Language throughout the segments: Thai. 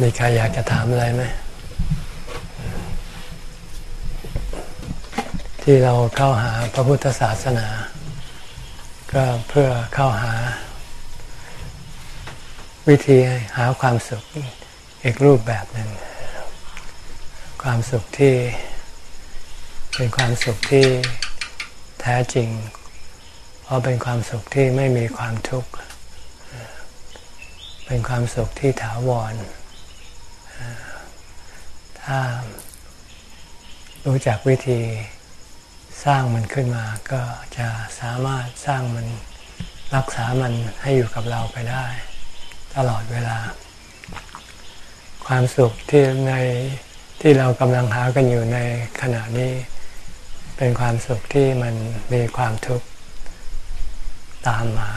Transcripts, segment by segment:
มีใครอยากจะถามอะไรไหมที่เราเข้าหาพระพุทธศาสนา ก็เพื่อเข้าหา วิธีหาความสุขอีกรูปแบบหนึ่ง ความสุขที่เป็นความสุขที่แท้จริง เพราะเป็นความสุขที่ไม่มีความทุกข์ เป็นความสุขที่ถาวร ถ้ารู้จักวิธีสร้างมันขึ้นมา ก็จะสามารถสร้างมันรักษามันให้อยู่กับเราไปได้ ตลอดเวลา ความสุขที่ในที่เรากำลังหากันอยู่ในขณะนี้ เป็นความสุขที่มันมีความทุกข์ตามมา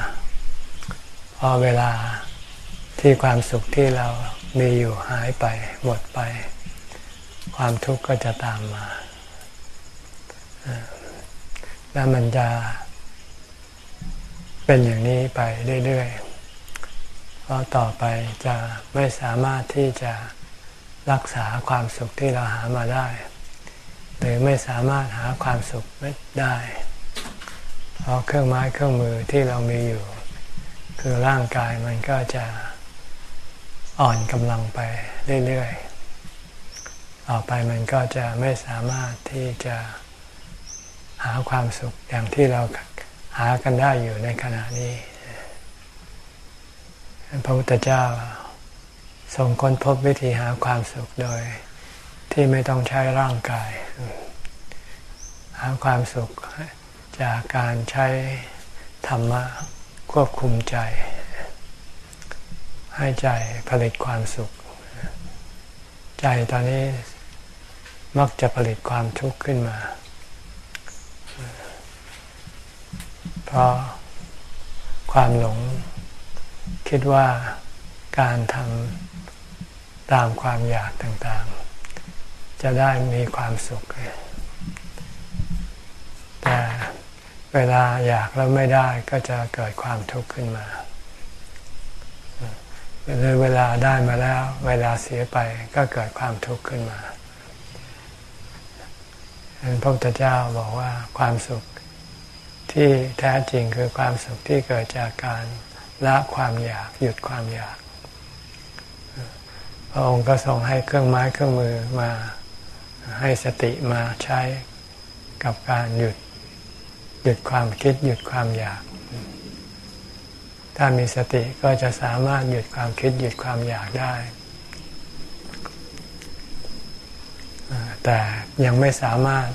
พอเวลาที่ความสุขที่เรามีอยู่หายไปหมดไป ความทุกข์ก็จะตามมา แล้วมันจะเป็นอย่างนี้ไปเรื่อยๆ เพราะต่อไปจะไม่สามารถที่จะรักษาความสุขที่เราหามาได้ หรือไม่สามารถหาความสุขไได้ เพราะเครื่องไม้เครื่องมือที่เรามีอยู่ คือร่างกายมันก็จะอ่อนกำลังไปเรื่อยๆ ต่อไปมันก็จะไม่สามารถที่จะหาความสุขอย่างที่เราหากันได้อยู่ในขณะนี้ พระพุทธเจ้าทรงค้นพบวิธีหาความสุขโดยที่ไม่ต้องใช้ร่างกาย หาความสุขจากการใช้ธรรมะควบคุมใจ ให้ใจผลิตความสุข ใจตอนนี้ มักจะผลิตความทุกข์ขึ้นมา เพราะความหลงคิดว่าการทำตามความอยากต่างๆ จะได้มีความสุข แต่เวลาอยากแล้วไม่ได้ก็จะเกิดความทุกข์ขึ้นมาเลยเวลาได้มาแล้ว เวลาเสียไปก็เกิดความทุกข์ขึ้นมา พระพุทธเจ้าบอกว่าความสุขที่แท้จริงคือความสุขที่เกิดจากการละความอยากหยุดความอยาก พระองค์ก็ทรงให้เครื่องไม้เครื่องมือมาให้สติมาใช้กับการหยุดหยุดความคิดหยุดความอยาก ถ้ามีสติก็จะสามารถหยุดความคิดหยุดความอยากได้ แต่ยังไม่สามารถ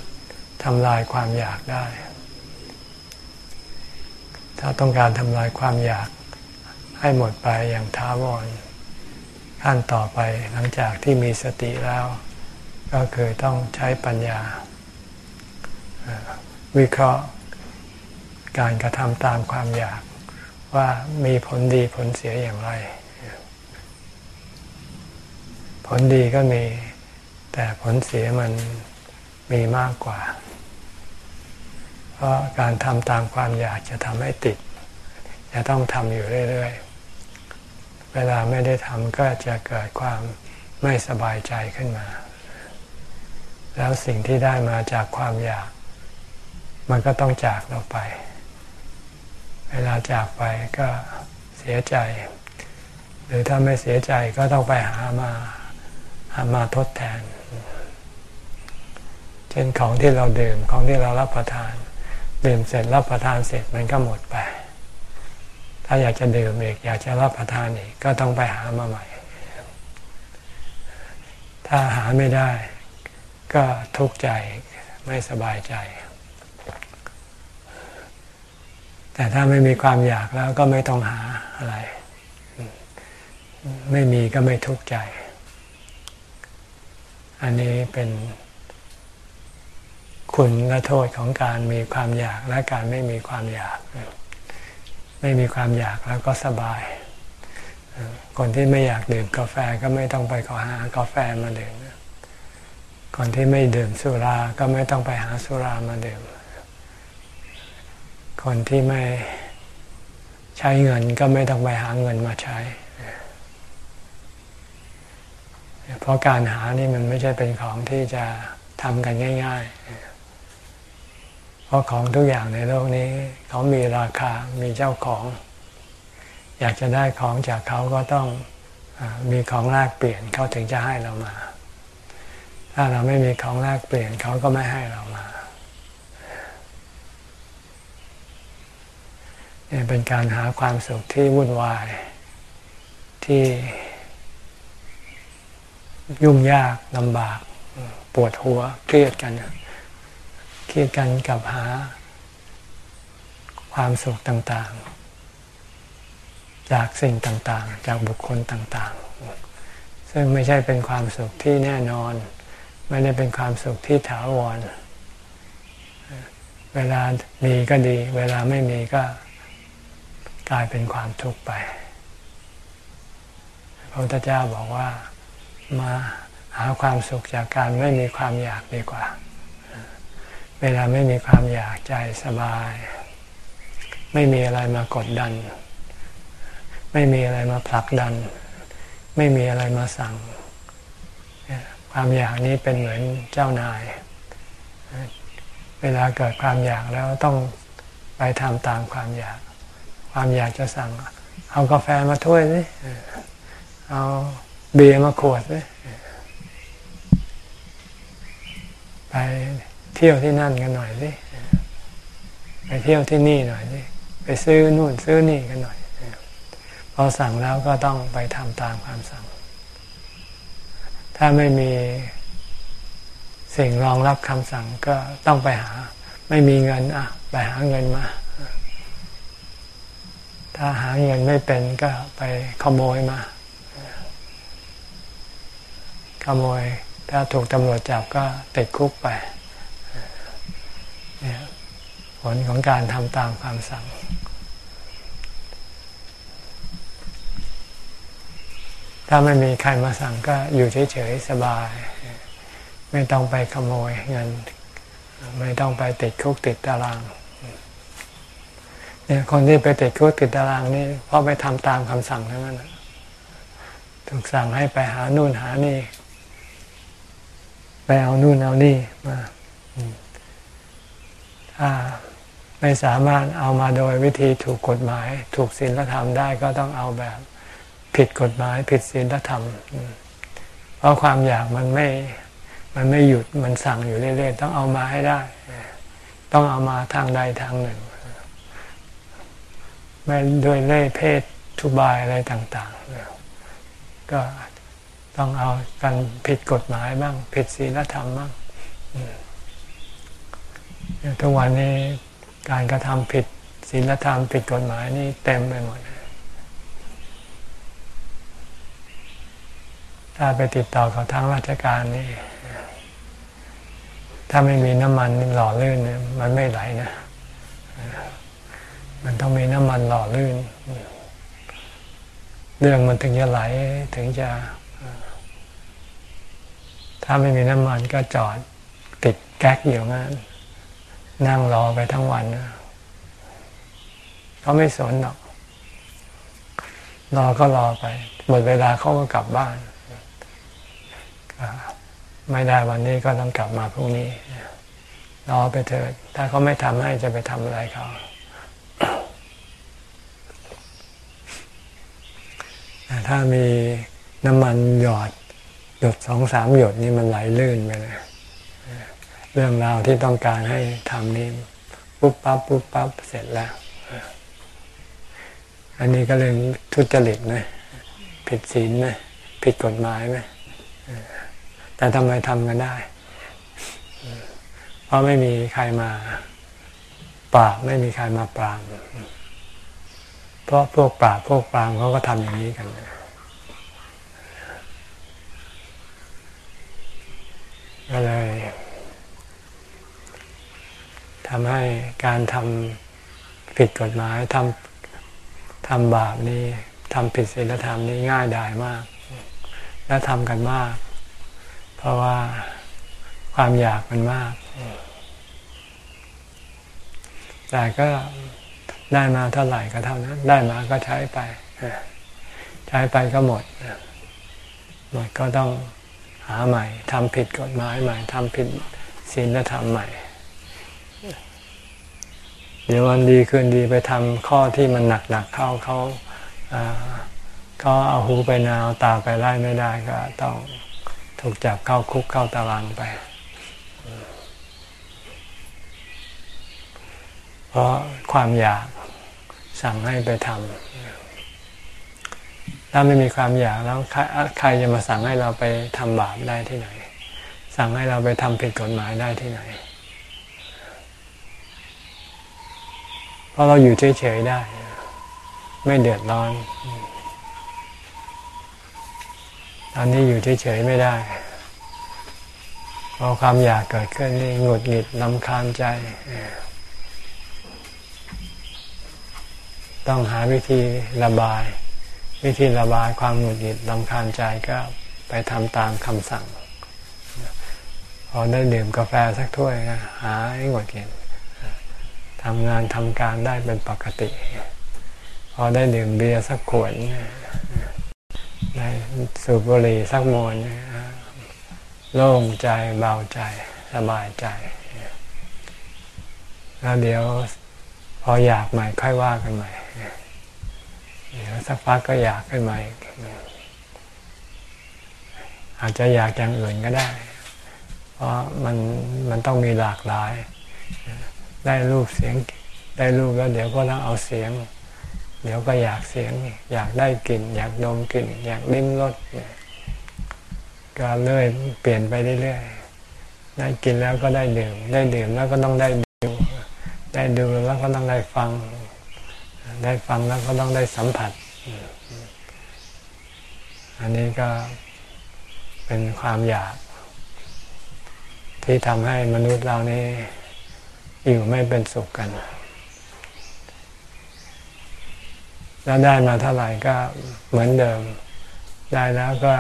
ทำลายความอยากได้ ถ้าต้องการทำลายความอยากให้หมดไปอย่างท้าวรขั้นต่อไปหลังจากที่มีสติแล้ว ก็คือต้องใช้ปัญญา วิเคราะห์การกระทำตามความอยากว่ามีผลดีผลเสียอย่างไร ผลดีก็มี แต่ผลเสียมันมีมากกว่า เพราะการทำตามความอยากจะทำให้ติด จะต้องทำอยู่เรื่อย ๆ เวลาไม่ได้ทำก็จะเกิดความไม่สบายใจขึ้นมา แล้วสิ่งที่ได้มาจากความอยาก มันก็ต้องจากเราไป เวลาจากไปก็เสียใจ หรือถ้าไม่เสียใจก็ต้องไปหามาหามาทดแทน ช่นของที่เราดื่มของที่เรารับประทาน ดื่มเสร็จรับประทานเสร็จมันก็หมดไป ถ้าอยากจะดื่มอีกอยากจะรับประทานอีกก็ต้องไปหามาใหม่ ถ้าหาไม่ได้ ก็ทุกข์ใจไม่สบายใจ แต่ถ้าไม่มีความอยากแล้วก็ไม่ต้องหาอะไร ไม่มีก็ไม่ทุกข์ใจ อันนี้เป็น คุณและโทษของการมีความอยากและการไม่มีความอยาก ไม่มีความอยากแล้วก็สบาย คนที่ไม่อยากดื่มกาแฟก็ไม่ต้องไปขอหากาแฟมาดื่มคนที่ไม่ดื่มสุราก็ไม่ต้องไปหาสุรามาดื่ม คนที่ไม่ใช้เงินก็ไม่ต้องไปหาเงินมาใช้ เพราะการหานี่มันไม่ใช่เป็นของที่จะทำกันง่าย ๆ เพราะของทุกอย่างในโลกนี้ เขามีราคา มีเจ้าของ อยากจะได้ของจากเขาก็ต้องอมีของแลกเปลี่ยนเขาถึงจะให้เรามา ถ้าเราไม่มีของแลกเปลี่ยนเขาก็ไม่ให้เรามาเนี่ยเป็นการหาความสุขที่วุ่นวายที่ยุ่งยากลำบาก ปวดหัวเครียดกัน เครียดกันกับหา ความสุขต่างๆ จากสิ่งต่างๆ จากบุคคลต่างๆ ซึ่งไม่ใช่เป็นความสุขที่แน่นอน ไม่ได้เป็นความสุขที่ถาวร เวลามีก็ดี เวลาไม่มีก็กลายเป็นความทุกข์ไป พระพุทธเจ้าบอกว่ามาหาความสุขจากการไม่มีความอยากดีกว่า เวลาไม่มีความอยากใจสบาย ไม่มีอะไรมากดดัน ไม่มีอะไรมาผลักดัน ไม่มีอะไรมาสั่ง ความอยากนี้เป็นเหมือนเจ้านาย เวลาเกิดความอยากแล้วต้องไปทำตามความอยาก ความอยากจะสั่ง เอากาแฟมาถ้วยสิเอาเบียร์มาขวดเลยไป เที่ยวที่นั่นกันหน่อยสิไปเที่ยวที่นี่หน่อยสิไปซื้อนู่นซื้อนี่กันหน่อยพอสั่งแล้วก็ต้องไปทำตามความสั่ง ถ้าไม่มีสิ่งรองรับคำสั่งก็ต้องไปหา ไม่มีเงินอะ ไปหาเงินมา ถ้าหาเงินไม่เป็นก็ไปขโมยมา ขโมย ถ้าถูกตำรวจจับก็ติดคุกไป ผลของการทำตามความสั่ง ถ้าไม่มีใครมาสั่งก็อยู่เฉยๆสบาย ไม่ต้องไปขโมยเงิน ไม่ต้องไปติดคุกติดตารางเนี่ยคนที่ไปติดคุกติดตารางนี่เพราะไปทำตามคำสั่งทั้งนั้นถูกสั่งให้ไปหานู่นหานี่ ไปเอานู่นเอานี่มาถ้า ไม่สามารถเอามาโดยวิธีถูกกฎหมาย ถูกศีลธรรมได้ก็ต้องเอาแบบผิดกฎหมายผิดศีลธรรม เพราะความอยากมันไม่มันไม่หยุดมันสั่งอยู่เรื่อยๆ ต้องเอามาให้ได้ ต้องเอามาทางใดทางหนึ่งไม่ด้วยเล่เพศทุบายอะไรต่างๆก็ต้องเอากันผิดกฎหมายบ้าง ผิดศีลธรรมบ้าง ทุกวันนี้การกระทำผิดศีลธรรมผิดกฎหมายนี่เต็มไปหมด ถ้าไปติดต่อกับทางราชการนี่ ถ้าไม่มีน้ำมันหล่อลื่นมันไม่ไหลนะ มันต้องมีน้ำมันหล่อลื่น เรื่องมันถึงจะไหลถึงจะ ถ้าไม่มีน้ำมันก็จอดติดแก๊กอยู่งั้น นั่งรอไปทั้งวันเขาไม่สนหรอก รอก็รอไปหมดเวลาเขาก็กลับบ้าน ไม่ได้วันนี้ก็ต้องกลับมาพรุ่งนี้ รอไปเถิดถ้าเขาไม่ทำให้จะไปทำอะไรเขาแต่ถ้ามีน้ำมันหยอดหยดสองสามหยดนี่มันไหลลื่นไปเลย เรื่องราวที่ต้องการให้ทำนี่ปุ๊บปั๊บปุ๊บปั๊บเสร็จแล้ว อันนี้ก็เรื่องทุจริตไหมผิดศีลไหมผิดกฎหมายไหมแต่ทำไมทำกันได้ เพราะไม่มีใครมาปราบไม่มีใครมาปรามเพราะพวกปราบพวกปรามเขาก็ทำอย่างนี้กันก็เลยทำให้การทำผิดกฎหมายทำทำบาปนี้ทำผิดศีลธรรมนี้ง่ายดายมาก และทำกันมาก เพราะว่าความอยากมันมาก แต่ก็ได้มาเท่าไหร่ก็เท่านั้น ได้มาก็ใช้ไป ใช้ไปก็หมดมมันก็ต้องหาใหม่ทำผิดกฎหมายใหม่ทำผิดศีลธรรมใหม่ เดี๋ยววันดีคืนดีไปทำข้อที่มันหนักๆเข้าเขาเขาเอาหูไปนาวตาไปไล่ไม่ได้ก็ต้องถูกจับเข้าคุกเข้าตารางไป เพราะความอยากสั่งให้ไปทำถ้าไม่มีความอยากแล้วใครจะมาสั่งให้เราไปทำบาปได้ที่ไหน สั่งให้เราไปทำผิดกฎหมายได้ที่ไหน เพราะเราอยู่เฉยๆได้ ไม่เดือดร้อนตอนนี้อยู่เฉยๆไม่ได้พอความอยากเกิดขึ้นนี่หงุดหงิดลำคาญใจ ต้องหาวิธีระบาย วิธีระบายความหงุดหงิดลำคาญใจก็ไปทำตามคำสั่ง พอได้ดื่มกาแฟสักถ้วยหาให้หงุดหงิด ทำงานทำการได้เป็นปกติ พอได้ดื่มเบียร์สักขวดได้สูบบุหรี่สักมวนโล่งใจเบาใจสบายใจแล้วเดี๋ยวพออยากใหม่ค่อยว่ากันใหม่ เดี๋ยวสักพักก็อยากขึ้นมาอีกอาจจะอยากอย่างอื่นก็ได้ เพราะมันมันต้องมีหลากหลาย ได้รูปเสียงได้รูปแล้วเดี๋ยวก็ต้องเอาเสียง เดี๋ยวก็อยากเสียง อยากได้กลิ่น อยากดมกลิ่น อยากลิ้มรสก็เลื่อยเปลี่ยนไปเรื่อยๆได้กินแล้วก็ได้ดื่ม ได้ดื่มแล้วก็ต้องได้ดูได้ดูแล้วก็ต้องได้ฟัง ได้ฟังแล้วก็ต้องได้สัมผัส อันนี้ก็เป็นความอยาก ที่ทำให้มนุษย์เรานี่ อยู่ไม่เป็นสุขกัน แล้วได้มาเท่าไหร่ก็เหมือนเดิม ได้แล้วก็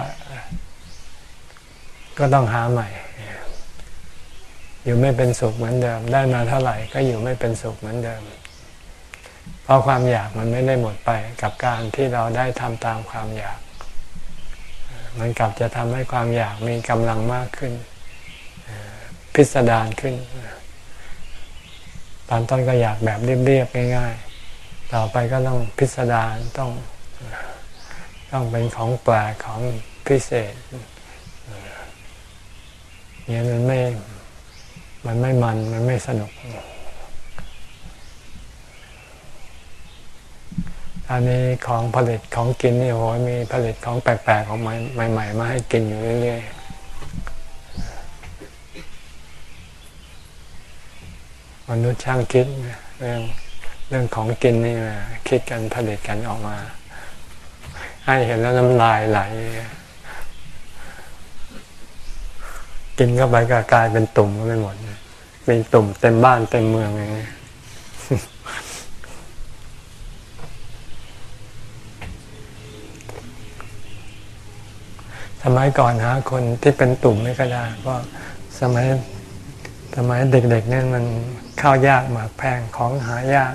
ก็ต้องหาใหม่ อยู่ไม่เป็นสุขเหมือนเดิม ได้มาเท่าไหร่ก็อยู่ไม่เป็นสุขเหมือนเดิม เพราะความอยากมันไม่ได้หมดไปกับการที่เราได้ทำตามความอยาก มันกลับจะทำให้ความอยากมีกำลังมากขึ้น พิสดารขึ้น ตอนต้นก็อยากแบบเรียบๆง่าย ๆ ต่อไปก็ต้องพิสดารต้องต้องเป็นของแปลกของพิเศษเนี่ยมันไม่มันไม่มันมันไม่สนุกอันนี้ของผลิตของกินนี่โหมีผลิตของแปลกๆของใหม่ๆมาให้กินอยู่เรื่อยๆ มนุษย์ช่างคิดเรื่องเรื่องของกินนี่นะคิดกันผลิตกันออกมา ให้เห็นแล้วน้ำลายไหล กินเข้าไปก็กลายเป็นตุ่มก็ไม่หมดเป็นตุ่มเต็มบ้านเต็มเมืองอย่างนี้สมัยก่อนหาคนที่เป็นตุ่มไม่ก็ได้เพราะสมัยสมัยเด็กๆเนี่ยมัน ข้าวยากหมากแพงของหายาก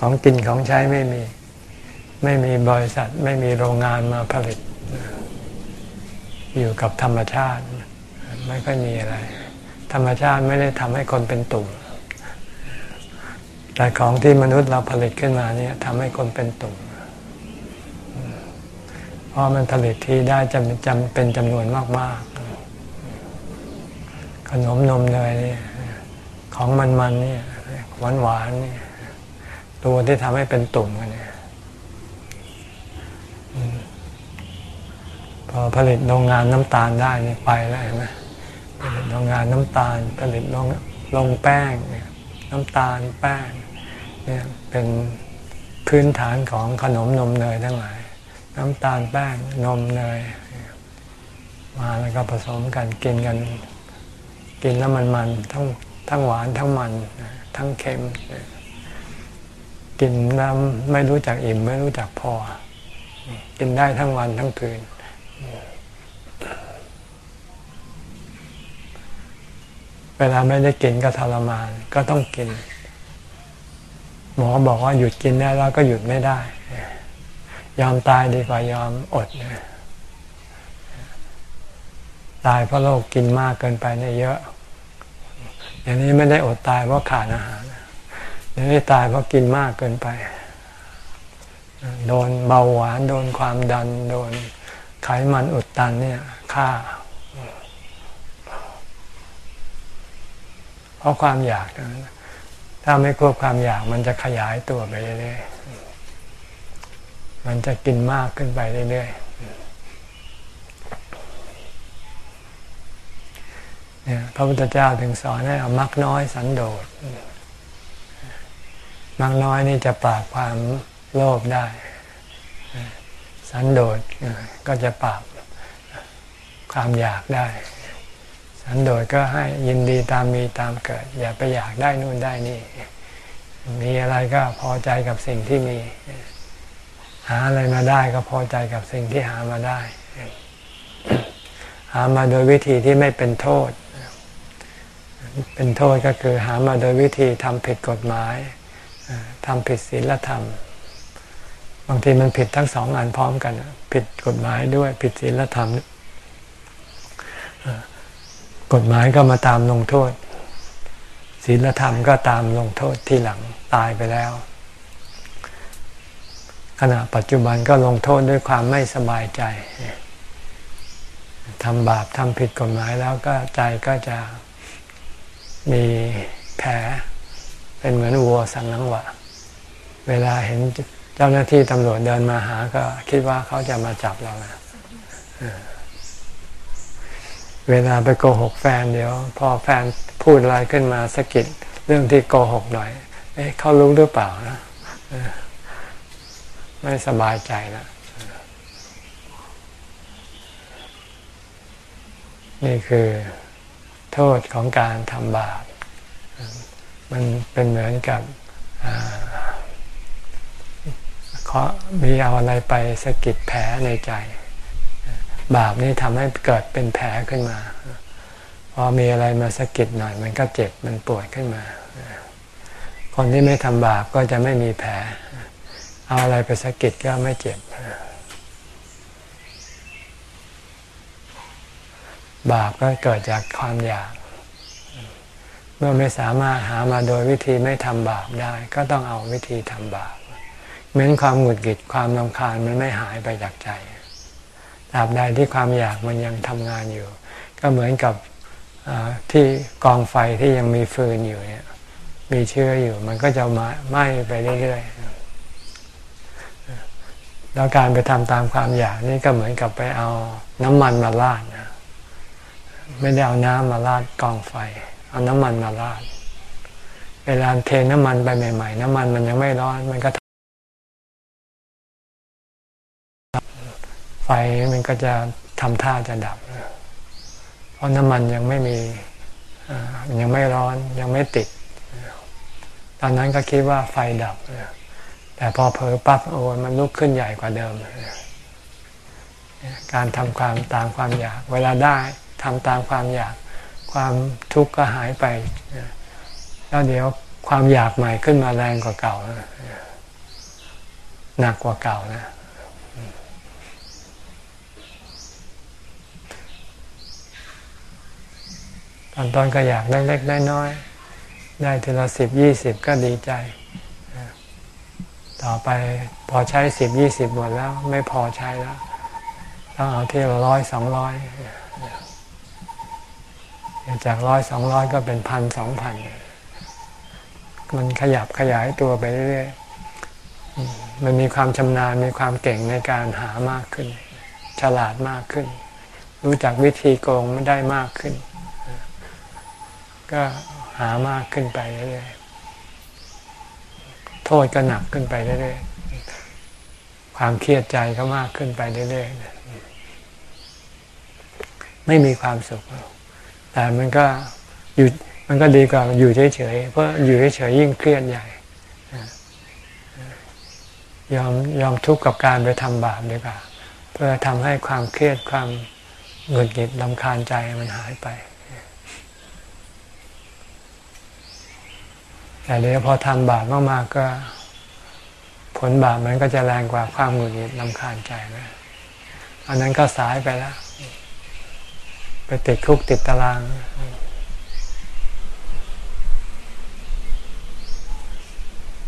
ของกินของใช้ไม่มี ไม่มีบริษัทไม่มีโรงงานมาผลิต อยู่กับธรรมชาติ ไม่ค่อยมีอะไร ธรรมชาติไม่ได้ทำให้คนเป็นตุ่มแต่ของที่มนุษย์เราผลิตขึ้นมาเนี่ยทำให้คนเป็นตุ่มเพราะมันผลิตที่ได้จำจำเป็นจำนวนมาก ๆ ขนมนมเนยเนี่ย ของมันๆเนี่ยหวานๆเนี่ยตัวที่ทำให้เป็นตุ่มกันเนี่ยพอผลิตโรงงานน้ำตาลได้นี่ไปแล้วเห็นไหมผลิตโรงงานน้ำตาล ผลิตโรงลงแป้งเนี่ยน้ำตาลแป้งเนี่ยเป็นพื้นฐานของขนมนมเนยทั้งหลาย น้ำตาลแป้งนมเนยมาแล้วก็ผสมกันกินกัน กินแล้วมันมันทั้ง ทั้งหวานทั้งมันทั้งเค็มกินน้ำไม่รู้จักอิ่มไม่รู้จักพอ กินได้ทั้งวันทั้งคืน เวลาไม่ได้กินก็ทรมานก็ต้องกิน หมอบอกว่าหยุดกินได้แล้วก็หยุดไม่ได้ ยอมตายดีกว่ายอมอดตายเพราะโรคกินมากเกินไปเนี่ยเยอะ อย่างนี้ไม่ได้อดตายเพราะขาดอาหารอย่างนี้ตายเพราะกินมากเกินไป โดนเบาหวาน โดนความดัน โดนไขมันอุดตันเนี่ยฆ่า เพราะความอยากถ้าไม่ควบความอยากมันจะขยายตัวไปเรื่อยๆมันจะกินมากขึ้นไปเรื่อยๆ เนี่ยพระพุทธเจ้าถึงสอนให้เอามักน้อยสันโดษมักน้อยนี่จะปราบความโลภได้ สันโดษก็จะปราบความอยากได้ สันโดษก็ให้ยินดีตามมีตามเกิด อย่าไปอยากได้นู่นได้นี่ มีอะไรก็พอใจกับสิ่งที่มี หาอะไรมาได้ก็พอใจกับสิ่งที่หามาได้ หามาโดยวิธีที่ไม่เป็นโทษ เป็นโทษก็คือหามาโดยวิธีทำผิดกฎหมายทำผิดศีลธรรม บางทีมันผิดทั้งสองงานพร้อมกัน ผิดกฎหมายด้วยผิดศีลธรรม กฎหมายก็มาตามลงโทษ ศีลธรรมก็ตามลงโทษที่หลังตายไปแล้ว ขณะปัจจุบันก็ลงโทษด้วยความไม่สบายใจทำบาปทำผิดกฎหมายแล้วก็ใจก็จะ มีแผลเป็นเหมือนวัวสันนังวะ เวลาเห็นเจ้าหน้าที่ตำรวจเดินมาหาก็คิดว่าเขาจะมาจับเรานะเวลาไปโกหกแฟนเดี๋ยว พอแฟนพูดอะไรขึ้นมาสะกิดเรื่องที่โกหกหน่อย เอ๊ะเขารู้หรือเปล่านะไม่สบายใจแล้วนี่คือ โทษของการทำบาปมันเป็นเหมือนกับเขามีเอาอะไรไปสะกิดแผลในใจ บาปนี้ทำให้เกิดเป็นแผลขึ้นมา พอมีอะไรมาสะกิดหน่อย มันก็เจ็บมันปวดขึ้นมา คนที่ไม่ทำบาปก็จะไม่มีแผล เอาอะไรไปสะกิดก็ไม่เจ็บ บาปก็เกิดจากความอยาก เมื่อไม่สามารถหามาโดยวิธีไม่ทำบาปได้ ก็ต้องเอาวิธีทำบาปเม้นความหงุดหงิดความลำคาญมันไม่หายไปจากใจตราบใดที่ความอยากมันยังทำงานอยู่ ก็เหมือนกับที่กองไฟที่ยังมีฟืนอยู่เนี่ยมีเชื้ออยู่ มันก็จะไหม้ไปเรื่อยๆแล้วการไปทำตามความอยากนี่ก็เหมือนกับไปเอาน้ำมันมาราดนะ ไม่ได้เอาน้ำมาราดกองไฟ เอาน้ำมันมาราด เวลาเทน้ำมันไปใหม่ ๆ น้ำมันมันยังไม่ร้อน มันก็ไฟมันก็จะทำท่าจะดับ เพราะน้ำมันยังไม่มียังไม่ร้อนยังไม่ติด ตอนนั้นก็คิดว่าไฟดับ แต่พอเผลอปั๊บโอ้มันลุกขึ้นใหญ่กว่าเดิม การทำความตามความอยาก เวลาได้ ทำตามความอยาก ความทุกข์ก็หายไป แล้วเดี๋ยวความอยากใหม่ขึ้นมาแรงกว่าเก่า หนักกว่าเก่านะ ตอนต้นก็อยากเล็กๆน้อย ได้ทีละสิบยี่สิบก็ดีใจ ต่อไปพอใช้สิบยี่สิบหมดแล้ว ไม่พอใช้แล้ว ต้องเอาที่ละร้อยสองร้อย จากร้อยสองร้อยก็เป็นพันสองพันมันขยับขยายตัวไปเรื่อยๆมันมีความชำนาญมีความเก่งในการหามากขึ้น ฉลาดมากขึ้น รู้จักวิธีโกงไม่ได้มากขึ้น ก็หามากขึ้นไปเรื่อยๆโทษก็หนักขึ้นไปเรื่อยๆความเครียดใจก็มากขึ้นไปเรื่อยๆไม่มีความสุข แต่มันก็อยู่มันก็ดีกว่าอยู่เฉยๆเพราะอยู่เฉยๆยิ่งเครียดใหญ่ยอมยอมทุกข์กับการไปทำบาปดีกว่า เพื่อทำให้ความเครียดความเงินกิดลำคาญใจมันหายไป แต่เดี๋ยวพอทำบาปมากๆก็ ผลบาปมันก็จะแรงกว่าความหงุดหงิดลำคาญใจนะอันนั้นก็สายไปแล้ว ไปติดคุกติดตาราง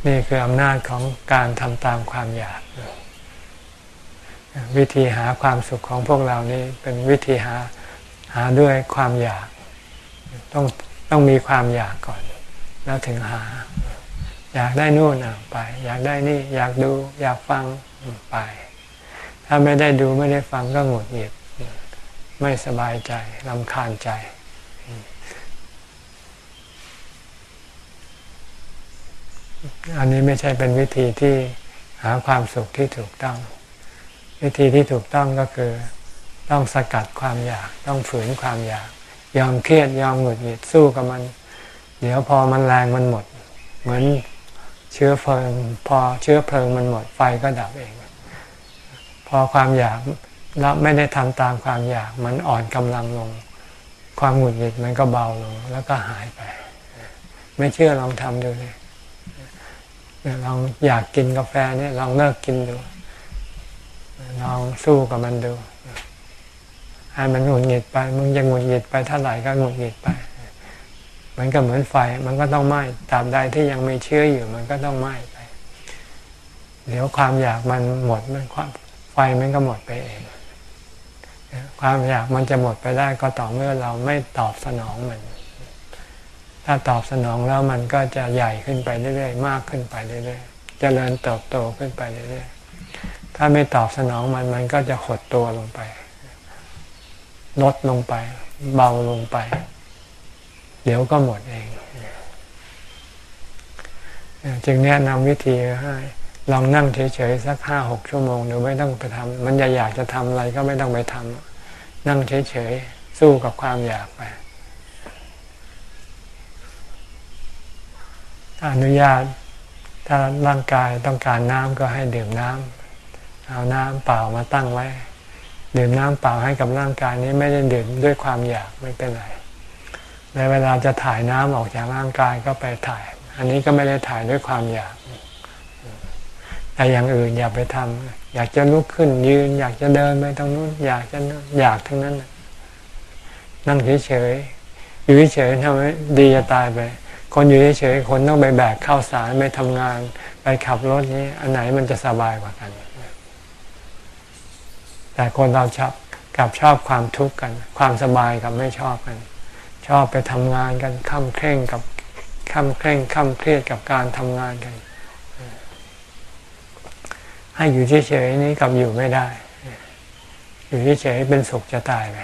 นี่คืออำนาจของการทำตามความอยาก วิธีหาความสุขของพวกเรานี่เป็นวิธีหาหาด้วยความอยาก ต้องต้องมีความอยากก่อน แล้วถึงหา อยากได้นู่นไป อยากได้นี่ อยากดู อยากฟังไป ถ้าไม่ได้ดูไม่ได้ฟังก็หงุดหงิด ไม่สบายใจลำคาญใจ อันนี้ไม่ใช่เป็นวิธีที่หาความสุขที่ถูกต้อง วิธีที่ถูกต้องก็คือ ต้องสกัดความอยาก ต้องฝืนความอยาก ยอมเครียดยอมหงุดหงิดสู้กับมัน เดี๋ยวพอมันแรงมันหมด เหมือนเชื้อเพลิง พอเชื้อเพลิงมันหมดไฟก็ดับเอง พอความอยาก แล้วไม่ได้ทำตามความอยาก มันอ่อนกำลังลง ความหงุดหงิดมันก็เบาลง แล้วก็หายไป ไม่เชื่อลองทำดูเลยลองอยากกินกาแฟเนี่ยลองเลิกกินดู ลองสู้กับมันดูให้มันหงุดหงิดไป มึงยังหงุดหงิดไปเท่าไหร่ก็หงุดหงิดไป มันก็เหมือนไฟ มันก็ต้องไหม้ตราบใดที่ยังไม่เชื่ออยู่ มันก็ต้องไหม้ไป เดี๋ยวความอยากมันหมดมันความไฟมันก็หมดไปเอง ความอยากมันจะหมดไปได้ก็ต่อเมื่อเราไม่ตอบสนองมัน ถ้าตอบสนองแล้วมันก็จะใหญ่ขึ้นไปเรื่อยๆ มากขึ้นไปเรื่อยๆเจริญเติบโตขึ้นไปเรื่อยๆ ถ้าไม่ตอบสนองมันมันก็จะหดตัวลงไป ลดลงไป เบาลงไป เดี๋ยวก็หมดเอง จึงแนะนำวิธีให้ ลองนั่งเฉยๆสักห้าหกชั่วโมงเดี๋ยวไม่ต้องไปทำมันจะอยากจะทำอะไรก็ไม่ต้องไปทำนั่งเฉยๆสู้กับความอยากไปอนุญาตถ้าร่างกายต้องการน้ำก็ให้ดื่มน้ำเอาน้ำเปล่ามาตั้งไว้ ดื่มน้ำเปล่าให้กับร่างกายนี้ไม่ได้ดื่มด้วยความอยากไม่เป็นไรในเวลาจะถ่ายน้ำออกจากร่างกายก็ไปถ่าย อันนี้ก็ไม่ได้ถ่ายด้วยความอยาก แต่อย่างอื่นอย่าไปทำอยากจะลุกขึ้นยืน อยากจะเดินไปตรงนู้น อยากจะอยากทั้งนั้นนั่งเฉยๆอยู่เฉยๆทำให้ดีจะตายไป คนอยู่เฉยๆคนต้องไปแบกข้าวสารไปทำงาน ไปขับรถนี้ อันไหนมันจะสบายกว่ากัน แต่คนเราชอบกับชอบความทุกข์กัน ความสบายกับไม่ชอบกัน ชอบไปทำงานกันข้ามเคร่งกับข้ามเคร่งข้ามเครียดกับการทำงานกัน ให้อยู่เฉยๆนี้กับอยู่ไม่ได้ อยู่เฉยๆเป็นสุขจะตายไป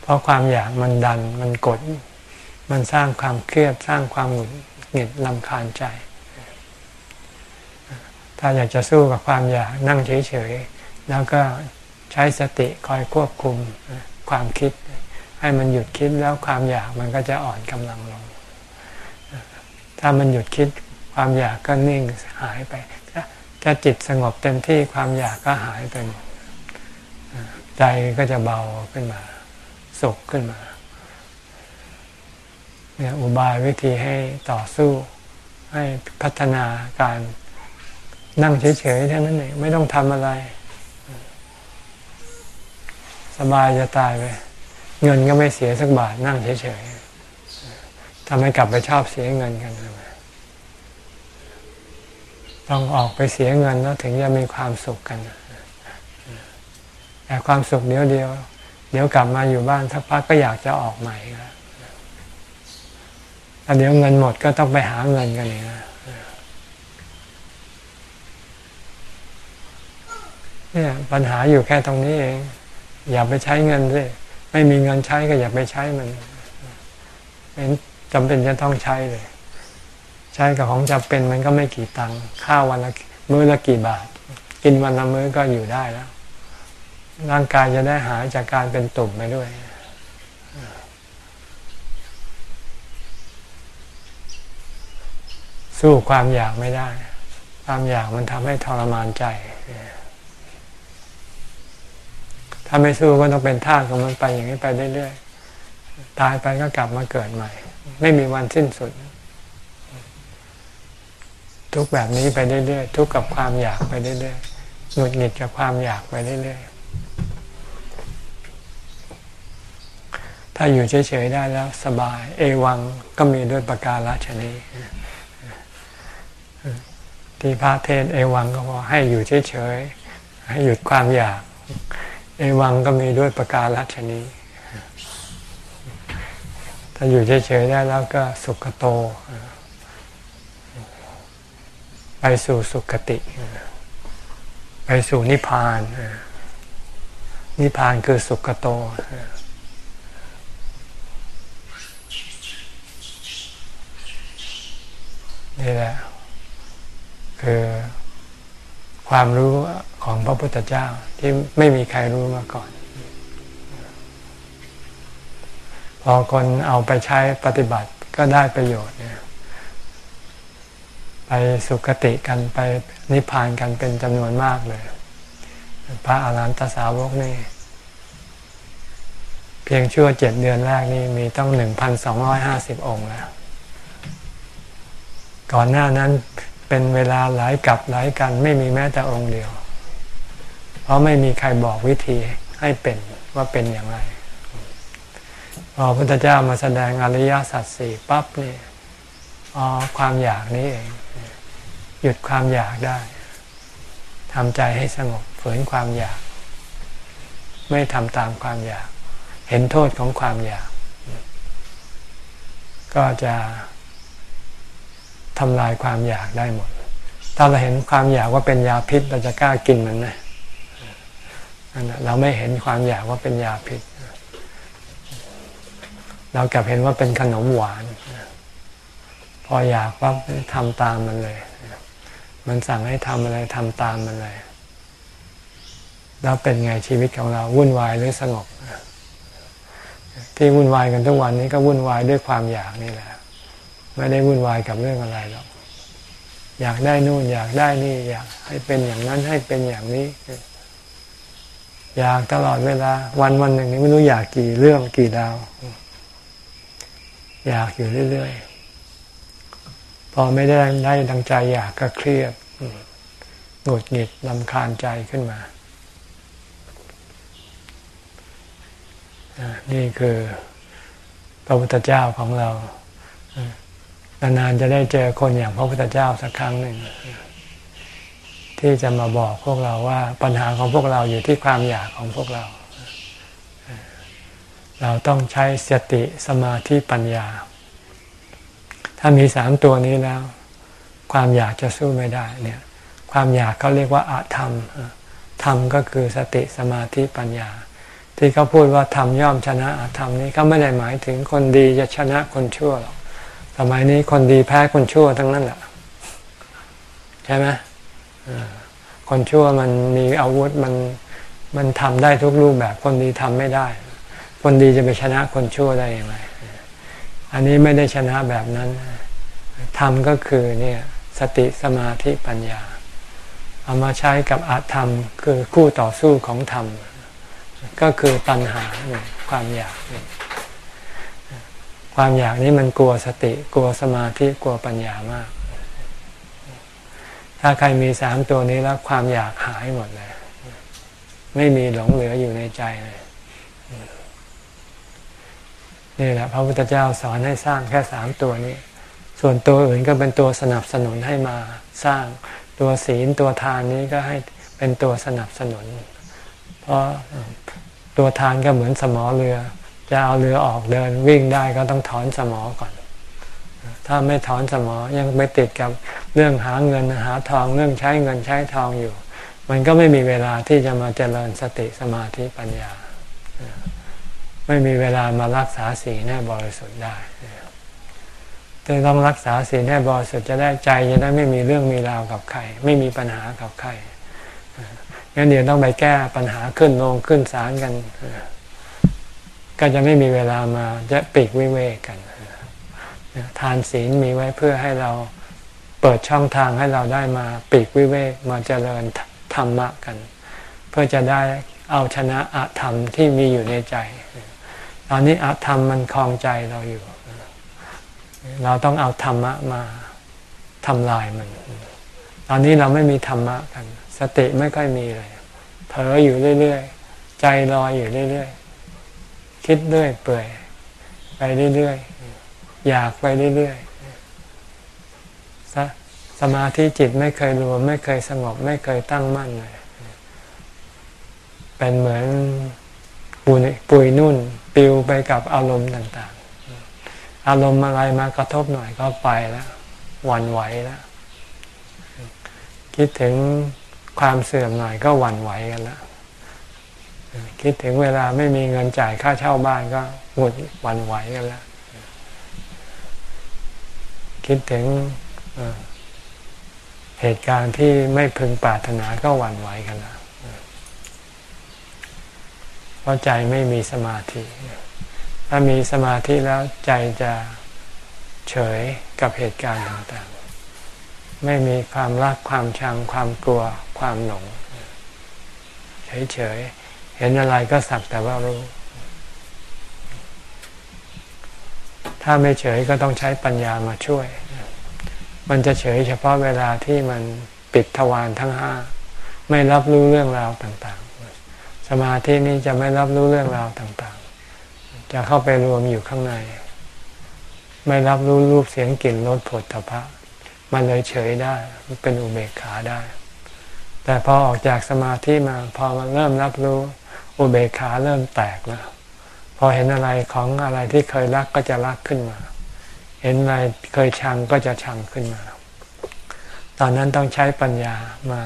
เพราะความอยากมันดันมันกด มันสร้างความเครียดสร้างความหงุดหงิดลำคาญใจ ถ้าอยากจะสู้กับความอยากนั่งเฉยๆแล้วก็ใช้สติคอยควบคุมความคิด ให้มันหยุดคิดแล้วความอยากมันก็จะอ่อนกำลังลง ถ้ามันหยุดคิด ความอยากก็นิ่งหายไปถ้าจิตสงบเต็มที่ความอยากก็หายไปหมดใจก็จะเบาขึ้นมา สุขขึ้นมาเนี่ยอุบายวิธีให้ต่อสู้ให้พัฒนาการนั่งเฉยๆเท่านั้นเองไม่ต้องทำอะไร สบายจะตายไปเงินก็ไม่เสียสักบาทนั่งเฉยๆทำให้กลับไปชอบเสียเงินกันเลย ต้องออกไปเสียเงินแล้วถึงจะมีความสุขกัน แต่ความสุขเดียวเดียว เดี๋ยวกลับมาอยู่บ้านสักพักก็อยากจะออกใหม่แล้วแต่เดี๋ยวเงินหมดก็ต้องไปหาเงินกันอีกนะเนี่ยปัญหาอยู่แค่ตรงนี้เอง อย่าไปใช้เงินสิไม่มีเงินใช้ก็อย่าไปใช้มันเป็นจำเป็นจะต้องใช้เลย ใช้กับของจำเป็นมันก็ไม่กี่ตังค์ข้าววันละมื้อละกี่บาท กินวันละมื้อก็อยู่ได้แล้ว ร่างกายจะได้หายจากการเป็นตุ่มไปด้วยสู้ความอยากไม่ได้ ความอยากมันทำให้ทรมานใจ ถ้าไม่สู้ก็ต้องเป็นท่าของมันไปอย่างนี้ไปเรื่อยๆ ตายไปก็กลับมาเกิดใหม่ ไม่มีวันสิ้นสุด ทุกแบบนี้ไปเรื่อยๆทุกกับความอยากไปเรื่อยๆหงุดหงิดกับความอยากไปเรื่อยๆถ้าอยู่เฉยๆได้แล้วสบาย เอวังก็มีด้วยประการละชนีที่พระเทศเอวังก็พอให้อยู่เฉยๆให้หยุดความอยาก เอวังก็มีด้วยประการละชนีถ้าอยู่เฉยๆได้แล้วก็สุขโต ไปสู่สุขติ ไปสู่นิพพาน นิพพานคือสุขโต นี่แหละ คือความรู้ของพระพุทธเจ้าที่ไม่มีใครรู้มาก่อน พอคนเอาไปใช้ปฏิบัติก็ได้ประโยชน์เนี่ย สุคติกันไปนิพพานกันเป็นจำนวนมากเลย พระอาหารหันตสาวกนี่ เพียงชั่วเจ็ดเดือนแรกนี่มีต้องหนึ่งพันสองร้อยห้าสิบองค์แล้ว ก่อนหน้านั้นเป็นเวลาหลายกับหลายกันไม่มีแม้แต่องค์เดียว เพราะไม่มีใครบอกวิธีให้เป็นว่าเป็นอย่างไรพอพระพุทธเจ้ามาแสดงอริยสัจสี่ปั๊บนี่อ๋อความอยากนี้เอง หยุดความอยากได้ทำใจให้สงบฝืนความอยาก ไม่ทำตามความอยาก เห็นโทษของความอยาก ก็จะทำลายความอยากได้หมด ถ้าเราเห็นความอยากว่าเป็นยาพิษ เราจะกล้ากินมันไหมเราไม่เห็นความอยากว่าเป็นยาพิษ เรากลับเห็นว่าเป็นขนมหวาน พออยากปั๊บทำตามมันเลย มันสั่งให้ทำอะไรทำตามมันเลย แล้วเป็นไงชีวิตของเราวุ่นวายหรือสงบ ที่วุ่นวายกันทุกวันนี้ก็วุ่นวายด้วยความอยากนี่แหละ ไม่ได้วุ่นวายกับเรื่องอะไรหรอก อยากได้นู่นอยากได้นี่ อยากให้เป็นอย่างนั้นให้เป็นอย่างนี้ อยากตลอดเวลา วันวันหนึ่งนี้ไม่รู้อยากกี่เรื่องกี่ดาว อยากอยู่เรื่อยๆ พอไม่ได้ได้ดังใจอยากก็เครียดหงุดหงิดลำคาญใจขึ้นมา นี่คือพระพุทธเจ้าของเรานานๆจะได้เจอคนอย่างพระพุทธเจ้าสักครั้งหนึ่งที่จะมาบอกพวกเราว่าปัญหาของพวกเราอยู่ที่ความอยากของพวกเรา เราต้องใช้สติสมาธิปัญญา ถ้ามีสามตัวนี้แล้ว ความอยากจะสู้ไม่ได้เนี่ย ความอยากเขาเรียกว่าอาธรรมธรรมก็คือสติสมาธิปัญญา ที่เขาพูดว่าธรรมย่อมชนะอาธรรมนี้ก็ไม่ได้หมายถึงคนดีจะชนะคนชั่วหรอกสมัยนี้คนดีแพ้คนชั่วทั้งนั้นแหละใช่ไหมคนชั่วมันมีอาวุธมันมันทำได้ทุกรูปแบบคนดีทำไม่ได้ คนดีจะไปชนะคนชั่วได้อย่างไร อันนี้ไม่ได้ชนะแบบนั้นธรรมก็คือเนี่ยสติสมาธิปัญญา เอามาใช้กับอาธรรมคือคู่ต่อสู้ของธรรม ก็คือตัณหาความอยาก ความอยากนี้มันกลัวสติกลัวสมาธิกลัวปัญญามาก ถ้าใครมีสามตัวนี้แล้วความอยากหายหมดเลย ไม่มีหลงเหลืออยู่ในใจเลย นี่แหละพระพุทธเจ้าสอนให้สร้างแค่สามตัวนี้ ส่วนตัวอื่นก็เป็นตัวสนับสนุนให้มาสร้างตัวศีลตัวทานนี้ก็ให้เป็นตัวสนับสนุน เพราะตัวทานก็เหมือนสมอเรือ จะเอาเรือออกเดินวิ่งได้ก็ต้องถอนสมอก่อน ถ้าไม่ถอนสมอยังไปติดกับเรื่องหาเงินหาทองเรื่องใช้เงินใช้ทองอยู่ มันก็ไม่มีเวลาที่จะมาเจริญสติสมาธิปัญญา ไม่มีเวลามารักษาศีลให้บริสุทธิ์ได้จะต้องรักษาศีลให้บริสุทธิ์จะได้ใจจะได้ไม่มีเรื่องมีราวกับใคร ไม่มีปัญหากับใครงั้นเดี๋ยวต้องไปแก้ปัญหาขึ้นลงขึ้นศาลกัน ก็จะไม่มีเวลามาจะปีกวิเวกกัน ทานศีลมีไว้เพื่อให้เราเปิดช่องทางให้เราได้มาปีกวิเวกมาเจริญธรรมะกัน เพื่อจะได้เอาชนะอาธรรมที่มีอยู่ในใจ ตอนนี้อาธรรมมันคลองใจเราอยู่ เราต้องเอาธรรมะมาทำลายมัน ตอนนี้เราไม่มีธรรมะกัน สติไม่ค่อยมีเลยเผลออยู่เรื่อยๆ ใจลอยอยู่เรื่อยๆ คิดเรื่อยเปื่อย ไปเรื่อยๆ อยากไปเรื่อยๆสมาธิจิตไม่เคยรวม ไม่เคยสงบ ไม่เคยตั้งมั่นเลย เป็นเหมือน ปุยปุยนุ่นปิวไปกับอารมณ์ต่างๆ อารมณ์อะไรมากระทบหน่อยก็ไปแล้วหวั่นไหวแล้วคิดถึงความเสื่อมหน่อยก็หวั่นไหวกันแล้วคิดถึงเวลาไม่มีเงินจ่ายค่าเช่าบ้านก็หงุดหวั่นไหวกันแล้วคิดถึงเหตุการณ์ที่ไม่พึงปรารถนาก็หวั่นไหวกันแล้ว เพราะใจไม่มีสมาธิ ถ้ามีสมาธิแล้วใจจะเฉยกับเหตุการณ์ต่างๆ ไม่มีความรักความชังความกลัวความหลง เฉยๆ เห็นอะไรก็สักแต่ว่ารู้ ถ้าไม่เฉยก็ต้องใช้ปัญญามาช่วย มันจะเฉยเฉพาะเวลาที่มันปิดทวารทั้งห้า ไม่รับรู้เรื่องราวต่างๆ มาธินี้จะไม่รับรู้เรื่องราวต่างๆ จะเข้าไปรวมอยู่ข้างใน ไม่รับรู้รูปเสียงกลิ่นรสผลตภะมันเลยเฉยได้เป็นอุเบกขาได้ แต่พอออกจากสมาธิมาพอมันเริ่มรับรู้อุเบกขาเริ่มแตกแล้วพอเห็นอะไรของอะไรที่เคยรักก็จะรักขึ้นมา เห็นอะไรเคยชังก็จะชังขึ้นมา ตอนนั้นต้องใช้ปัญญามา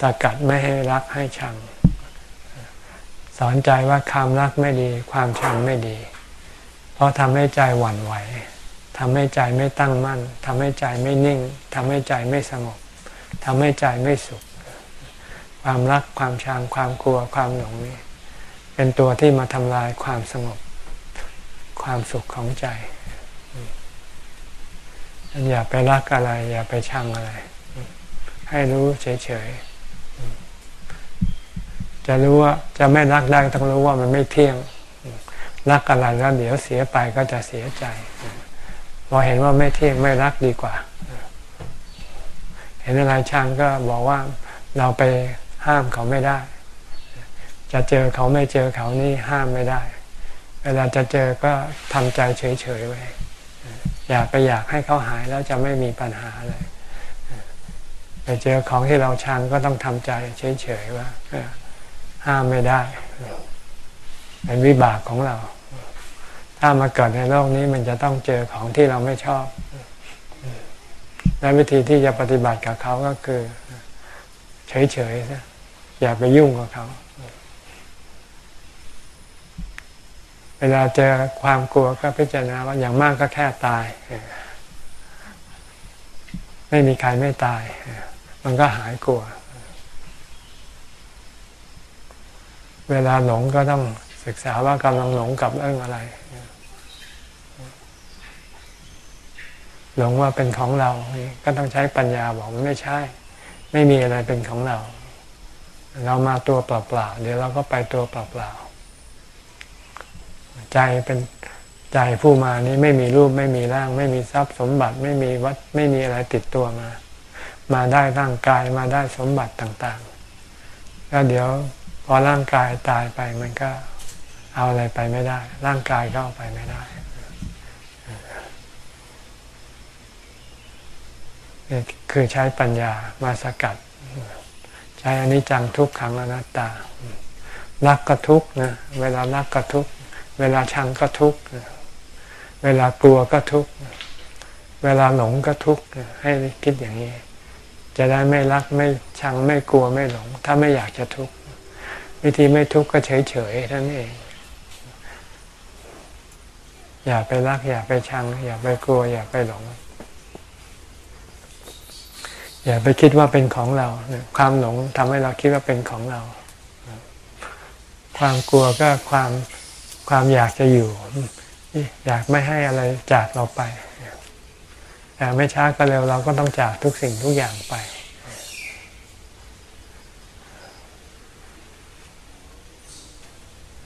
สกัดไม่ให้รักให้ชัง สอนใจว่าความรักไม่ดี ความชังไม่ดี เพราะทำให้ใจหวั่นไหวทำให้ใจไม่ตั้งมั่นทำให้ใจไม่นิ่งทำให้ใจไม่สงบทำให้ใจไม่สุข ความรักความชังความกลัวความหลงนี่เป็นตัวที่มาทำลายความสงบ ความสุขของใจอย่าไปรักอะไร อย่าไปชังอะไร ให้รู้เฉยๆ จะรู้ว่าจะไม่รักได้ต้องรู้ว่ามันไม่เที่ยง รักอะไรแล้วเดี๋ยวเสียไปก็จะเสียใจพอเห็นว่าไม่เที่ยงไม่รักดีกว่า เห็นอะไรชังก็บอกว่าเราไปห้ามเขาไม่ได้ จะเจอเขาไม่เจอเขานี่ห้ามไม่ได้ เวลาจะเจอก็ทำใจเฉยๆไว้อยากไปอยากให้เขาหายแล้วจะไม่มีปัญหาเลยไปเจอของที่เราชังก็ต้องทำใจเฉยๆว่า ห้ามไม่ได้ เป็นวิบากของเรา ถ้ามาเกิดในโลกนี้มันจะต้องเจอของที่เราไม่ชอบ และวิธีที่จะปฏิบัติกับเขาก็คือ เฉยๆนะอย่าไปยุ่งกับเขา เวลาเจอความกลัวก็พิจารณาว่าอย่างมากก็แค่ตาย ไม่มีใครไม่ตาย มันก็หายกลัว เวลาหลงก็ต้องศึกษาว่ากำลังหลงกับเรื่องอะไร หลงว่าเป็นของเรา ก็ต้องใช้ปัญญาบอกมันไม่ใช่ ไม่มีอะไรเป็นของเรา เรามาตัวเปล่าๆเดี๋ยวเราก็ไปตัวเปล่าๆใจเป็นใจผู้มานี้ไม่มีรูปไม่มีร่าง ไม่มีทรัพย์สมบัติไม่มีวัดไม่มีอะไรติดตัวมา มาได้ร่างกายมาได้สมบัติต่างๆแล้วเดี๋ยว อร่างกายตายไปมันก็เอาอะไรไปไม่ได้ ร่างกายก็เอาไปไม่ได้คือใช้ปัญญามาสกัด ใช้อนิจจังทุกขังอนัตตา รักก็ทุกนะเวลารักก็ทุกเวลาชังก็ทุกเวลากลัวก็ทุกเวลาหลงก็ทุกให้คิดอย่างนี้ จะได้ไม่รักไม่ชังไม่กลัวไม่หลง ถ้าไม่อยากจะทุกข์ วิธีไม่ทุกข์ก็เฉยเฉยท่านเอง อย่าไปรัก อย่าไปชัง อย่าไปกลัว อย่าไปหลง อย่าไปคิดว่าเป็นของเรา ความหลงทำให้เราคิดว่าเป็นของเรา ความกลัวก็ความความอยากจะอยู่ อยากไม่ให้อะไรจากเราไปแต่ไม่ช้าก็เร็วเราก็ต้องจากทุกสิ่งทุกอย่างไป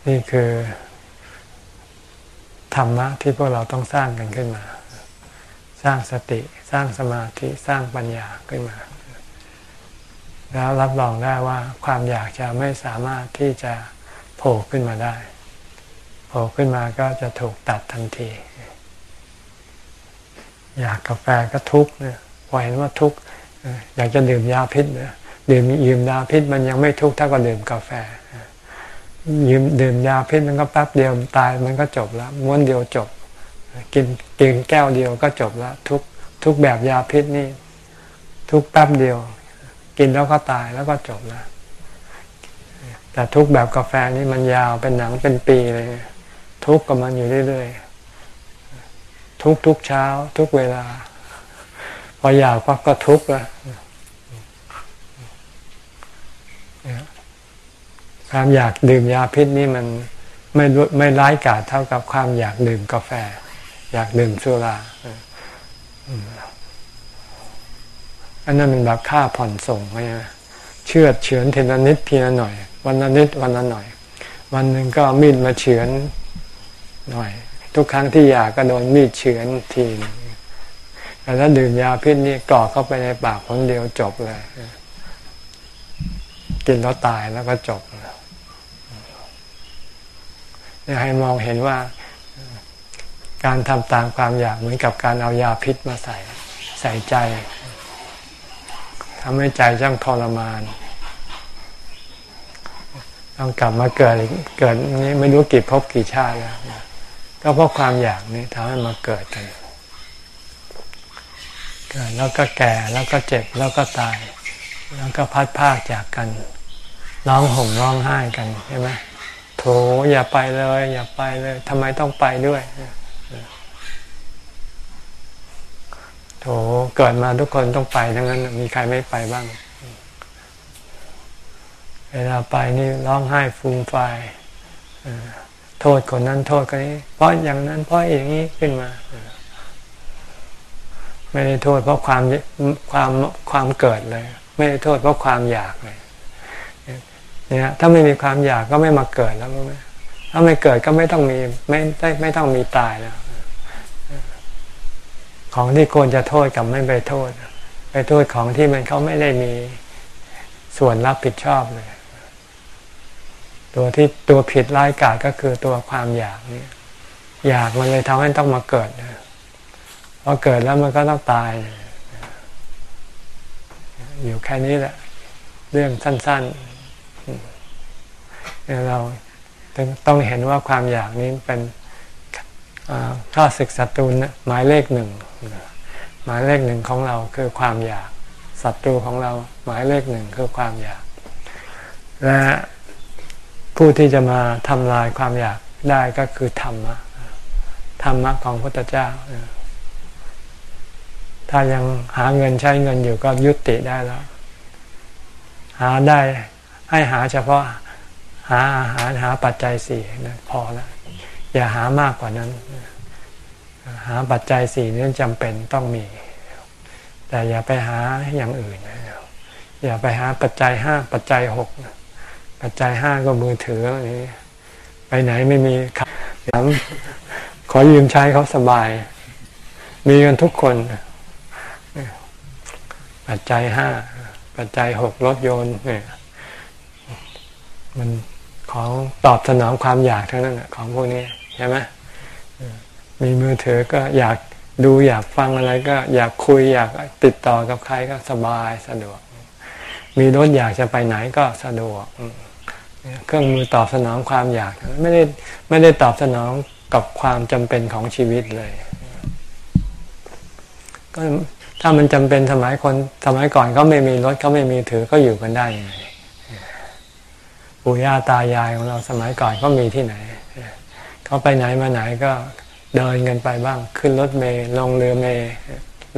นี่คือธรรมะที่พวกเราต้องสร้างกันขึ้นมา สร้างสติ สร้างสมาธิ สร้างปัญญาขึ้นมา แล้วรับรองได้ว่าความอยากจะไม่สามารถที่จะโผล่ขึ้นมาได้ โผล่ขึ้นมาก็จะถูกตัดทันที อยากกาแฟก็ทุกเนี่ยพอเห็นว่าทุกอยากจะดื่มยาพิษเนี่ยดื่มยืมยาพิษมันยังไม่ทุกเท่ากับดื่มกาแฟ ยืมดื่มยาพิษมันก็แป๊บเดียวตายมันก็จบแล้วม้วนเดียวจบ กินกินแก้วเดียวก็จบแล้วทุกทุกแบบยาพิษนี่ทุกแป๊บเดียว กินแล้วก็ตายแล้วก็จบแล้วแต่ทุกแบบกาแฟนี่มันยาวเป็นหนังเป็นปีเลย ทุกกับมันอยู่เรื่อยๆทุกทุกเช้า ทุกเวลา พออยากก็ทุกแล้ว ความอยากดื่มยาพิษนี่มันไม่ไม่ร้ายกาจเท่ากับความอยากดื่มกาแฟ อยากดื่มสุราอันนั้นมันแบบค่าผ่อนส่งไงเชื่อเฉือนทีละนิดทีละหน่อย วันละนิดวันละหน่อย วันหนึ่งก็มีดมาเฉือนหน่อย ทุกครั้งที่อยากก็โดนมีดเฉือนทีแต่ถ้าดื่มยาพิษนี่กรอกเข้าไปในปากคนเดียวจบเลย กินแล้วตายแล้วก็จบเนี่ย ให้มองเห็นว่าการทำตามความอยากเหมือนกับการเอายาพิษมาใส่ใส่ใจทำให้ใจจ้างทรมานต้องกลับมาเกิดเกิดนี้ไม่รู้กี่ภพกี่ชาติแล้วก็เพราะความอยากนี้ทำให้มาเกิดกันเกิดแล้วก็แก่แล้วก็เจ็บแล้วก็ตาย แล้วก็พัดพากจากกัน ร้องห่มร้องไห้กันใช่ไหม ถอย่าไปเลย อย่าไปเลยทำไมต้องไปด้วยโถเกิดมาทุกคนต้องไปทั้งนั้น มีใครไม่ไปบ้าง เวลาไปนี่ร้องไห้ฟูมไฟโทษคนนั้นโทษคนนี้ เพราะอย่างนั้น เพราะอย่างนี้ขึ้นมาไม่ได้โทษเพราะความความความเกิดเลย ไม่ได้โทษเพราะความอยากเลย เนี่ยถ้าไม่มีความอยากก็ไม่มาเกิดแล้วไหมถ้าไม่เกิดก็ไม่ต้องมีไม่ได้ไม่ต้องมีตายแล้ว ของที่ควรจะโทษกับไม่ไปโทษ ไปโทษของที่มันเขาไม่ได้มีส่วนรับผิดชอบเลย ตัวที่ตัวผิดร้ายกาจก็คือตัวความอยากนี่อยากมันเลยทำให้ต้องมาเกิดพอเกิดแล้วมันก็ต้องตาย อยู่แค่นี้แหละ เรื่องสั้น ๆ เราต้องเห็นว่าความอยากนี้เป็นข้าศึกศัตรูหมายเลขหนึ่งหมายเลขหนึ่งของเราคือความอยากศัตรูของเราหมายเลขหนึ่งคือความอยาก และผู้ที่จะมาทำลายความอยากได้ก็คือธรรมะธรรมะของพระพุทธเจ้า ถ้ายังหาเงินใช้เงินอยู่ก็ยุติได้แล้ว หาได้ให้หาเฉพาะ หาอาหารหาปัจจัยสี่นะพอแล้วอย่าหามากกว่านั้น หาปัจจัยสี่นี่จำเป็นต้องมี แต่อย่าไปหาอย่างอื่น อย่าไปหาปัจจัยห้าปัจจัยหกปัจจัยห้าก็มือถือนี่ไปไหนไม่มีขับขอยืมใช้เขาสบาย มีกันทุกคนปัจจัยห้าปัจจัยหกรถยนต์เนี่ยมัน ของตอบสนองความอยากทั้งนั้นของพวกนี้ใช่ไหมมีมือถือก็อยากดูอยากฟังอะไรก็อยากคุยอยากติดต่อกับใครก็สบายสะดวก มีรถอยากจะไปไหนก็สะดวก เครื่องมือตอบสนองความอยาก ไม่ได้ไม่ได้ตอบสนองกับความจำเป็นของชีวิตเลยก็ถ้ามันจำเป็นสมัยคนสมัยก่อนเขาไม่มีรถเขาไม่มีถือก็อยู่กันได้ยังไง ปู่ย่าตายายของเราสมัยก่อนก็มีที่ไหน เขาไปไหนมาไหนก็เดินกันไปบ้าง ขึ้นรถเมล์ลงเรือเมล์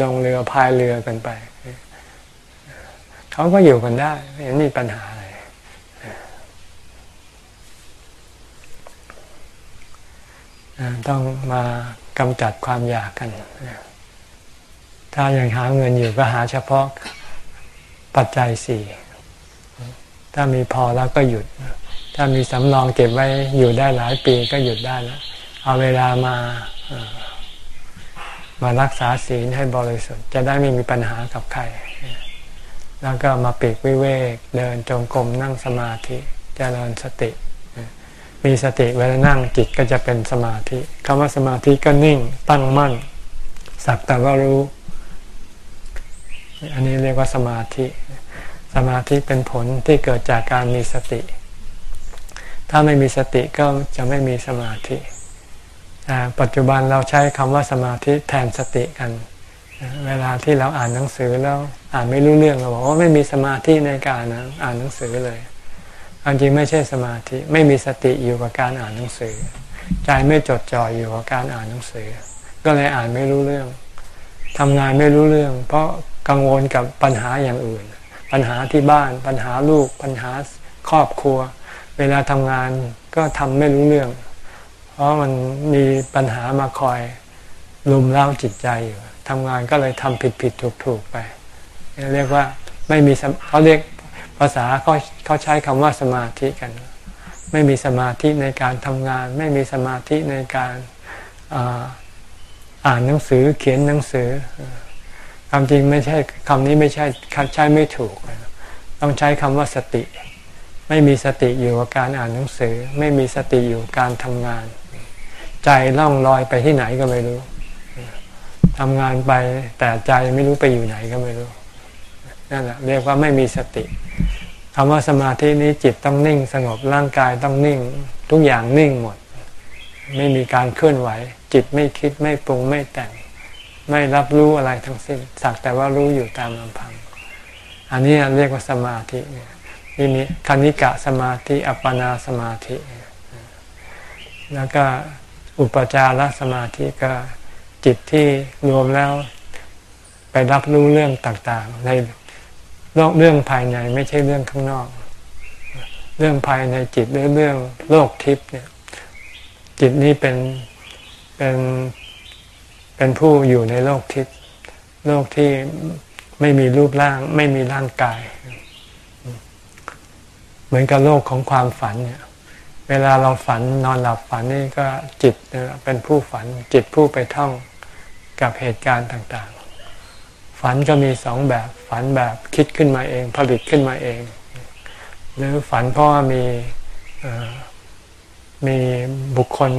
ลงเรือพายเรือกันไปเขาก็อยู่กันได้ไม่มีปัญหาอะไรต้องมากำจัดความอยากกัน ถ้ายังหาเงินอยู่ก็หาเฉพาะปัจจัยสี่ ถ้ามีพอแล้วก็หยุด ถ้ามีสำรองเก็บไว้อยู่ได้หลายปีก็หยุดได้แล้วเอาเวลามามารักษาศีลให้บริสุทธิ์ จะได้ไม่มีปัญหากับใคร แล้วก็มาปีกวิเวก เดินจงกรมนั่งสมาธิจเจริญสติ มีสติเวลานั่งจิตก็จะเป็นสมาธิคำว่าสมาธิก็นิ่งตั้งมั่น สักแต่ว่ารู้ อันนี้เรียกว่าสมาธิ สมาธิเป็นผลที่เกิดจากการมีสติ ถ้าไม่มีสติก็จะไม่มีสมาธิปัจจุบันเราใช้คำว่าสมาธิแทนสติกัน เวลาที่เราอ่านหนังสือแล้วอ่านไม่รู้เรื่องเราบอกว่าไม่มีสมาธิในการอ่านหนังสือเลยความจริงไม่ใช่สมาธิไม่มีสติอยู่กับการอ่านหนังสือ ใจไม่จดจ่ออยู่กับการอ่านหนังสือ ก็เลยอ่านไม่รู้เรื่องทำงานไม่รู้เรื่อง เพราะกังวลกับปัญหาอย่างอื่น ปัญหาที่บ้าน ปัญหาลูก ปัญหาครอบครัว เวลาทำงานก็ทำไม่รู้เรื่อง เพราะมันมีปัญหามาคอยลุมเล้าจิตใจอยู่ทำงานก็เลยทำผิดผิดถูกถูกไป เรียกว่าไม่มีเขาเรียกภาษาเขาเขาใช้คำว่าสมาธิกัน ไม่มีสมาธิในการทำงาน ไม่มีสมาธิในการอ่านหนังสือเขียนหนังสือ ความจริงไม่ใช่คำนี้ไม่ใช่ใช้ไม่ถูก ต้องใช้คำว่าสติ ไม่มีสติอยู่กับการอ่านหนังสือ ไม่มีสติอยู่การทำงาน ใจล่องลอยไปที่ไหนก็ไม่รู้ทำงานไปแต่ใจไม่รู้ไปอยู่ไหนก็ไม่รู้นั่นแหละเรียกว่าไม่มีสติคำว่าสมาธินี้จิตต้องนิ่ง สงบร่างกายต้องนิ่ง ทุกอย่างนิ่งหมด ไม่มีการเคลื่อนไหว จิตไม่คิดไม่ปรุงไม่แต่ง ไม่รับรู้อะไรทั้งสิ้น สักแต่ว่ารู้อยู่ตามลำพัง อันนี้เรียกว่าสมาธิเนี่ยนี่นี่คณิกะสมาธิ อัปปนาสมาธิ แล้วก็อุปจารสมาธิก็จิตที่รวมแล้วไปรับรู้เรื่องต่างๆ ในเรื่องภายในไม่ใช่เรื่องข้างนอก เรื่องภายในจิตหรือเรื่องโลกทิพย์เนี่ย จิตนี้เป็นเป็น เป็นผู้อยู่ในโลกทิพย์โลกที่ไม่มีรูปร่าง ไม่มีร่างกาย เหมือนกับโลกของความฝันเนี่ยเวลาเราฝันนอนหลับฝันนี่ก็จิตเป็นผู้ฝันจิตผู้ไปท่องกับเหตุการณ์ต่างๆ ฝันก็มีสองแบบฝันแบบคิดขึ้นมาเอง ผลิตขึ้นมาเอง หรือฝันเพราะว่ามีมีบุคคล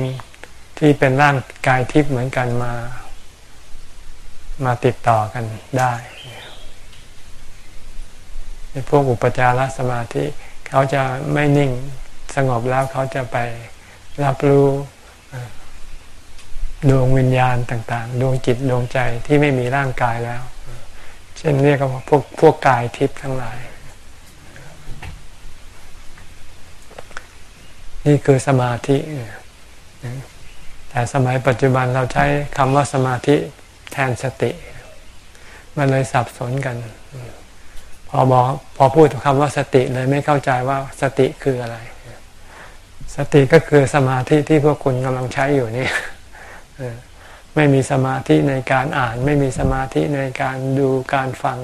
ที่เป็นร่างกายทิพย์เหมือนกันมา มาติดต่อกันได้ในพวกอุปจารสมาธิเขาจะไม่นิ่งสงบแล้วเขาจะไปรับรู้ดวงวิญญาณต่าง ๆ ดวงจิตดวงใจที่ไม่มีร่างกายแล้ว เช่นเรียกว่าพวกพวกกายทิพย์ทั้งหลาย นี่คือสมาธิแต่สมัยปัจจุบันเราใช้คำว่าสมาธิ แทนสติ มันเลยสับสนกัน พอบอกพอพูดคำว่าสติเลยไม่เข้าใจว่าสติคืออะไร สติก็คือสมาธิที่พวกคุณกำลังใช้อยู่นี่ไม่มีสมาธิในการอ่าน ไม่มีสมาธิในการดูการฟัง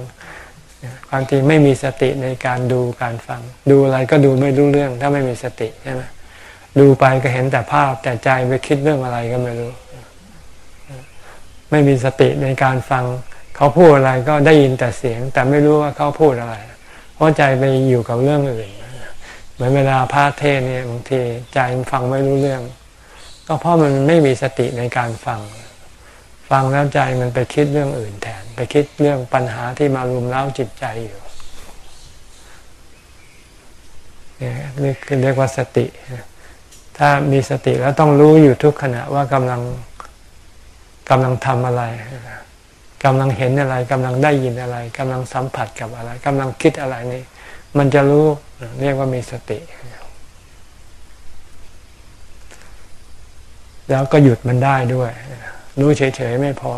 ความจริงไม่มีสติในการดูการฟัง ดูอะไรก็ดูไม่รู้เรื่อง ถ้าไม่มีสติใช่ไหมดูไปก็เห็นแต่ภาพแต่ใจไปคิดเรื่องอะไรก็ไม่รู้ ไม่มีสติในการฟัง เขาพูดอะไรก็ได้ยินแต่เสียง แต่ไม่รู้ว่าเขาพูดอะไร เพราะใจไปอยู่กับเรื่องอื่นเหมือนเวลาพระเทศเนี่ยบางทีใจมันฟังไม่รู้เรื่อง ก็เพราะมันไม่มีสติในการฟัง ฟังแล้วใจมันไปคิดเรื่องอื่นแทน ไปคิดเรื่องปัญหาที่มารุมเร้าจิตใจอยู่นี่คือเรียกว่าสติ ถ้ามีสติแล้วต้องรู้อยู่ทุกขณะว่ากำลัง กำลังทำอะไรกำลังเห็นอะไรกำลังได้ยินอะไรกำลังสัมผัสกับอะไรกำลังคิดอะไรนี่มันจะรู้เรียกว่ามีสติ แล้วก็หยุดมันได้ด้วย รู้เฉยๆไม่พอ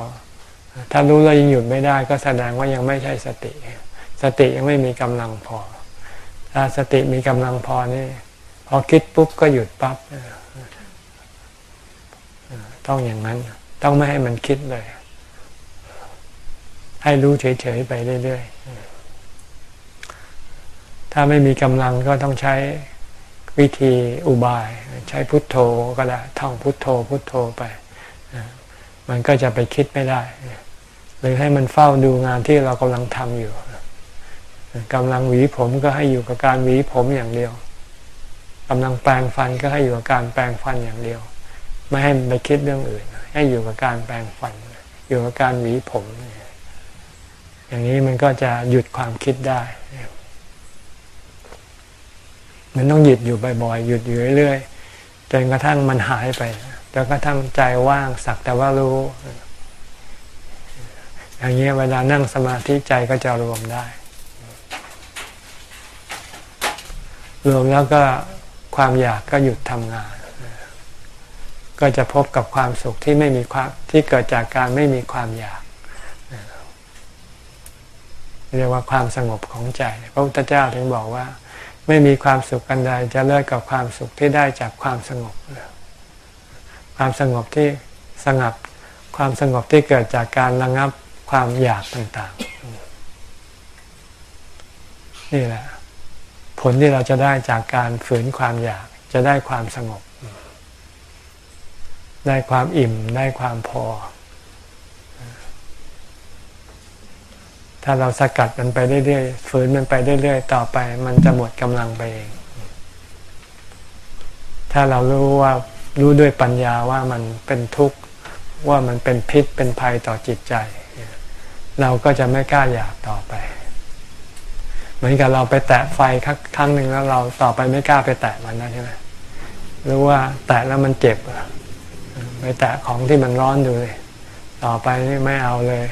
ถ้ารู้แล้วยังหยุดไม่ได้ ก็แสดงว่ายังไม่ใช่สติ สติยังไม่มีกำลังพอ ถ้าสติมีกำลังพอนี่ พอคิดปุ๊บก็หยุดปั๊บต้องอย่างนั้น ต้องไม่ให้มันคิดเลย ให้รู้เฉยๆไปเรื่อยๆ ถ้าไม่มีกำลังก็ต้องใช้วิธีอุบาย ใช้พุทโธก็ได้ท่องพุทโธ พุทโธไป มันก็จะไปคิดไม่ได้ หรือให้มันเฝ้าดูงานที่เรากำลังทำอยู่กำลังหวีผมก็ให้อยู่กับการหวีผมอย่างเดียวกำลังแปลงฟันก็ให้อยู่กับการแปลงฟันอย่างเดียว ไม่ให้มันไปคิดเรื่องอื่น ให้อยู่กับการแปลงฟัน อยู่กับการหวีผม อย่างนี้มันก็จะหยุดความคิดได้มันต้องหยุดอยู่บ่อยๆหยุดอยู่เรื่อยๆจนกระทั่งมันหายไปจนกระทั่งใจว่างสักแต่ว่ารู้ อย่างนี้เวลานั่งสมาธิใจก็จะรวมได้ รวมแล้วก็ความอยากก็หยุดทำงาน ก็จะพบกับความสุขที่ไม่มีความที่เกิดจากการไม่มีความอยากเรียกว่าความสงบของใจพระพุทธเจ้าถึงบอกว่า ไม่มีความสุขอันใดจะเลิกกับความสุขที่ได้จากความสงบความสงบที่สงบความสงบที่เกิดจากการระงับความอยากต่างๆ นี่แหละ ผลที่เราจะได้จากการฝืนความอยากจะได้ความสงบ ได้ความอิ่มได้ความพอ ถ้าเราสกัดมันไปเรื่อยๆฝืนมันไปเรื่อยๆต่อไป มันจะหมดกำลังไปเอง ถ้าเรารู้ว่ารู้ด้วยปัญญาว่ามันเป็นทุกข์ว่ามันเป็นพิษเป็นภัยต่อจิตใจ เราก็จะไม่กล้าอยากต่อไป เหมือนกับเราไปแตะไฟครั้งหนึ่งแล้วเราต่อไปไม่กล้าไปแตะมันนะใช่ไหมหรือว่าแตะแล้วมันเจ็บ ไปแตะของที่มันร้อนดูเลย ต่อไปไม่เอาเลย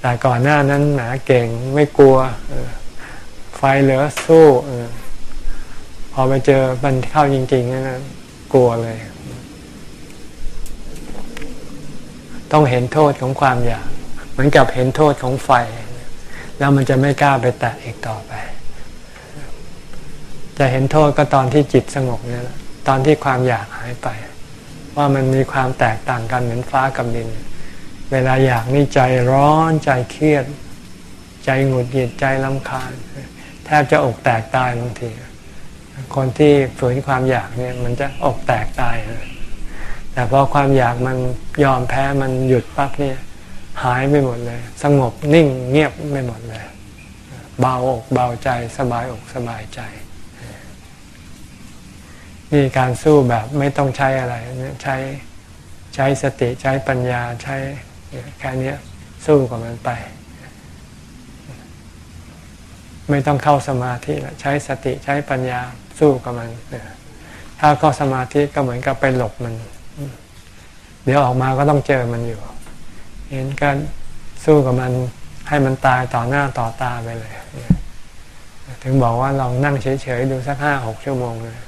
แต่ก่อนหน้านั้นหนาเก่งไม่กลัวไฟเหลือสู้พอไปเจอมันเข้าจริงๆนะกลัวเลย ต้องเห็นโทษของความอยาก เหมือนกับเห็นโทษของไฟ แล้วมันจะไม่กล้าไปแตะอีกต่อไป จะเห็นโทษก็ตอนที่จิตสงบนี่แหละตอนที่ความอยากหายไป ว่ามันมีความแตกต่างกันเหมือนฟ้ากับดิน เวลาอยากนี่ใจร้อนใจเครียด ใจหงุดหงิดใจลำคาญ แทบจะอกแตกตายบางที คนที่ฝืนความอยากเนี่ยมันจะอกแตกตาย แต่พอความอยากมันยอมแพ้มันหยุดปั๊บเนี่ยหายไปหมดเลย สงบนิ่งเงียบไม่หมดเลย เบาอกเบาใจสบายอกสบายใจ นี่การสู้แบบไม่ต้องใช้อะไรใช้ใช้สติใช้ปัญญาใช้แค่นี้สู้กับมันไป ไม่ต้องเข้าสมาธิแล้วใช้สติใช้ปัญญาสู้กับมันถ้าเข้าสมาธิก็เหมือนกับไปหลบมัน เดี๋ยวออกมาก็ต้องเจอมันอยู่เห็นการสู้กับมันให้มันตายต่อหน้าต่อตาไปเลย ถึงบอกว่าลองนั่งเฉยๆดูสักห้าหกชั่วโมงเลย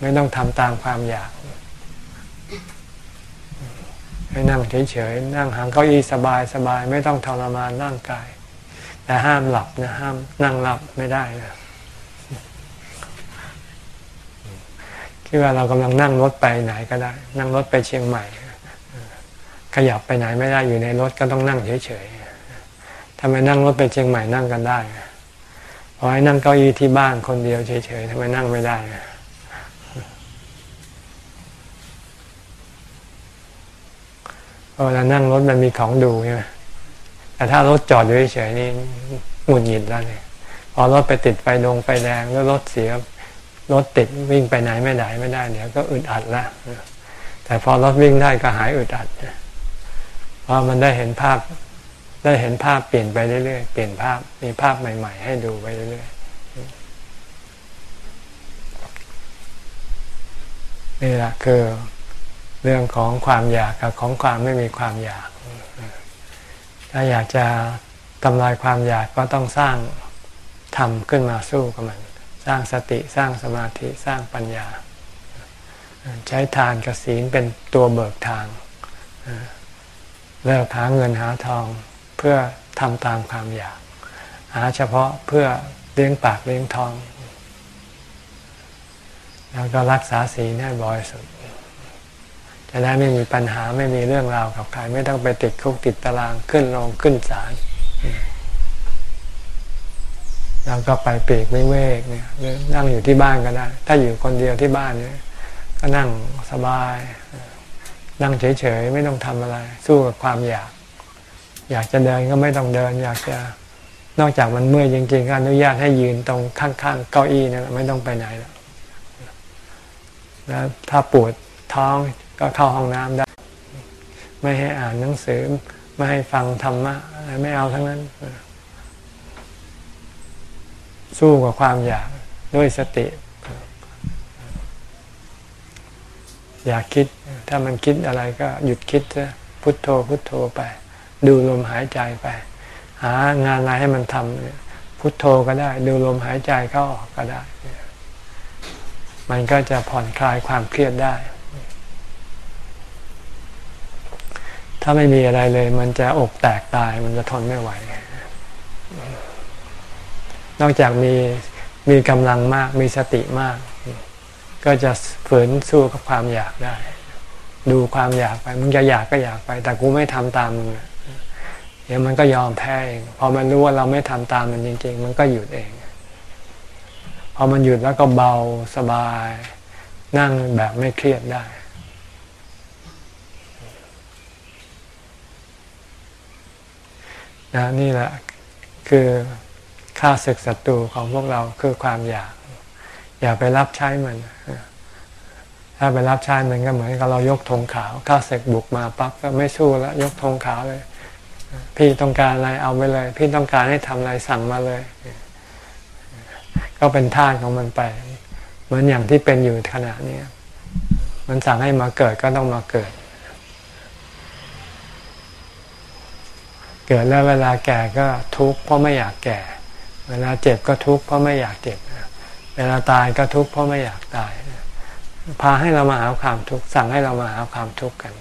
ไม่ต้องทำตามความอยาก ให้นั่งเฉยๆ นั่งหางเก้าอี้สบายสบายไม่ต้องทรมานร่างกาย แต่ห้ามหลับนะ ห้ามนั่งหลับไม่ได้นะคิดว่าเรากำลังนั่งรถไปไหนก็ได้ นั่งรถไปเชียงใหม่ ขยับไปไหนไม่ได้อยู่ในรถก็ต้องนั่งเฉยๆทำไมนั่งรถไปเชียงใหม่นั่งกันได้พอให้นั่งเก้าอี้ที่บ้านคนเดียวเฉยๆทำไมนั่งไม่ได้ เวลานั่งรถมันมีของดูใช่ไหมแต่ถ้ารถจอดอยู่เฉยๆนี่หงุดหงิดแล้วเนี่ยพอรถไปติดไฟดงไฟแดงแล้วรถเสียรถติดวิ่งไปไหนไม่ได้ไม่ได้เดี๋ยวก็อึดอัดละแต่พอรถวิ่งได้ก็หายอึดอัดเพราะมันได้เห็นภาพ ได้เห็นภาพเปลี่ยนไปเรื่อยๆเปลี่ยนภาพมีภาพใหม่ ๆ ให้ดูไปเรื่อยๆนี่แหละคือ เรื่องของความอยากกับของความไม่มีความอยาก ถ้าอยากจะทำลายความอยากก็ต้องสร้างทำขึ้นมาสู้กับมัน สร้างสติสร้างสมาธิสร้างปัญญา ใช้ทานกศีลเป็นตัวเบิกทาง เลิกหาเงินหาทองเพื่อทำตามความอยาก หาเฉพาะเพื่อเลี้ยงปากเลี้ยงทอง แล้วก็รักษาศีลให้บริสุทธิ จะได้ไม่มีปัญหาไม่มีเรื่องราวกับใคร ไม่ต้องไปติดคุกติดตารางขึ้นลงขึ้นศาลแล้วก็ไปปีกไม่เวกเนี่ยนั่งอยู่ที่บ้านก็ได้ ถ้าอยู่คนเดียวที่บ้านเนี่ยก็นั่งสบาย นั่งเฉยๆ ไม่ต้องทำอะไร สู้กับความอยาก อยากจะเดินก็ไม่ต้องเดิน อยากจะนอกจากมันเมื่อยจริงๆก็อนุญาตให้ยืนตรงข้างๆเก้าอี้นั่นแหละไม่ต้องไปไหนแล้วแล้วถ้าปวดท้อง ก็เข้าห้องน้ำได้ ไม่ให้อ่านหนังสือ ไม่ให้ฟังธรรมะอะไรไม่เอาทั้งนั้น สู้กับความอยากด้วยสติ อยากคิด ถ้ามันคิดอะไรก็หยุดคิดซะพุทโธพุทโธไป ดูลมหายใจไป หางานอะไรให้มันทำพุทโธก็ได้ ดูลมหายใจเข้าออกก็ได้ มันก็จะผ่อนคลายความเครียดได้ ถ้าไม่มีอะไรเลย มันจะอกแตกตายมันจะทนไม่ไหว นอกจากมีมีกำลังมากมีสติมาก ก็จะฝืนสู้กับความอยากได้ ดูความอยากไป มึงจะอยากก็อยากไป แต่กูไม่ทำตามมึงเดี๋ยวมันก็ยอมแพ้เองพอมันรู้ว่าเราไม่ทำตามมันจริง ๆ มันก็หยุดเองพอมันหยุดแล้วก็เบาสบาย นั่งแบบไม่เครียดได้ นะนี่แหละคือค่าศึกศัตรูของพวกเราคือความอยาก อย่าไปรับใช้มันถ้าไปรับใช้มันก็เหมือนกับเรายกธงขาวข้าศึกบุกมาปั๊บก็ไม่สู้แล้วยกธงขาวเลย พี่ต้องการอะไรเอาไปเลย พี่ต้องการให้ทำอะไรสั่งมาเลย ก็เป็นท่าของมันไป เหมือนอย่างที่เป็นอยู่ขณะนี้มันสั่งให้มาเกิดก็ต้องมาเกิด เกิดแล้วเวลาแก่ก็ทุกข์เพราะไม่อยากแก่ เวลาเจ็บก็ทุกข์เพราะไม่อยากเจ็บ เวลาตายก็ทุกข์เพราะไม่อยากตาย พาให้เรามาหาความทุกข์สั่งให้เรามาหาความทุกข์กัน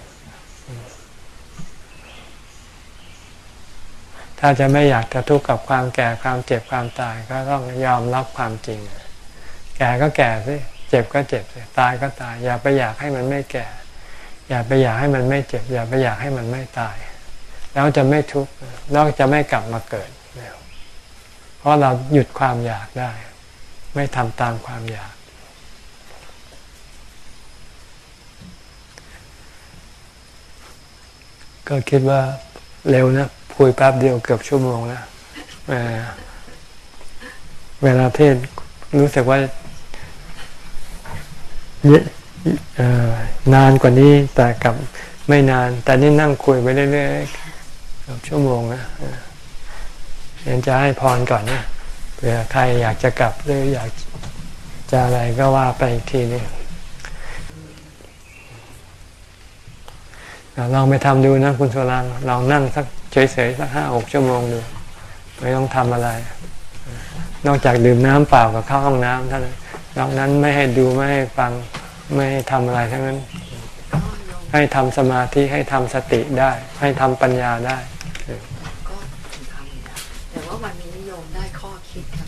ถ้าจะไม่อยากจะทุกข์กับความแก่ความเจ็บความตายก็ต้องยอมรับความจริง แก่ก็แก่สิเจ็บก็เจ็บสิตายก็ตาย อย่าไปอยากให้มันไม่แก่ อย่าไปอยากให้มันไม่เจ็บ อย่าไปอยากให้มันไม่ตาย แล้วจะไม่ทุกข์แล้วจะไม่กลับมาเกิด เพราะเราหยุดความอยากได้ ไม่ทำตามความอยาก ก็คิดว่าเร็วนะคุยแป๊บเดียวเกือบชั่วโมงแล้วเวลาเทศรู้สึกว่าเนานกว่านี้แต่กับไม่นาน แต่นี่นั่งคุยไปเรื่อยๆ ชั่วโมงนะเรนจะให้พรก่อนนะเผื่อใครอยากจะกลับหรืออยากจะอะไรก็ว่าไปอีกทีนึงลองไปทำดูนะคุณสุรังลองนั่งสักเฉยๆสักห้าหกชั่วโมงดูไม่ต้องทำอะไร นอกจากดื่มน้ำเปล่ากับเข้าห้องน้ำเท่านั้นนอกนั้นไม่ให้ดูไม่ให้ฟังไม่ให้ทำอะไรทั้งนั้น ให้ทำสมาธิให้ทำสติได้ ให้ทำปัญญาได้ ว่าวันนี้โยมได้ข้อคิดครับ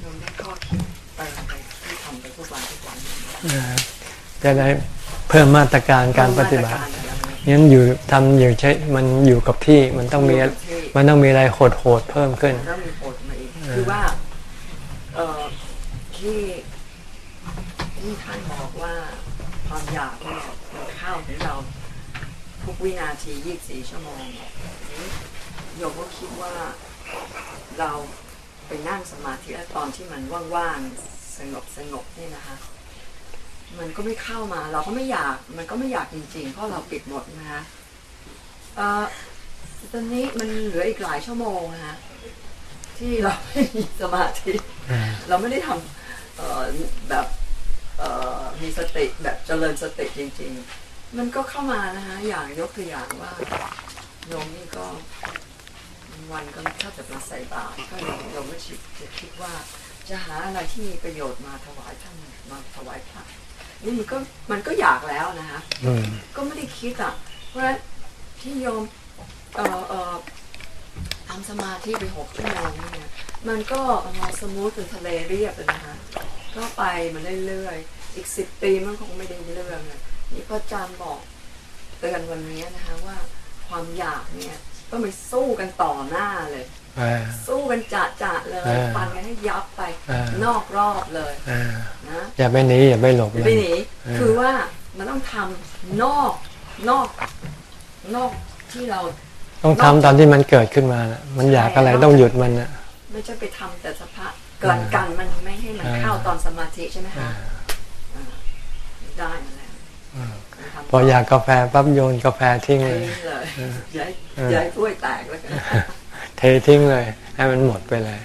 โยมได้ข้อคิดไปไปที่ทำไปทุกวันทุกวันจะได้เพิ่มมาตรการการปฏิบัติงั้นอยู่ทำอยู่ใช้มันอยู่กับที่มันต้องมีมันต้องมีอะไรโหดโหดเพิ่มขึ้นต้องมีผลมาอีกคือว่าเอ่อที่ที่ท่านบอกว่าความอยากเนี่ยมันเข้าถึงเราทุกวินาที 24 ชั่วโมงนี้ โยมก็คิดว่าเราไปนั่งสมาธิแล้วตอนที่มันว่างๆสงบสงบๆนี่นะคะ มันก็ไม่เข้ามา เราก็ไม่อยาก มันก็ไม่อยากจริงๆ เพราะเราปิดหมดนะคะเอ่อตอนนี้มันเหลืออีกหลายชั่วโมงนะคะที่เราไม่มีสมาธิเราไม่ได้ทำเอ่อแบบเอ่อมีสติแบบเจริญสติจริง ๆ มันก็เข้ามานะคะอย่างยกตัวอย่างว่าโยมนี่ก็ วันก็ถ้าจะมาใส่บาตรก็โยมก็จะคิดว่า จะหาอะไรที่มีประโยชน์มาถวายท่านมาถวายพระนี่มันก็มันก็อยากแล้วนะคะอืมก็ไม่ได้คิดอะ เพราะฉะนั้นที่โยมเอ่อเอ่อทำสมาธิไปหกชั่วโมงเนี่ยมันก็เอ่อสมูทเป็นทะเลเรียบเลยนะคะก็ไปมันเรื่อยๆอีกสิบปีมันคงไม่ได้เรื่องเลยนี่พระอาจารย์บอกเตือนวันนี้นะคะว่าความอยากเนี่ย ต้องไปสู้กันต่อหน้าเลยอ่าสู้กันจะจะๆเลยอ่าฟันกันให้ยับไปอ่านอกรอบเลยอ่านะอย่าไปหนีอย่าไปหลบอย่าเลไปยหนีเออคือว่ามันต้องทำนอกนอกนอกที่เรา ต้องทำตอนที่มันเกิดขึ้นมานะมันอยากอะไรต้องหยุดมันนะไม่ใช่ไปทำแต่สภาพกลั่นกันมันไม่ให้มันอ่าเข้าตอนสมาธิใช่ไหมอ่าคะได้ พออยากกาแฟปั๊บโยนกาแฟทิ้งทิ้เลยงเลยย้ายย้ายถ้วยแตกแล้วกันเททิ้งเลย ให้มันหมดไปเลย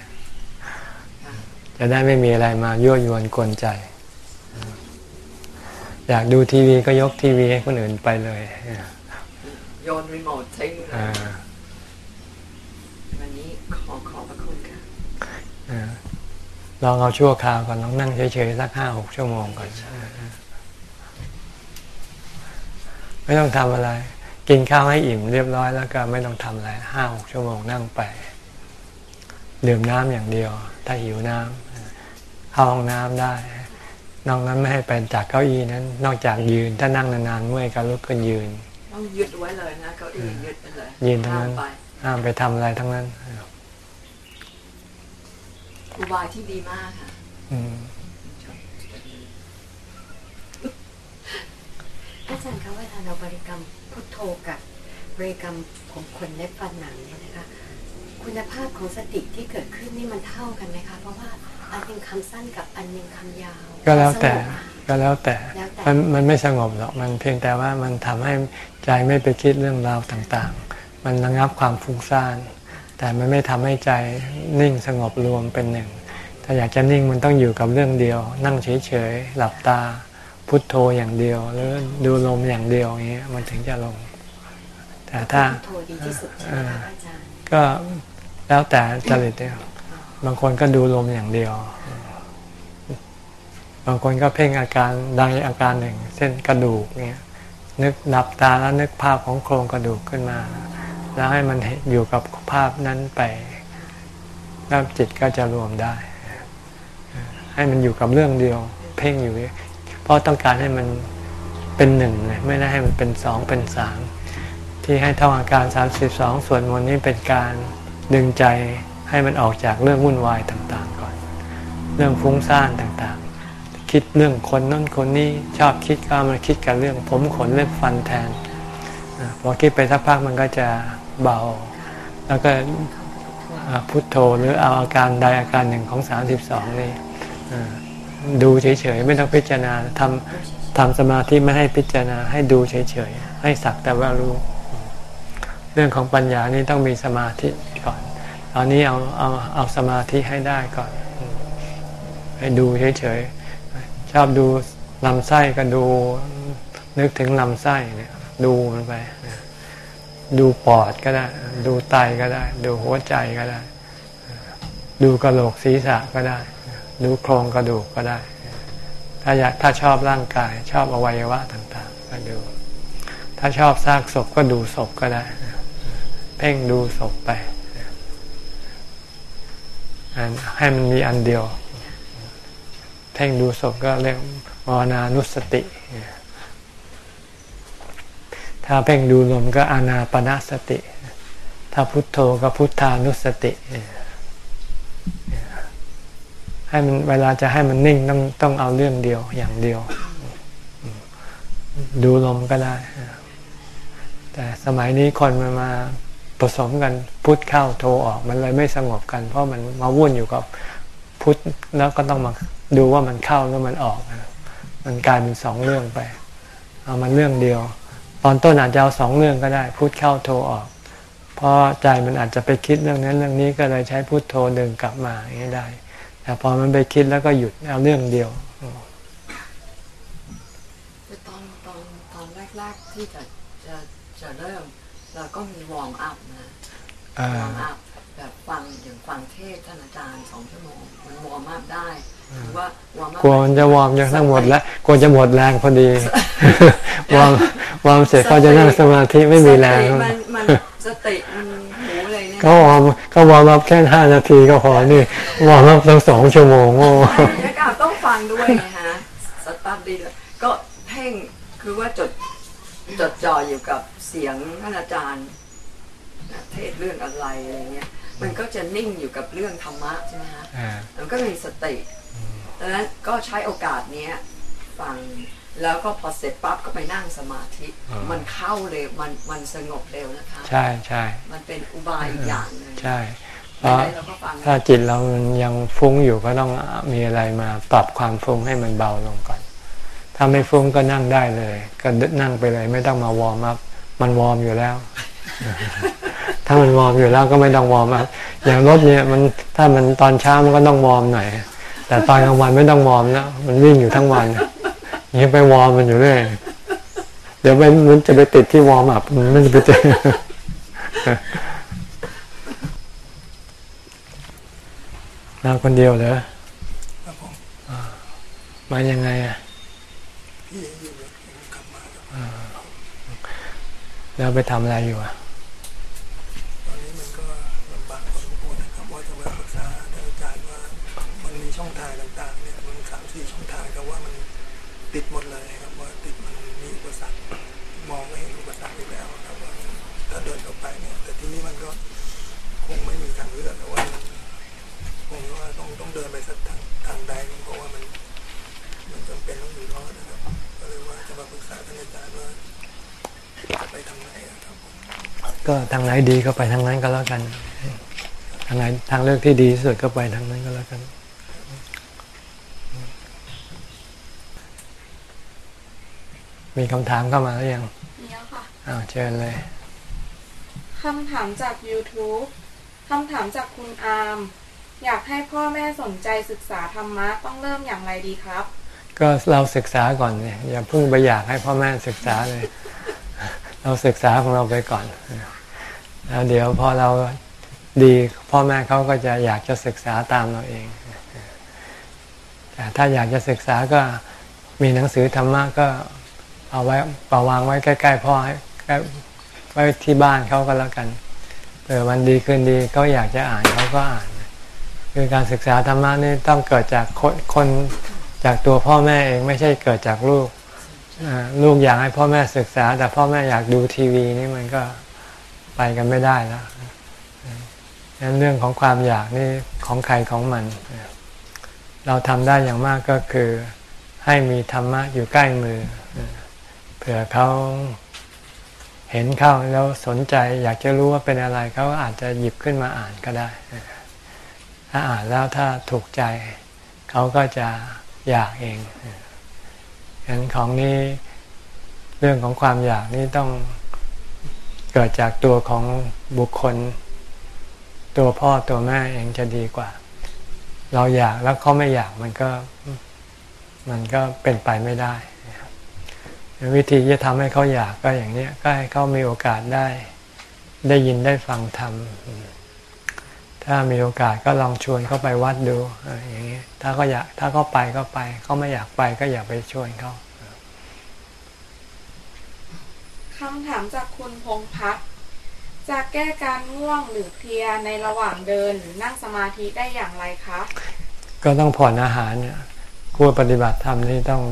จะได้ไม่มีอะไรมายั่วยวนกวนใจ อยากดูทีวีก็ยกทีวีให้คนอื่นไปเลย โยนรีโมททิ้งเลยอ่าวันนี้ขอขอบพระคุณค่ะอ่าลองเอาชั่วคราวก่อนลองนั่งเฉยๆสักห้าหกชั่วโมงก่อน ไม่ต้องทำอะไร กินข้าวให้อิ่มเรียบร้อยแล้วก็ไม่ต้องทำอะไรห้าหกชั่วโมงนั่งไปดื่มน้ำอย่างเดียว ถ้าหิวน้ำเข้าห้องน้ำได้นอกนั้นไม่ให้ไปจากเก้าอี้นั้น นอกจากยืนถ้านั่งนานๆเมื่อยก็ลุกขึ้นยืนต้องยึดไว้เลยนะเก้าอี้ยึดไปเลยยืนทั้งนั้นห้ามไปห้ามไปทำอะไรทั้งนั้นอุบายที่ดีมากค่ะ อืมอาจารย์คะเวลาเราบริกรรมพุทโธกับบริกรรมของคนเล็บฟันหนังเนี่ยนะคะ คุณภาพของสติที่เกิดขึ้นนี่มันเท่ากันไหมคะเพราะว่าอันหนึ่งคำสั้นกับอันหนึ่งคำยาว ก็แล้วแต่สงบอะก็แล้วแต่แล้วแต่มันมันไม่สงบหรอกมันเพียงแต่ว่ามันทำให้ใจไม่ไปคิดเรื่องราวต่างๆ มันระงับความฟุ้งซ่าน แต่มันไม่ทำให้ใจนิ่งสงบรวมเป็นหนึ่ง ถ้าอยากจะนิ่งมันต้องอยู่กับเรื่องเดียว นั่งเฉยๆหลับตา พุทโธอย่างเดียว หรือดูลมอย่างเดียวอย่างเงี้ยมันถึงจะลง แต่ถ้าพุทโธดีที่สุดใช่ไหมคะอาจารย์ก็แล้วแต่จริตเนี่ยบางคนก็ดูลมอย่างเดียว บางคนก็เพ่งอาการใดอาการหนึ่ง เช่นกระดูกเนี่ยนึกหลับตาแล้วนึกภาพของโครงกระดูกขึ้นมา แล้วให้มันอยู่กับภาพนั้นไปแล้วจิตก็จะรวมได้ ให้มันอยู่กับเรื่องเดียว เพ่งอยู่ เพราะต้องการให้มันเป็นหนึ่งไม่ได้ให้มันเป็นสองเป็นสามที่ให้ท่องอาการ 32 ส่วนมนต์นี้เป็นการดึงใจให้มันออกจากเรื่องวุ่นวายต่างๆก่อน เรื่องฟุ้งซ่านต่างๆ คิดเรื่องคนนั่นคนนี้ชอบคิดก็เอามาคิดกับเรื่องผมขนเล็บฟันแทนพอคิดไปสักพักมันก็จะเบา แล้วก็พุทโธหรือเอาอาการใดอาการหนึ่งของ 32 นี่อ่ ดูเฉยๆไม่ต้องพิจารณาทำทำสมาธิไม่ให้พิจารณา ให้ดูเฉยๆให้สักแต่ว่ารู้ เรื่องของปัญญานี่ต้องมีสมาธิก่อน ตอนนี้เอาเอาเอาสมาธิให้ได้ก่อน ให้ดูเฉยๆชอบดูลำไส้ก็ดูนึกถึงลำไส้เนี่ย ดูมันไปดูปอดก็ได้ ดูไตก็ได้ ดูหัวใจก็ได้ ดูกระโหลกศีรษะก็ได้ ดูโครงกระดูกก็ได้ ถ้าอยากถ้าชอบร่างกาย ชอบอวัยวะต่างๆ ก็ดู ถ้าชอบซากศพก็ดูศพก็ได้ เพ่งดูศพไปให้มันมีอันเดียว เพ่งดูศพก็เรียกมรณานุสติ ถ้าเพ่งดูลมก็อานาปนาสติ ถ้าพุทโธก็พุทธานุสติ ให้มันเวลาจะให้มันนิ่งต้องต้องเอาเรื่องเดียวอย่างเดียว ดูลมก็ได้ แต่สมัยนี้คนมันมาผสมกันพุทธเข้าโทออกมันเลยไม่สงบกัน เพราะมันมาวุ่นอยู่กับพุทธแล้วก็ต้องมาดูว่ามันเข้าแล้วมันออก มันกลายเป็นสองเรื่องไป เอามันเรื่องเดียว ตอนต้นอาจจะเอาสองเรื่องก็ได้ พุทเข้าโธออก เพราะใจมันอาจจะไปคิดเรื่องนั้นเรื่องนี้ก็เลยใช้พุทโธดึงกลับมาอย่างนี้ได้ แต่พอมันไปคิดแล้วก็หยุดเอาเรื่องเดียวคือตอนตอนตอนแรกๆที่จะจะจะเริ่มเราก็มี warm up นะอ่า warm up แบบฟังอย่างฟังเทศน์ท่านอาจารย์สองชั่วโมงมัน warm up ได้หรือว่า warm up กลัวมันจะ warm จนทั้งหมดแล้วกลัวจะหมดแรงพอดี warm warm เสร็จเขาจะนั่งสมาธิไม่มีแรงสติมันมันสติมันหู เลยเนี่ยก็ warm ก็ warm up แค่ห้านาทีก็พอนี่ warm up ตั้งสองชั่วโมงโอ้นักข่าวต้องฟังด้วยไงฮะสตาร์ทดีเลยก็เพ่งคือว่าจดจดจ่ออยู่กับเสียงท่านอาจารย์เทศน์เรื่องอะไรอะไรเงี้ย มันก็จะนิ่งอยู่กับเรื่องธรรมะใช่ไหมฮะอ่ามันก็มีสติดังนั้นก็ใช้โอกาสเนี้ยฟัง แล้วก็พอเสร็จปั๊บก็ไปนั่งสมาธิ มันเข้าเร็วมันมันสงบเร็วนะคะ ใช่ใช่มันเป็นอุบายอีกอย่างหนึ่งใช่เพไม่ราะได้เราก็ฟังถ้าจิตเรามันยังฟุ้งอยู่ก็ต้องมีอะไรมาปรับความฟุ้งให้มันเบาลงก่อน ถ้าไม่ฟุ้งก็นั่งได้เลย ก็นั่งไปเลย ไม่ต้องมา warm up มัน warm อยู่แล้ว ถ้ามัน warm อยู่แล้วก็ไม่ต้อง warm up อย่างรถเนี่ยมันถ้ามันตอนเช้ามันก็ต้อง warm หน่อยแต่ตอนกลางวันไม่ต้อง warm แล้วมันวิ่งอยู่ทั้งวันอ ย่างนี้ไป warm มันอยู่เรื่อยเดี๋ยวมันจะไปติดที่ warm upมันไม่จะไปเจอมาคนเดียวเหรอครับผมมายังไงอะพี่อยู่รถผมกลับมาครับแล้วไปทำอะไรอยู่อะ ติดหมดเลยครับว่าติดมันมีอุปสรรคมองไม่เห็นอุปสรรคอยู่แล้วครับว่าถ้าเดินออกไปเนี่ย แต่ที่นี้มันก็คงไม่มีทางเลือกแต่ว่าคงว่าต้องต้องเดินไปสักทางทางใดเพราะว่ามัน มันจำเป็นต้องอยู่รอดนะครับ ก็เลยว่าจะมาปรึกษาท่านอาจารย์ว่าจะไปทางไหนครับก็ทางไหนดีก็ไปทางนั้นก็แล้วกัน ทางไหนทางเลือกที่ดีที่สุดก็ไปทางนั้นก็แล้วกัน มีคำถามเข้ามาหรือยังเนี่ยค่ะอ้าวเชิญเลยคำถามจาก YouTube คำถามจากคุณอาร์มอยากให้พ่อแม่สนใจศึกษาธรรมะต้องเริ่มอย่างไรดีครับ ก็เราศึกษาก่อนเนี่ยอย่าเพิ่งไปอยากให้พ่อแม่ศึกษาเลย เราศึกษาของเราไปก่อนแล้วเดี๋ยวพอเราดีพ่อแม่เขาก็จะอยากจะศึกษาตามเราเองแต่ถ้าอยากจะศึกษาก็มีหนังสือธรรมะก็ เอาไว้ประวางไว้ใกล้ๆพ่อให้ใไว้ที่บ้านเขาก็แล้วกันเผื่อวันดีคืนดีเขาอยากจะอ่านเขาก็อ่าน คือการศึกษาธรรมะนี่ต้องเกิดจากคนคนจากตัวพ่อแม่เองไม่ใช่เกิดจากลูกลูกอยากให้พ่อแม่ศึกษา แต่พ่อแม่อยากดูทีวีนี่มันก็ไปกันไม่ได้แล้วดังนั้นเรื่องของความอยากนี่ของใครของมัน เราทำได้อย่างมากก็คือให้มีธรรมะอยู่ใกล้มือ ผื่อเขาเห็นเข้าแล้วสนใจอยากจะรู้ว่าเป็นอะไรเขาอาจจะหยิบขึ้นมาอ่านก็ได้ ถ้าอ่านแล้วถ้าถูกใจ เขาก็จะอยากเองฉะนั้นของนี้เรื่องของความอยากนี่ต้องเกิดจากตัวของบุคคล ตัวพ่อตัวแม่เองจะดีกว่า เราอยากแล้วเขาไม่อยากมันก็ มันก็เป็นไปไม่ได้ วิธีจะทำให้เขาอยากก็อย่างนี้ก็ให้เขามีโอกาสได้ ได้ยินได้ฟังธรรมถ้ามีโอกาสก็ลองชวนเขาไปวัดดูเอออย่างนี้ถ้าก็อยากถ้าเขาไปก็ไปเขาไม่อยากไปก็อย่าไปชวนเขาคำถามจากคุณพงพัฒน์จะแก้การง่วงหรือเพลียในระหว่างเดินหรือนั่งสมาธิได้อย่างไรคะ ก็ต้องผ่อนอาหารเนี่ยผู้ปฏิบัติธรรมนี่ต้อง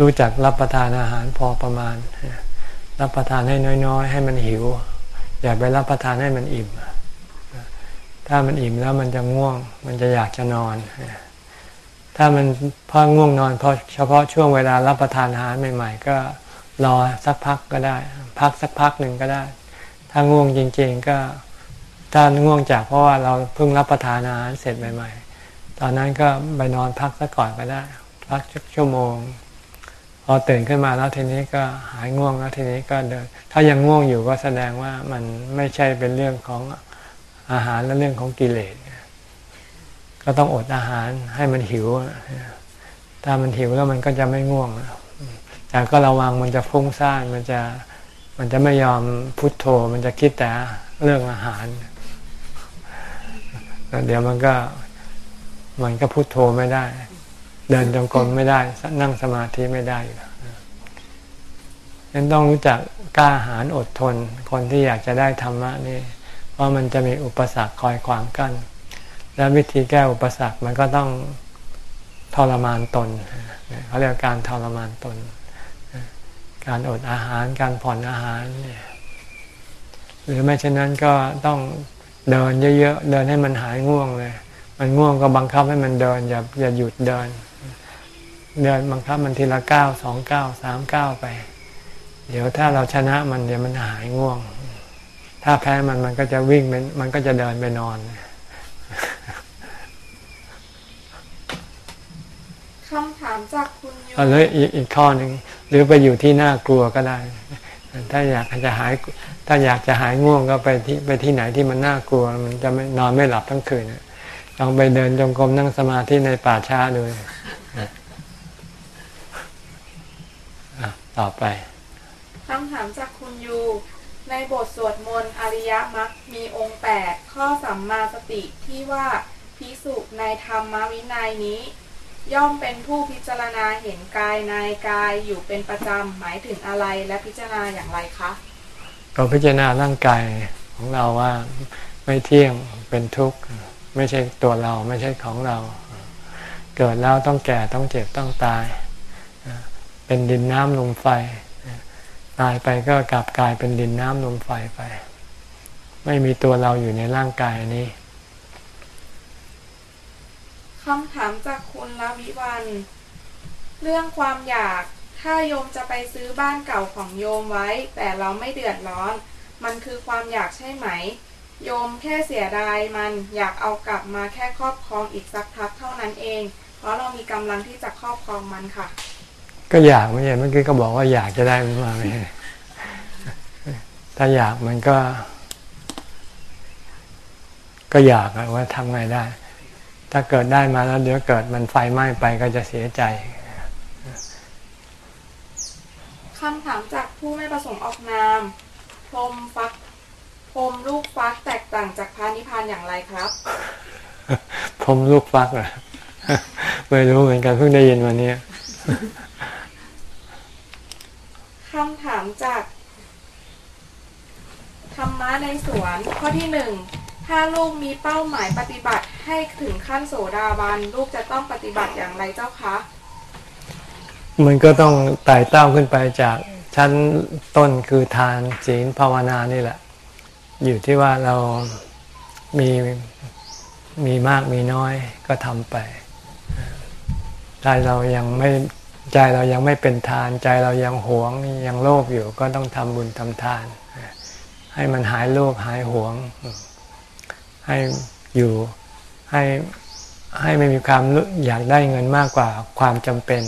รู้จักรับประทานอาหารพอประมาณ รับประทานให้น้อย ๆ ให้มันหิว อย่าไปรับประทานให้มันอิ่ม ถ้ามันอิ่มแล้วมันจะง่วง มันจะอยากจะนอน ถ้ามันพอง่วงนอนพราะเฉพาะช่วงเวลารับประทานอาหารใหม่ๆ ก็รอสักพักก็ได้ พักสักพักหนึ่งก็ได้ ถ้าง่วงจริง ๆ ก็ถ้าง่วงจากเพราะว่าเราเพิ่งรับประทานอาหารเสร็จใหม่ ๆ ตอนนั้นก็ไปนอนพักสักก่อนก็ได้ พักสักชั่วโมง พอตื่นขึ้นมาแล้วทีนี้ก็หายง่วงแล้วทีนี้ก็เดิน ถ้ายังง่วงอยู่ก็แสดงว่ามันไม่ใช่เป็นเรื่องของอาหารและเรื่องของกิเลสก็ต้องอดอาหารให้มันหิว ถ้ามันหิวแล้วมันก็จะไม่ง่วง แต่ก็ระวังมันจะฟุ้งซ่านมันจะมันจะไม่ยอมพุโทโธ มันจะคิดแต่เรื่องอาหารแล้วเดี๋ยวมันก็มันก็พุโทโธไม่ได้ เดินจงกรมไม่ได้นั่งสมาธิไม่ได้อยู่แล้วนั้นต้องรู้จักกล้าหาญอดทน คนที่อยากจะได้ธรรมะนี่เพราะมันจะมีอุปสรรคคอยขวางกั้นและวิธีแก้อุปสรรคมันก็ต้องทรมานตนเขาเรียกการทรมานตน การอดอาหารการผ่อนอาหารเนี่ยหรือไม่เช่นนั้นก็ต้องเดินเยอะๆ เดินให้มันหายง่วงเลย มันง่วงก็บังคับให้มันเดินอย่าอย่าหยุดเดิน เดินบังคับมันทีละก้าวสองก้าวสามก้าวไป เดี๋ยวถ้าเราชนะมันเดี๋ยวมันหายง่วง ถ้าแพ้มันมันก็จะวิ่งมันมันก็จะเดินไปนอนคำถามจากคุณยูเอาเลยอีกอีกข้อหนึ่งหรือไปอยู่ที่น่ากลัวก็ได้ ถ้าอยากจะหาย ถ้าอยากจะหายง่วงก็ไปที่ไปที่ไหนที่มันน่ากลัว มันจะไม่นอนไม่หลับทั้งคืนน่ะลองไปเดินจงกรมนั่งสมาธิในป่าช้าดูอะ ต่อไปคำถามจากคุณยู ในบทสวดมนต์อริยมรรคมีองค์แปดข้อสัมมาสติที่ว่าพิสุในธรรมวินัยนี้ ย่อมเป็นผู้พิจารณาเห็นกายในกายอยู่เป็นประจำหมายถึงอะไรและพิจารณาอย่างไรคะก็พิจารณาร่างกายของเราว่าไม่เที่ยงเป็นทุกข์ไม่ใช่ตัวเราไม่ใช่ของเรา เกิดแล้วต้องแก่ต้องเจ็บต้องตาย เป็นดินน้ำลมไฟ ตายไปก็กลับกลายเป็นดินน้ำลมไฟไป ไม่มีตัวเราอยู่ในร่างกายนี้คำถามจากคุณละวิวัน เรื่องความอยากถ้าโยมจะไปซื้อบ้านเก่าของโยมไว้ แต่เราไม่เดือดร้อน มันคือความอยากใช่ไหม โยมแค่เสียดายมันอยากเอากลับมาแค่ครอบครองอีกสักพักเท่านั้นเอง เพราะเรามีกำลังที่จะครอบครองมันค่ะ ก็อยากไม่ใช่เมื่อกี้ก็บอกว่าอยากจะได้มันมาไม่ใช่ถ้าอยากมันก็ ก็อยากอะว่าทำไงได้ ถ้าเกิดได้มาแล้วเดี๋ยวเกิดมันไฟไหม้ไปก็จะเสียใจคำถามจากผู้ไม่ประสงค์ออกนามพรหมฟักพรหมลูกฟักแตกต่างจากพระนิพพานอย่างไรครับผมลูกฟักเหรอไม่รู้เหมือนกันเพิ่งได้ยินวันนี้ คำถามจากธรรมะในสวน ข้อที่หนึ่งถ้าลูกมีเป้าหมายปฏิบัติให้ถึงขั้นโสดาบันลูกจะต้องปฏิบัติอย่างไรเจ้าคะมันก็ต้องไต่เต้าขึ้นไปจากชั้นต้นคือทานศีลภาวนานี่แหละ อยู่ที่ว่าเรามีมีมากมีน้อยก็ทำไปใจเรายังไม่ ใจเรายังไม่เป็นทาน ใจเรายังหวงยังโลภอยู่ก็ต้องทำบุญทำทาน ให้มันหายโลภหายหวง ให้อยู่ให้ให้ไม่มีความอยากได้เงินมากกว่าความจำเป็น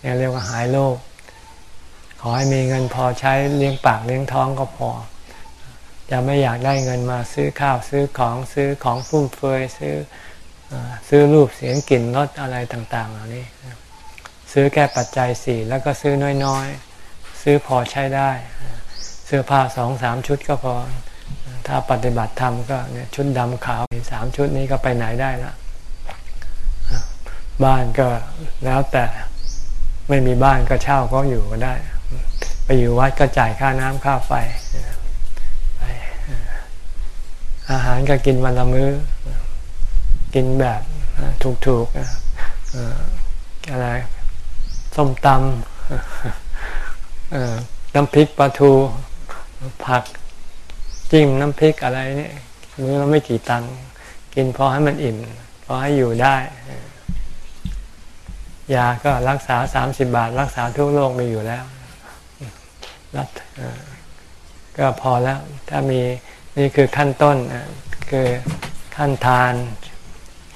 เนี่ยเรียกว่าหายโลภขอให้มีเงินพอใช้เลี้ยงปากเลี้ยงท้องก็พอจะไม่อยากได้เงินมาซื้อข้าวซื้อของซื้อของฟุ่มเฟือยซื้อเอ่อซื้อรูปเสียงกลิ่นรสอะไรต่าง ๆ เหล่านี้ ซื้อแค่ปัจจัยสี่แล้วก็ซื้อน้อยๆ ซื้อพอใช้ได้ เสื้อผ้าสองสามชุดก็พอ ถ้าปฏิบัติธรรมก็เนี่ยชุดดำขาวสามชุดนี้ก็ไปไหนได้ละบ้านก็แล้วแต่ไม่มีบ้านก็เช่าก็อยู่ก็ได้ ไปอยู่วัดก็จ่ายค่าน้ำค่าไฟไอาหารก็กินวันละมื้อ กินแบบถูกๆอะไร ส้มตำน้ำพริกปลาทู ผักจิ้มน้ำพริกอะไรเนี่ยมื้อละไม่กี่ตังค์กินพอให้มันอิ่ม พอให้อยู่ได้ยาก็รักษาสามสิบบาท รักษาทุกโรคมีอยู่แล้วรักก็พอแล้ว ถ้ามีนี่คือขั้นต้นคือขั้นทาน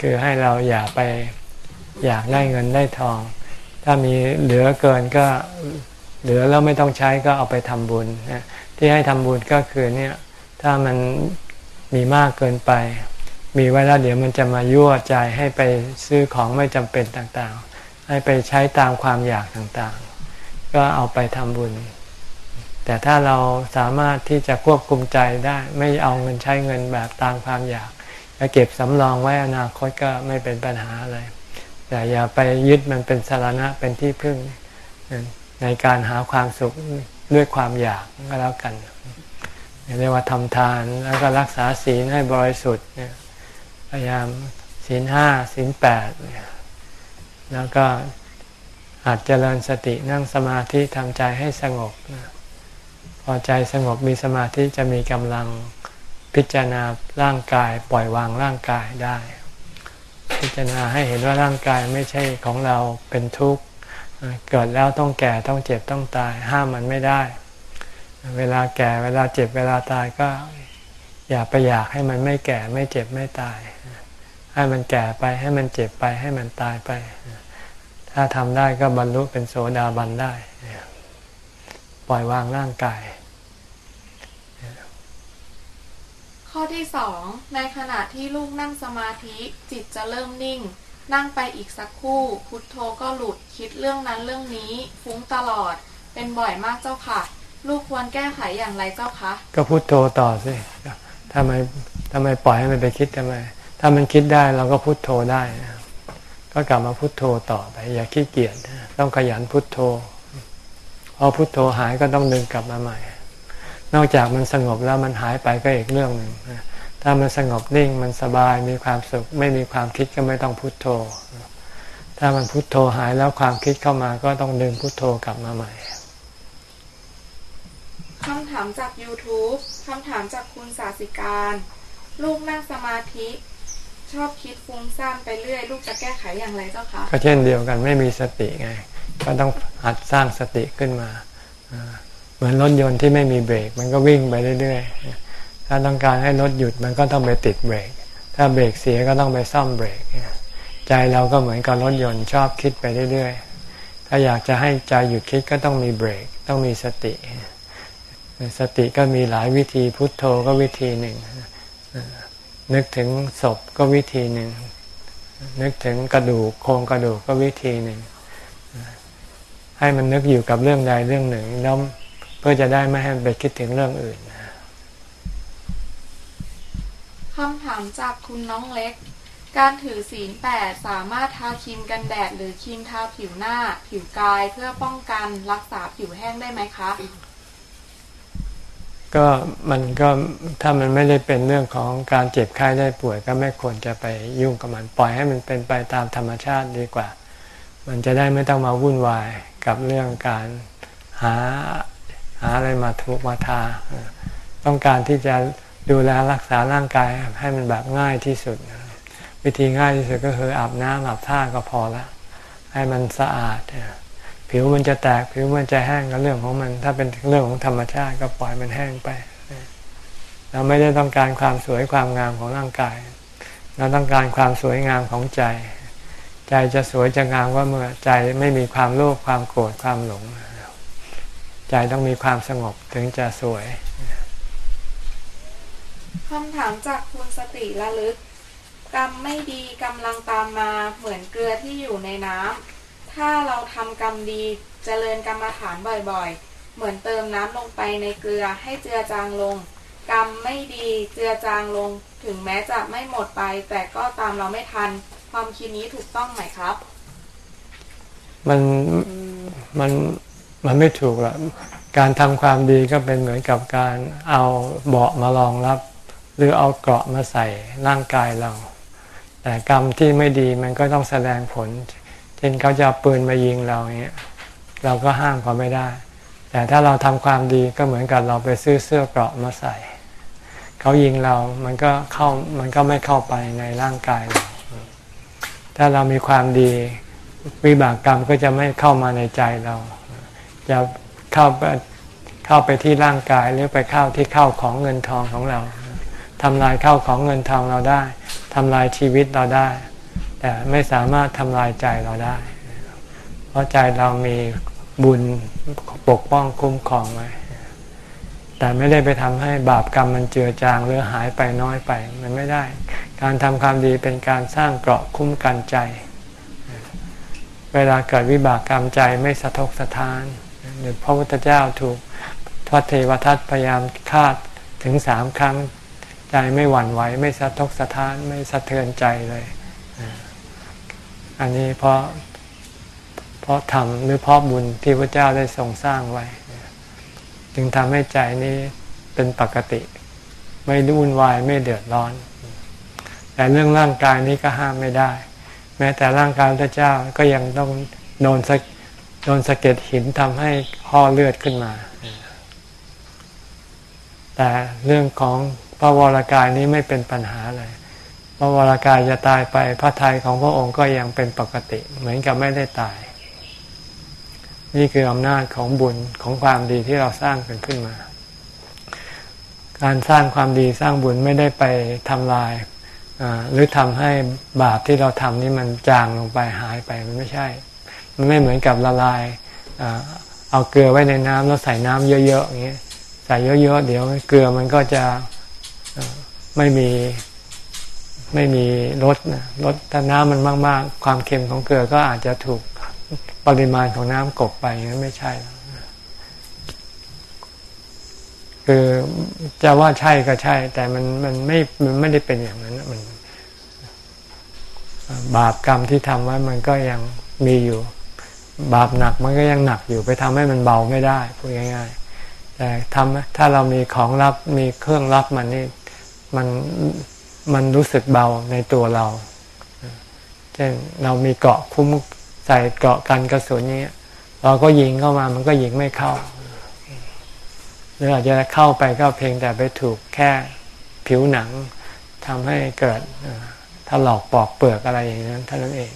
คือให้เราอย่าไปอยากได้เงินได้ทอง ถ้ามีเหลือเกินก็เหลือแล้วไม่ต้องใช้ก็เอาไปทำบุญ ที่ให้ทำบุญก็คือเนี่ยถ้ามันมีมากเกินไป มีไว้แล้วเดี๋ยวมันจะมายั่วใจให้ไปซื้อของไม่จำเป็นต่างๆ ให้ไปใช้ตามความอยากต่างๆ ก็เอาไปทำบุญ แต่ถ้าเราสามารถที่จะควบคุมใจได้ ไม่เอาเงินใช้เงินแบบตามความอยากจะเก็บสำรองไว้อนาคตก็ไม่เป็นปัญหาอะไร แต่อย่าไปยึดมันเป็นสาระเป็นที่พึ่งในการหาความสุขด้วยความอยากก็แล้วกันเรียกว่าทำทานแล้วก็รักษาศีลให้บริสุทธิ์พยายามศีลห้าศีลแปดแล้วก็อาจเจริญสตินั่งสมาธิทำใจให้สงบ พอใจสงบมีสมาธิจะมีกำลังพิจารณาร่างกายปล่อยวางร่างกายได้ พิจารณาให้เห็นว่าร่างกายไม่ใช่ของเราเป็นทุกข์เกิดแล้วต้องแก่ต้องเจ็บต้องตาย ห้ามมันไม่ได้ เวลาแก่เวลาเจ็บเวลาตายก็อย่าไปอยากให้มันไม่แก่ไม่เจ็บไม่ตาย ให้มันแก่ไปให้มันเจ็บไปให้มันตายไป ถ้าทำได้ก็บรรลุเป็นโสดาบันได้ ปล่อยวางร่างกาย ข้อที่สองในขณะที่ลูกนั่งสมาธิ จิตจะเริ่มนิ่ง นั่งไปอีกสักครู่ พุทโธก็หลุดคิดเรื่องนั้นเรื่องนี้ ฟุ้งตลอด เป็นบ่อยมากเจ้าค่ะ ลูกควรแก้ไขอย่างไรเจ้าคะก็พุทโธต่อสิทำไมทำไมปล่อยให้มันไปคิดทำไม ถ้ามันคิดได้เราก็พุทโธได้ ก็กลับมาพุทโธต่อไป อย่าขี้เกียจต้องขยันพุทโธพอพุทโธหายก็ต้องดึงกลับมาใหม่ นอกจากมันสงบแล้วมันหายไปก็อีกเรื่องหนึ่งถ้ามันสงบนิ่งมันสบายมีความสุข ไม่มีความคิดก็ไม่ต้องพุโทโธ ถ้ามันพุโทโธหายแล้วความคิดเข้ามาก็ต้องดึงพุโทโธกลับมาใหม่คำถามจาก YouTube คำถามจากคุณสาสิการ ลูกนั่งสมาธิ ชอบคิดฟุ้งซ่านไปเรื่อย ลูกจะแก้ไขอย่างไรเจ้าคะก็เช่นเดียวกันไม่มีสติไง ก็ต้องหัดสร้างสติขึ้นมา เหมือนรถยนต์ที่ไม่มีเบรก มันก็วิ่งไปเรื่อยๆ ถ้าต้องการให้รถหยุดมันก็ต้องไปติดเบรก ถ้าเบรกเสียก็ต้องไปซ่อมเบรก ใจเราก็เหมือนกับรถยนต์ชอบคิดไปเรื่อยๆ ถ้าอยากจะให้ใจหยุดคิดก็ต้องมีเบรก ต้องมีสติ สติก็มีหลายวิธีพุทโธก็วิธีหนึ่ง นึกถึงศพก็วิธีหนึ่ง นึกถึงกระดูกโครงกระดูกก็วิธีหนึ่ง ให้มันนึกอยู่กับเรื่องใดเรื่องหนึ่งแล้ว เพื่อจะได้ไม่ให้ไปคิดถึงเรื่องอื่นคำถามจากคุณน้องเล็ก การถือศีลแปดสามารถทาครีมกันแดด หรือครีมทาผิวหน้า ผิวกายเพื่อป้องกันรักษาผิวแห้งได้ไหมคะก็มันก็ถ้ามันไม่ได้เป็นเรื่องของการเจ็บไข้ได้ป่วยก็ไม่ควรจะไปยุ่งกับมันปล่อยให้มันเป็นไปตามธรรมชาติดีกว่า มันจะได้ไม่ต้องมาวุ่นวายกับเรื่องการหา หาอะไรมาทุมาทา ต้องการที่จะดูแลรักษาร่างกายให้มันแบบง่ายที่สุด วิธีง่ายที่สุดก็คืออาบน้ำอาบท่าก็พอละให้มันสะอาด ผิวมันจะแตกผิวมันจะแห้งก็เรื่องของมัน ถ้าเป็นเรื่องของธรรมชาติก็ปล่อยมันแห้งไป เราไม่ได้ต้องการความสวยความงามของร่างกาย เราต้องการความสวยงามของใจ ใจจะสวยจะงามว่าเมื่อใจไม่มีความโลภความโกรธความหลง ใจต้องมีความสงบถึงจะสวยคำถามจากคุณสติระลึก กรรมไม่ดีกำลังตามมาเหมือนเกลือที่อยู่ในน้ำถ้าเราทำกรรมดีเจริญกรรมฐานบ่อยๆ เหมือนเติมน้ำลงไปในเกลือให้เจือจางลง กรรมไม่ดีเจือจางลง ถึงแม้จะไม่หมดไป แต่ก็ตามเราไม่ทัน ความคิดนี้ถูกต้องไหมครับ มันมัน มันไม่ถูกหรอกการทำความดีก็เป็นเหมือนกับการเอาเบาะมารองรับ หรือเอาเกราะมาใส่ร่างกายเรา แต่กรรมที่ไม่ดีมันก็ต้องแสดงผล เช่นเขาจะปืนมายิงเราเงี้ยเราก็ห้ามเขาไม่ได้ แต่ถ้าเราทำความดีก็เหมือนกับเราไปซื้อเสื้อเกราะมาใส่ เขายิงเรา มันก็เข้ามันก็ไม่เข้าไปในร่างกายเราถ้าเรามีความดีวิบากกรรมก็จะไม่เข้ามาในใจเรา จะเข้าไปเข้าไปที่ร่างกายหรือไปเข้าที่เข้าของเงินทองของเราทำลายเข้าของเงินทองเราได้ทำลายชีวิตเราได้ แต่ไม่สามารถทำลายใจเราได้ เพราะใจเรามีบุญปกป้องคุ้มครองไว้แต่ไม่ได้ไปทำให้บาปกรรมมันเจือจางหรือหายไปน้อยไป มันไม่ได้ การทำความดีเป็นการสร้างเกราะคุ้มกันใจ เวลาเกิดวิบากกรรมใจไม่สะทกสะท้าน พระพุทธเจ้าถูกพระเทวทัตพยายามคาถึงสามครั้งใจไม่หวั่นไหว ไม่สะทกสะท้านไม่สะเทือนใจเลย อันนี้เพราะเพราะธรรมหรือเพราะบุญที่พระเจ้าได้ทรงสร้างไว้ จึงทำให้ใจนี้เป็นปกติ ไม่วุ่นวายไม่เดือดร้อน แต่เรื่องร่างกายนี้ก็ห้ามไม่ได้ แม้แต่ร่างกายพระเจ้าก็ยังต้องโดนสะ โดนสะเก็ดหินทำให้ห่อเลือดขึ้นมา แต่เรื่องของพระวรากายนี้ไม่เป็นปัญหาเลย พระวรากายจะตายไปพระทัยของพระองค์ก็ยังเป็นปกติ เหมือนกับไม่ได้ตาย นี่คืออำนาจของบุญของความดีที่เราสร้างกันขึ้นมา การสร้างความดีสร้างบุญไม่ได้ไปทำลายหรือทำให้บาปที่เราทำนี่มันจางลงไปหายไปมันไม่ใช่ มันไม่เหมือนกับละลายเอาเกลือไว้ในน้ำแล้วใส่น้ำเยอะๆอย่างเงี้ยใส่เยอะๆเดี๋ยวเกลือมันก็จะไม่มีไม่มีรสนะรสถ้าน้ำมันมาก ๆ ความเค็มของเกลือก็อาจจะถูกปริมาณของน้ำกบไปงั้นไม่ใช่ คือจะว่าใช่ก็ใช่ แต่มันมันไม่มันไม่ได้เป็นอย่างนั้นมัน บาปกรรมที่ทำไว้มันก็ยังมีอยู่ บาปหนักมันก็ยังหนักอยู่ไปทำให้มันเบาไม่ได้พูดง่ายๆแต่ทำถ้าเรามีของรับมีเครื่องรับมันนี่มันมันรู้สึกเบาในตัวเราเช่นเรามีเกาะคุ้มใส่เกาะกันกระสุนนี้เราก็ยิงเข้ามามันก็ยิงไม่เข้าหรืออาจจะเข้าไปก็เพียงแต่ไปถูกแค่ผิวหนังทำให้เกิดถลอกปอกเปลือกอะไรอย่างนั้นเท่านั้นเอง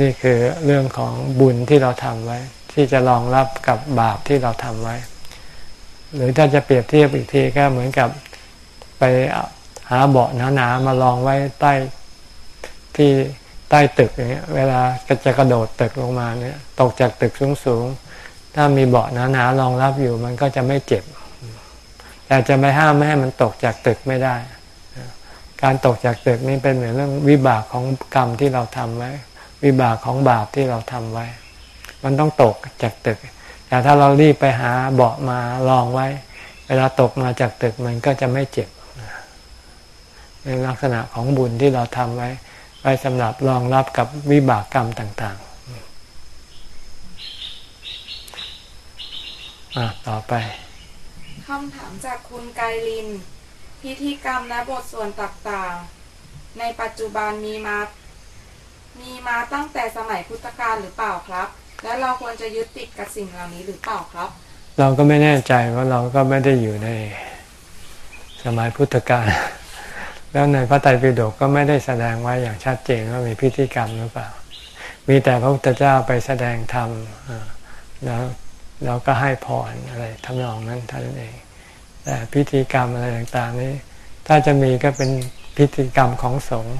นี่คือเรื่องของบุญที่เราทำไว้ ที่จะรองรับกับบาปที่เราทำไว้ หรือถ้าจะเปรียบเทียบอีกทีก็เหมือนกับไปหาเบาะหนาๆมาลองไว้ใต้ที่ใต้ตึกอย่างเงี้ยเวลาจะกระโดดตึกลงมาเนี่ยตกจากตึกสูงๆ ถ้ามีเบาะหนาๆรองรับอยู่มันก็จะไม่เจ็บ แต่จะไม่ห้ามไม่ให้มันตกจากตึกไม่ได้ การตกจากตึกนี่เป็นเหมือนเรื่องวิบากของกรรมที่เราทำไว้ วิบากของบาปที่เราทำไว้ มันต้องตกจากตึก แต่ถ้าเรารีบไปหาเบาะมาลองไว้ เวลาตกมาจากตึกมันก็จะไม่เจ็บในลักษณะของบุญที่เราทำไว้ ไว้สำหรับรองรับกับวิบากกรรมต่างๆอต่อไปคำถามจากคุณไกลิน พิธีกรรมและบทส่วนต่างๆ ในปัจจุบันมีมา มีมาตั้งแต่สมัยพุทธกาลหรือเปล่าครับ และเราควรจะยึดติดกับสิ่งเหล่านี้หรือเปล่าครับ เราก็ไม่แน่ใจว่าเราก็ไม่ได้อยู่ในสมัยพุทธกาลแล้วในพระไตรปิฎกก็ไม่ได้แสดงไว้อย่างชัดเจนว่ามีพิธีกรรมหรือเปล่า มีแต่พระพุทธเจ้าไปแสดงธรรมแล้วเราก็ให้พรอะไรทำนองนั้นเท่านั้นเอง แต่พิธีกรรมอะไรต่างๆนี้ ถ้าจะมีก็เป็นพิธีกรรมของสงฆ์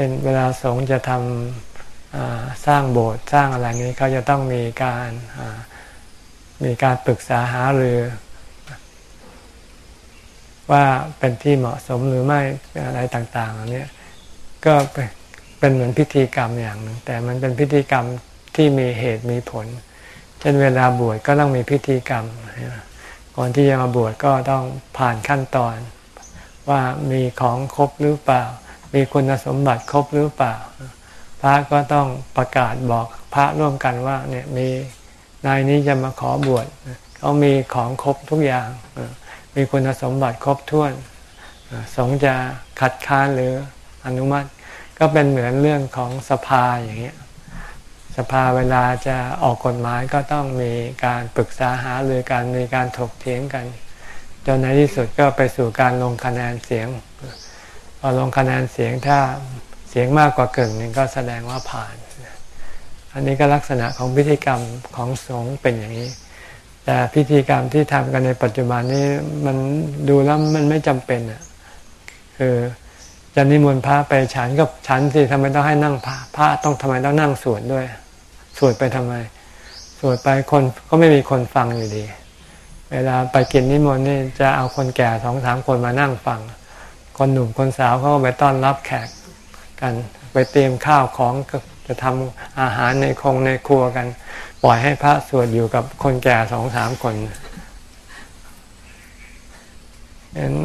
ช่นเวลาสงฆ์จะทำสร้างโบสถ์สร้างอะไรนี้เขาจะต้องมีการมีการปรึกษาหารือว่าเป็นที่เหมาะสมหรือไม่อะไรต่างๆอันนี้ก็เป็นเหมือนพิธีกรรมอย่างหนึ่งแต่มันเป็นพิธีกรรมที่มีเหตุมีผล เช่นเวลาบวชก็ต้องมีพิธีกรรมก่อนที่จะมาบวชก็ต้องผ่านขั้นตอน ว่ามีของครบหรือเปล่า มีคุณสมบัติครบหรือเปล่า พระก็ต้องประกาศบอกพระร่วมกันว่าเนี่ยมีนายนี้จะมาขอบวชเขามีของครบทุกอย่าง มีคุณสมบัติครบถ้วน สงจะขัดค้านหรืออนุมัติ ก็เป็นเหมือนเรื่องของสภาอย่างเงี้ยสภาเวลาจะออกกฎหมายก็ต้องมีการปรึกษาหาหรือการมีการถกเถียงกัน จนในที่สุดก็ไปสู่การลงคะแนนเสียง พอลงคะแนนเสียงถ้าเสียงมากกว่ากึ่งนึงก็แสดงว่าผ่าน อันนี้ก็ลักษณะของพิธีกรรมของสงฆ์เป็นอย่างนี้ แต่พิธีกรรมที่ทำกันในปัจจุบันนี้มันดูแล้วมันไม่จำเป็นอะคือจะนิมนต์พระไปฉันก็ฉันสิทำไมต้องให้นั่งพระพระต้องทำไมต้องนั่งสวดด้วย สวดไปทำไม สวดไปคนก็ไม่มีคนฟังอยู่ดี เวลาไปกินนิมนต์นี่จะเอาคนแก่สองสามคนมานั่งฟัง คนหนุ่มคนสาวเขาก็ไปต้อนรับแขกกัน ไปเตรียมข้าวของจะทำอาหารในคงในครัวกัน ปล่อยให้พระสวดอยู่กับคนแก่สองสามคน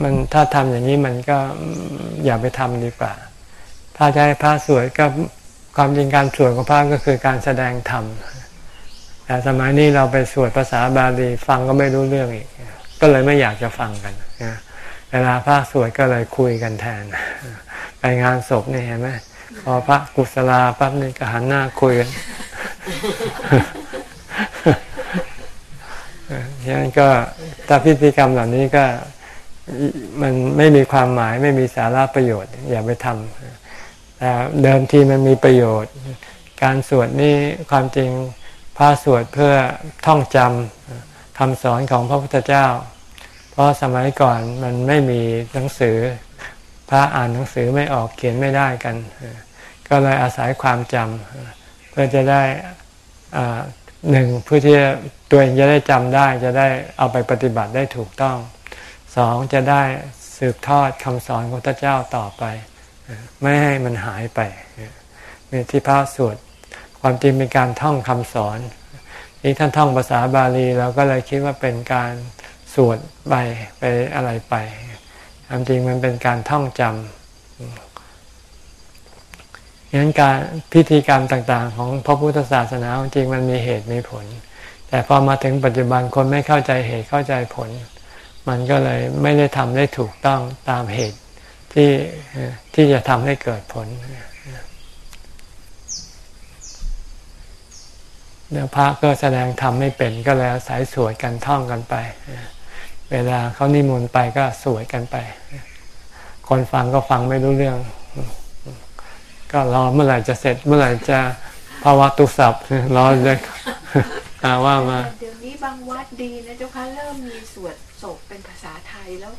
มันถ้าทำอย่างนี้มันก็อย่าไปทำดีกว่า ถ้าจะให้พระสวดก็ความจริงการสวดของพระก็คือการแสดงธรรมแต่สมัยนี้เราไปสวดภาษาบาลีฟังก็ไม่รู้เรื่องอีก ก็เลยไม่อยากจะฟังกันนะ เวลาพระสวดก็เลยคุยกันแทน ไปงานศพนี่เห็นไหมพอพระกุศลาปั๊บนี่ก็หันหน้าคุยกันฉะนั้นก็ถ้าพิธีกรรมเหล่านี้ก็มันไม่มีความหมายไม่มีสาระประโยชน์ อย่าไปทำแต่เดิมทีมันมีประโยชน์ การสวดนี่ความจริงพระสวดเพื่อท่องจำคำสอนของพระพุทธเจ้า เพราะสมัยก่อนมันไม่มีหนังสือ พระอ่านหนังสือไม่ออกเขียนไม่ได้กัน ก็เลยอาศัยความจำเพื่อจะได้หนึ่งเพื่อที่ตัวเองจะได้จำได้ จะได้เอาไปปฏิบัติได้ถูกต้องสองจะได้สืบทอดคำสอนของพระเจ้าต่อไป ไม่ให้มันหายไปที่พระสวดความจริงเป็นการท่องคำสอนนี่ท่านท่องภาษาบาลีเราก็เลยคิดว่าเป็นการ สวดไปไปอะไรไปความจริงมันเป็นการท่องจำงั้นการพิธีกรรมต่างๆ ของพระพุทธศาสนาจริงมันมีเหตุมีผล แต่พอมาถึงปัจจุบันคนไม่เข้าใจเหตุเข้าใจผล มันก็เลยไม่ได้ทำได้ถูกต้องตามเหตุที่ที่จะทำให้เกิดผลแล้วพระก็แสดงธรรมไม่เป็นก็เลยอายสวดกันท่องกันไป เวลาเขานิมนต์ไปก็สวดกันไป คนฟังก็ฟังไม่รู้เรื่อง ก็รอเมื่อไหร่จะเสร็จเมื่อไหร่จะภาวะตุสับรอเลยอาว่ามาเดี๋ยวนี้บางวัดดีนะเจ้าค่ะเริ่มมีสวดศพเป็นภาษาไทยแล้ว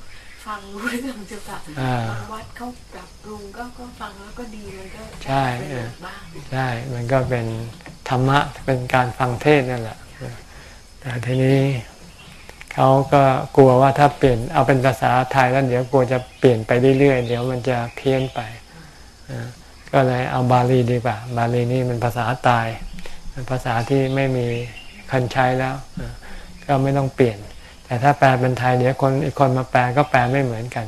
ฟังรู้เรื่องเจ้าค่ะอ่าบางวัดเขาปรับปรุงก็ก็ฟังแล้วก็ดีมันก็ใช่ได้ประโยชน์บ้างใช่มันก็เป็นธรรมะเป็นการฟังเทศน์นั่นแหละแต่ทีนี้ เขาก็กลัวว่าถ้าเปลี่ยนเอาเป็นภาษาไทยแล้วเดี๋ยวกลัวจะเปลี่ยนไปเรื่อยๆ เดี๋ยวมันจะเพี้ยนไปอ่าก็เลยเอาบาลีดีกว่า บาลีนี่มันภาษาตายเป็นภาษาที่ไม่มีคนใช้แล้วอ่าก็ไม่ต้องเปลี่ยน แต่ถ้าแปลเป็นไทยเดี๋ยวคนอีกคนมาแปลก็แปลไม่เหมือนกัน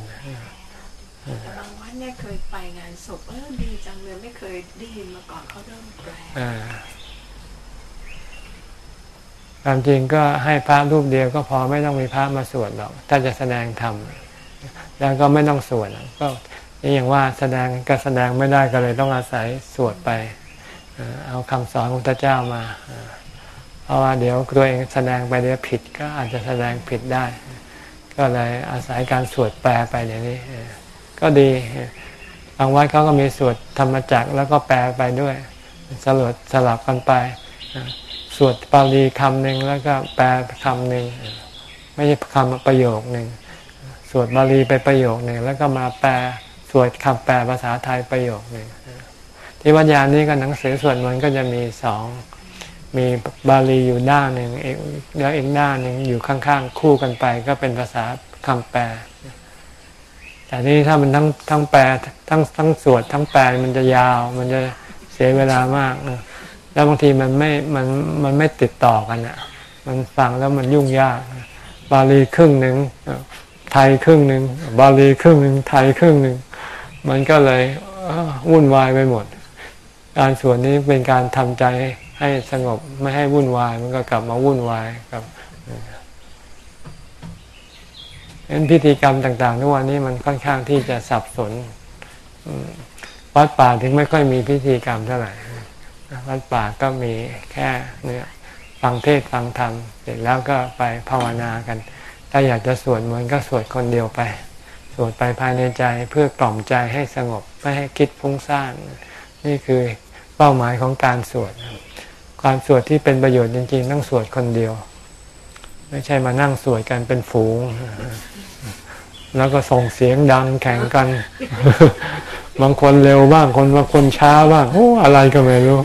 แต่บางวัดเนี่ยเคยไปงานศพเออดีจังเลยไม่เคยได้ยินมาก่อนเขาเริ่มแปล อ่า ความจริงก็ให้พระรูปเดียวก็พอไม่ต้องมีพระมาสวดหรอกถ้าจะแสดงธรรมแล้วก็ไม่ต้องสวดก็อย่างว่าแสดงก็แสดงไม่ได้ก็เลยต้องอาศัยสวดไป เอ่อเอาคำสอนของพระเจ้ามา เพราะว่าเดี๋ยวตัวเองแสดงไปเดี๋ยวผิดก็อาจจะแสดงผิดได้ ก็เลยอาศัยการสวดแปลไปอย่างนี้ ก็ดีบางวัดเขาก็มีสวดธรรมจักรแล้วก็แปลไปด้วย สลับสลับกันไป สวดปาลีคำหนึ่งแล้วก็แปลคำหนึ่งไม่ใช่คำประโยคหนึ่งสวดบาลีไปประโยคหนึ่งแล้วก็มาแปลสวดคำแปลภาษาไทยประโยคหนึ่งที่วัดยานนี้ก็หนังสือส่วดมนก็จะมีสองมีบาลีอยู่ด้านหนึ่งเอกแล้วอีกด้านหนึ่งอยู่ข้างๆ คู่กันไป ก็เป็นภาษาคำแปล แต่นี่ถ้ามันทั้งทั้งแปลทั้งทั้งสวดทั้งแปลมันจะยาว มันจะเสียเวลามากนะ แล้วบางทีมันไม่มันมันไม่ติดต่อกันอะ มันฟังแล้วมันยุ่งยาก บาลีครึ่งหนึ่งไทยครึ่งหนึ่งบาลีครึ่งหนึ่งไทยครึ่งหนึ่งมันก็เลยวุ่นวายไปหมด การสวดนี้เป็นการทำใจให้สงบไม่ให้วุ่นวาย มันก็กลับมาวุ่นวายกับเห็นพิธีกรรมต่างๆทุกวันนี้มันค่อนข้างที่จะสับสนวัดป่าถึงไม่ค่อยมีพิธีกรรมเท่าไหร่ วัดป่าก็มีแค่เนี่ยฟังเทศฟังธรรมเสร็จแล้วก็ไปภาวนากัน ถ้าอยากจะสวดมนต์ก็สวดคนเดียวไป สวดไปภายในใจเพื่อกล่อมใจให้สงบไม่ให้คิดฟุ้งซ่านนี่คือเป้าหมายของการสวดการสวดที่เป็นประโยชน์จริงๆ ต้องสวดคนเดียว ไม่ใช่มานั่งสวดกันเป็นฝูง แล้วก็ส่งเสียงดังแข่งกัน บางคนเร็วบ้างคนบางคนช้าบ้างโอ้อะไรก็ไม่รู้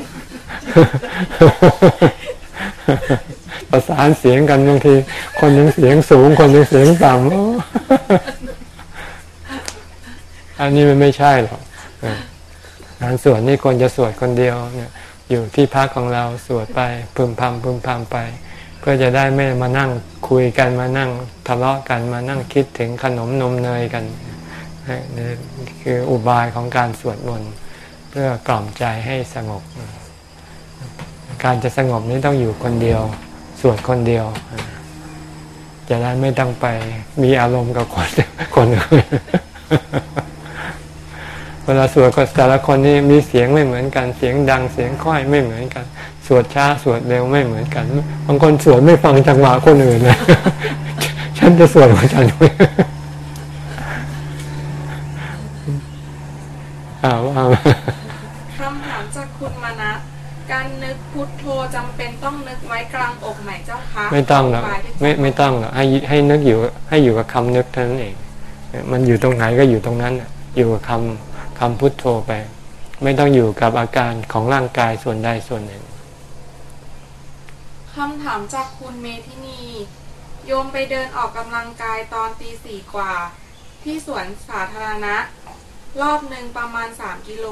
ประสานเสียงกันบางที คนหนึงเสียงสูง คนหนึงเสียงต่ำอันนี้มันไม่ใช่หรอกเออการสวดนี่ควรจะสวดคนเดียวเนี่ย อยู่ที่พักของเราสวดไปพึมพำพึมพำไป เพื่อจะได้ไม่มานั่งคุยกันมานั่งทะเลาะกันมานั่งคิดถึงขนมนมเนยกันนี่คืออุบายของการสวดมนต์เพื่อกล่อมใจให้สงบ การจะสงบนี้ต้องอยู่คนเดียว สวดคนเดียว จะได้ไม่ต้องไปมีอารมณ์กับคนคนอื่นเวลาสวดก็แต่ละคนนี่มีเสียงไม่เหมือนกันเสียงดังเสียงค่อยไม่เหมือนกัน สวดช้าสวดเร็วไม่เหมือนกันบางคนสวดไม่ฟังจังหวะคนอื่นเลยฉันจะสวดของฉันไม่อ่าว่ามา คำถามจากคุณมนัสการนึก พุทโธจำเป็นต้องนึกไว้กลางอกไหมเจ้าคะไม่ต้องหรอกบายด้วยไม่ไม่ต้องหรอกให้ให้นึกอยู่ให้อยู่กับคำนึกเท่านั้นเอง มันอยู่ตรงไหนก็อยู่ตรงนั้นน่ะอยู่กับคำคำพุทโธไป ไม่ต้องอยู่กับอาการของร่างกายส่วนใดส่วนหนึ่งคำถามจากคุณเมธินี โยมไปเดินออกกำลังกายตอนตีสี่กว่า ที่สวนสาธารณะ รอบหนึ่งประมาณ3กิโล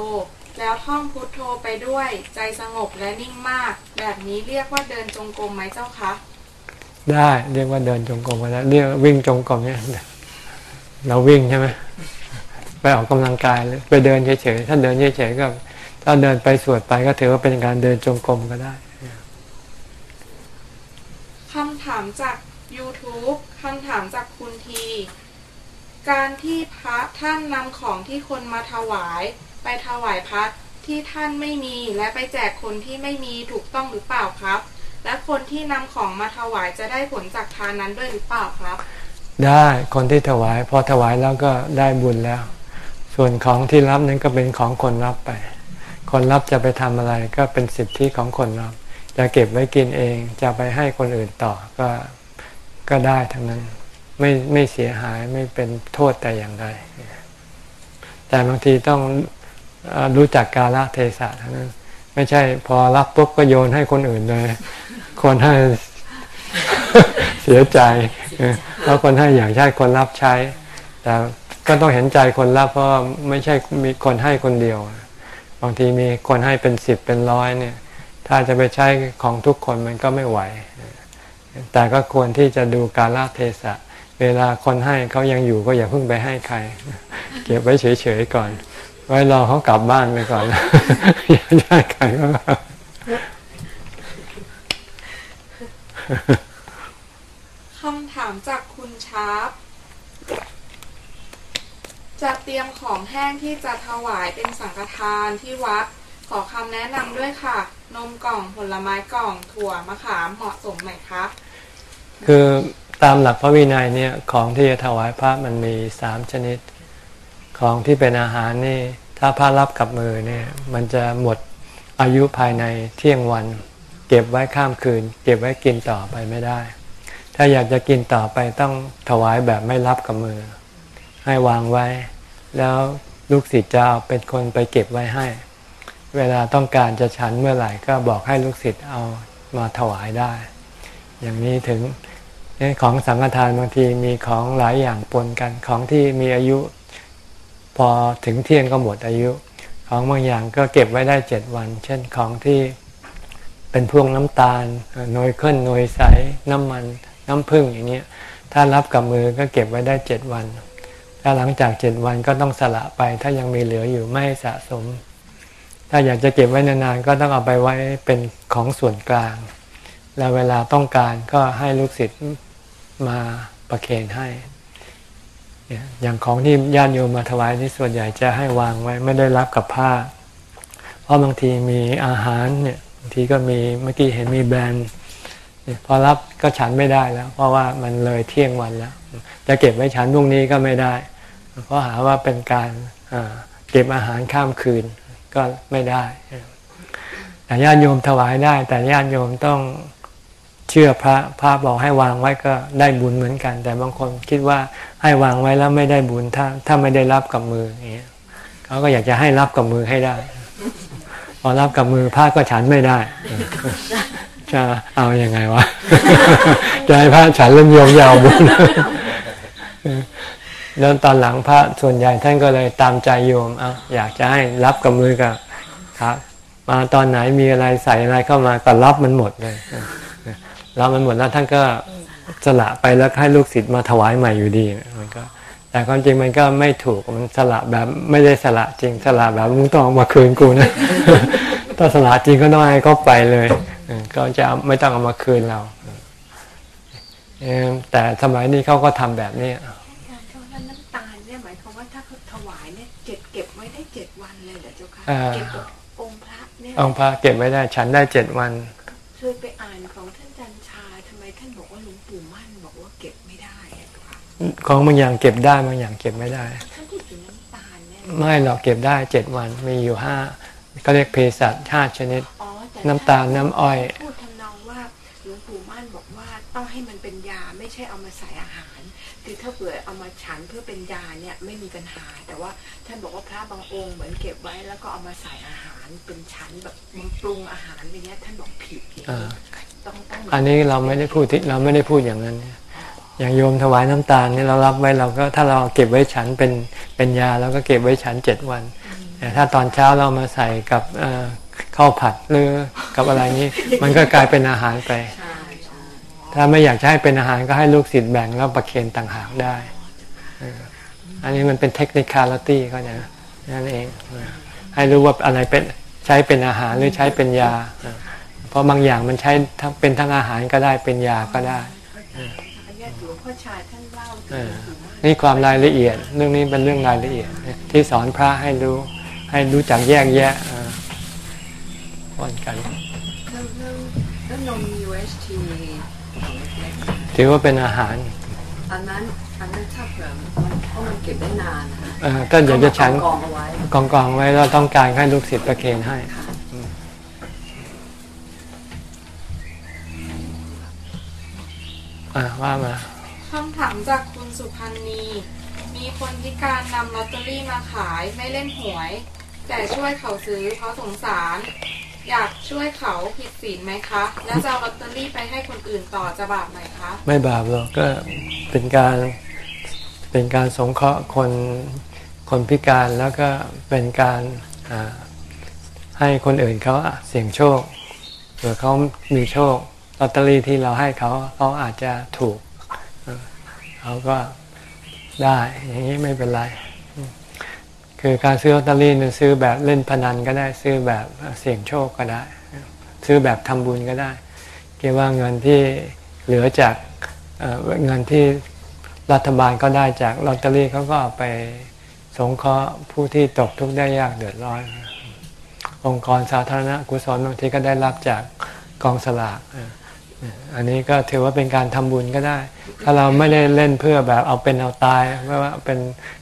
แล้วท่องพุทโธไปด้วยใจสงบและนิ่งมาก แบบนี้เรียกว่าเดินจงกรมไหมเจ้าคะ ได้เรียกว่าเดินจงกรมก็ได้เรียกวิ่งจงกรมเนี่ยเราวิ่งใช่ไหมไปออกกำลังกายเลยไปเดินเฉยๆถ้าเดินเฉยๆก็ ถ้าเดินไปสวดไปก็ถือว่าเป็นการเดินจงกรมก็ได้คำถามจาก YouTube คำถามจากคุณที การที่พระท่านนำของที่คนมาถวาย ไปถวายพระที่ท่านไม่มีและไปแจกคนที่ไม่มีถูกต้องหรือเปล่าครับ และคนที่นำของมาถวายจะได้ผลจากทานนั้นด้วยหรือเปล่าครับ ได้คนที่ถวายพอถวายแล้วก็ได้บุญแล้ว ส่วนของที่รับนั้นก็เป็นของคนรับไป คนรับจะไปทำอะไรก็เป็นสิทธิของคนรับ จะเก็บไว้กินเองจะไปให้คนอื่นต่อก็ก็ได้ทั้งนั้นไม่ไม่เสียหายไม่เป็นโทษแต่อย่างใดแต่บางทีต้อง รู้จักกาลเทศะทั้งนั้น ไม่ใช่พอรับปุ๊บก็โยนให้คนอื่นเลย คนให้เสียใจเพราะคนให้อย่ากใช้คนรับใช้ แต่ก็ต้องเห็นใจคนรับเพราะไม่ใช่มีคนให้คนเดียว บางทีมีคนให้เป็นสิบเป็นร้อยเนี่ย ถ้าจะไปใช้ของทุกคนมันก็ไม่ไหว แต่ก็ควรที่จะดูกาลเทศะ เวลาคนให้เขายังอยู่ก็อย่าเพิ่งไปให้ใคร เก็บไว้เฉยๆก่อน ไว้รอเขากลับบ้านไปก่อนอย่าได้ใครก็คำถามจากคุณชาร์ปจะเตรียมของแห้งที่จะถวายเป็นสังฆทานที่วัด ขอคำแนะนำด้วยค่ะ นมกล่องผลไม้กล่องถั่วมะขามเหมาะสมไหมคะ คือตามหลักพระวินัยเนี่ยของที่จะถวายพระมันมีสามชนิด ของที่เป็นอาหารนี่ถ้าพระรับกับมือเนี่ยมันจะหมดอายุภายในเที่ยงวัน เก็บไว้ข้ามคืน เก็บไว้กินต่อไปไม่ได้ ถ้าอยากจะกินต่อไปต้องถวายแบบไม่รับกับมือ ให้วางไว้ แล้วลูกศิษย์จะเอาเป็นคนไปเก็บไว้ให้ เวลาต้องการจะฉันเมื่อไหร่ก็บอกให้ลูกศิษย์เอามาถวายได้ อย่างนี้ถึงของสังฆทานบางทีมีของหลายอย่างปนกันของที่มีอายุ อถึงเที่ยงก็หมดอายุ ของบางอย่างก็เก็บไว้ได้เจ็ดวัน เช่นของที่เป็นพวกน้ำตาลโนยข้นโนยใสน้ำมันน้ำผึ้งอย่างนี้ถ้ารับกับมือก็เก็บไว้ได้เจ็ดวัน ถ้าหลังจากเจ็ดวันก็ต้องสละไป ถ้ายังมีเหลืออยู่ไม่สะสม ถ้าอยากจะเก็บไว้นานๆก็ต้องเอาไปไว้เป็นของส่วนกลาง แล้วเวลาต้องการก็ให้ลูกศิษย์มาประเคนให้ อย่างของที่ญาติโยมมาถวายนี่ส่วนใหญ่จะให้วางไว้ไม่ได้รับกับผ้า เพราะบางทีมีอาหารเนี่ยบางทีก็มีเมื่อกี้เห็นมีแบรนด์เนี่ยพอรับก็ฉันไม่ได้แล้ว เพราะว่ามันเลยเที่ยงวันแล้ว จะเก็บไว้ฉันพรุ่งนี้ก็ไม่ได้ เพราะหาว่าเป็นการเก็บอาหารข้ามคืนก็ไม่ได้แต่ญาติโยมถวายได้ แต่ญาติโยมต้อง เชื่อพระพระบอกให้วางไว้ก็ได้บุญเหมือนกัน แต่บางคนคิดว่าให้วางไว้แล้วไม่ได้บุญถ้าถ้าไม่ได้รับกับมืออย่างเงี้ยเขาก็อยากจะให้รับกับมือให้ได้ พอรับกับมือพระก็ฉันไม่ได้ จะเอาอยัางไงวะจะให้พระฉันเล่มโยมยาวบุญแล้วตอนหลังพระส่วนใหญ่ท่านก็เลยตามใจโยมเอาอยากจะให้รับกับมือกับครับมาตอนไหนมีอะไรใส่อะไรเข้ามาก็รับมันหมดเลย รับมันหมดแล้วท่านก็สละไปแล้วให้ลูกศิษย์มาถวายใหม่อยู่ดีมันก็ แต่ความจริงมันก็ไม่ถูกมันสละแบบไม่ได้สละจริงสละแบบมึงต้องเอามาคืนกูนะถ้าสละจริงก็ต้องให้เขาไปเลยเออก็จะไม่ต้องเอามาคืนเราเออแต่สมัยนี้เขาก็ทำแบบนี้อาจารย์เจ้าแล้วน้ำตาลเนี่ยหมายความว่าถ้าเขาถวายเนี่ยเก็บเก็บไว้ได้เจ็ดวันเลยเหรอเจ้าคะอ่าเก็บกับองค์พระเนี่ยองค์พระเก็บไว้ได้ฉันได้เจ็ดวันเคยไป ของบางอย่างเก็บได้บางอย่างเก็บไม่ได้ท่านพูดถึงน้ำตาลเนี่ยไม่หรอกเก็บได้เจ็ดวันมีอยู่ห้าก็เรียกเภสัชห้าชนิดอ๋อแต่น้ำตาลน้ำอ้อยพูดทำนองว่าหลวงปู่มั่นบอกว่าต้องให้มันเป็นยาไม่ใช่เอามาใส่อาหาร คือถ้าเผื่อเอามาฉันเพื่อเป็นยาเนี่ยไม่มีปัญหา แต่ว่าท่านบอกว่าพระบางองค์เหมือนเก็บไว้แล้วก็เอามาใส่อาหารเป็นชั้นแบบมันปรุงอาหารอย่างเงี้ยท่านบอกผิดอย่างอ่านี้ต้องต้องอันนี้เราไม่ได้พูดที่เราไม่ได้พูดอย่างนั้นเนี่ย อย่างโยมถวายน้ำตาลนี่เรารับไว้เราก็ถ้าเราเก็บไว้ฉันเป็นเป็นยาเราก็เก็บไว้ฉันเจ็ดวันแต่ถ้าตอนเช้าเรามาใส่กับข้าวผัดหรือกับอะไรนี้ มันก็กลายเป็นอาหารไป ถ้าไม่อยากจะให้เป็นอาหารก็ให้ลูกศิษย์แบ่งแล้วประเคนต่างหากได้อันนี้มันเป็นเทคนิค a l ตี้ก็นะนั่นเอง ให้รู้ว่าอะไรเป็นใช้เป็นอาหารหรือใช้เป็นยาเออเพราะบางอย่างมันใช้ทั้งเป็นทั้งอาหารก็ได้เป็นยาก็ได้ พ่อชายท่านเล่าเอถึงอถึงมากนี่ความรายละเอียด เรื่องนี้เป็นเรื่องรายละเอียด ที่สอนพระให้รู้ ให้รู้จักแยกแยะเออป้อนกันแล้วแล้วแล้วนม UHT ของเล็กๆถือว่าเป็นอาหารอันนั้นอันนั้นถ้าเผื่อมันเพราะมันเก็บได้นานนะคะเออถ้าอยากจะฉันกองเอาไว้กองกองๆไว้เราต้องการให้ลูกศิษย์ประเคนให้ค่ะอ่าว่ามาคำถาม จากคุณสุพันธ์ีมีคนพิการนำลอตเตอรี่มาขายไม่เล่นหวย แต่ช่วยเขาซื้อเพราะสงสาร อยากช่วยเขาผิดศีลไหมคะ แล้วจะเอาลอตเตอรี่ไปให้คนอื่นต่อจะบาปไหมคะ ไม่บาปหรอกก็เป็นการเป็นการสงเคราะห์คนคนพิการแล้วก็เป็นการให้คนอื่นเขาเสี่ยงโชคเผื่อเขามีโชคลอตเตอรี่ที่เราให้เขาเขาอาจจะถูก เขาก็ได้อย่างนี้ไม่เป็นไร คือการซื้อลอตเตอรี่เนี่ยซื้อแบบเล่นพนันก็ได้ซื้อแบบเสี่ยงโชคก็ได้ ซื้อแบบทำบุญก็ได้เกี่ว่าเงินที่เหลือจากเเงินที่รัฐบาลก็ได้จากลอตเตอรี่เขาก็ไปสงเคราะห์ผู้ที่ตกทุกข์ได้ยากเดือดร้อน องค์กรสาธารณกุศลบางทีก็ได้รับจากกองสลาก อันนี้ก็ถือว่าเป็นการทำบุญก็ได้ ถ้าเราไม่ได้เล่นเพื่อแบบเอาเป็นเอาตายไม่ว่าเป็น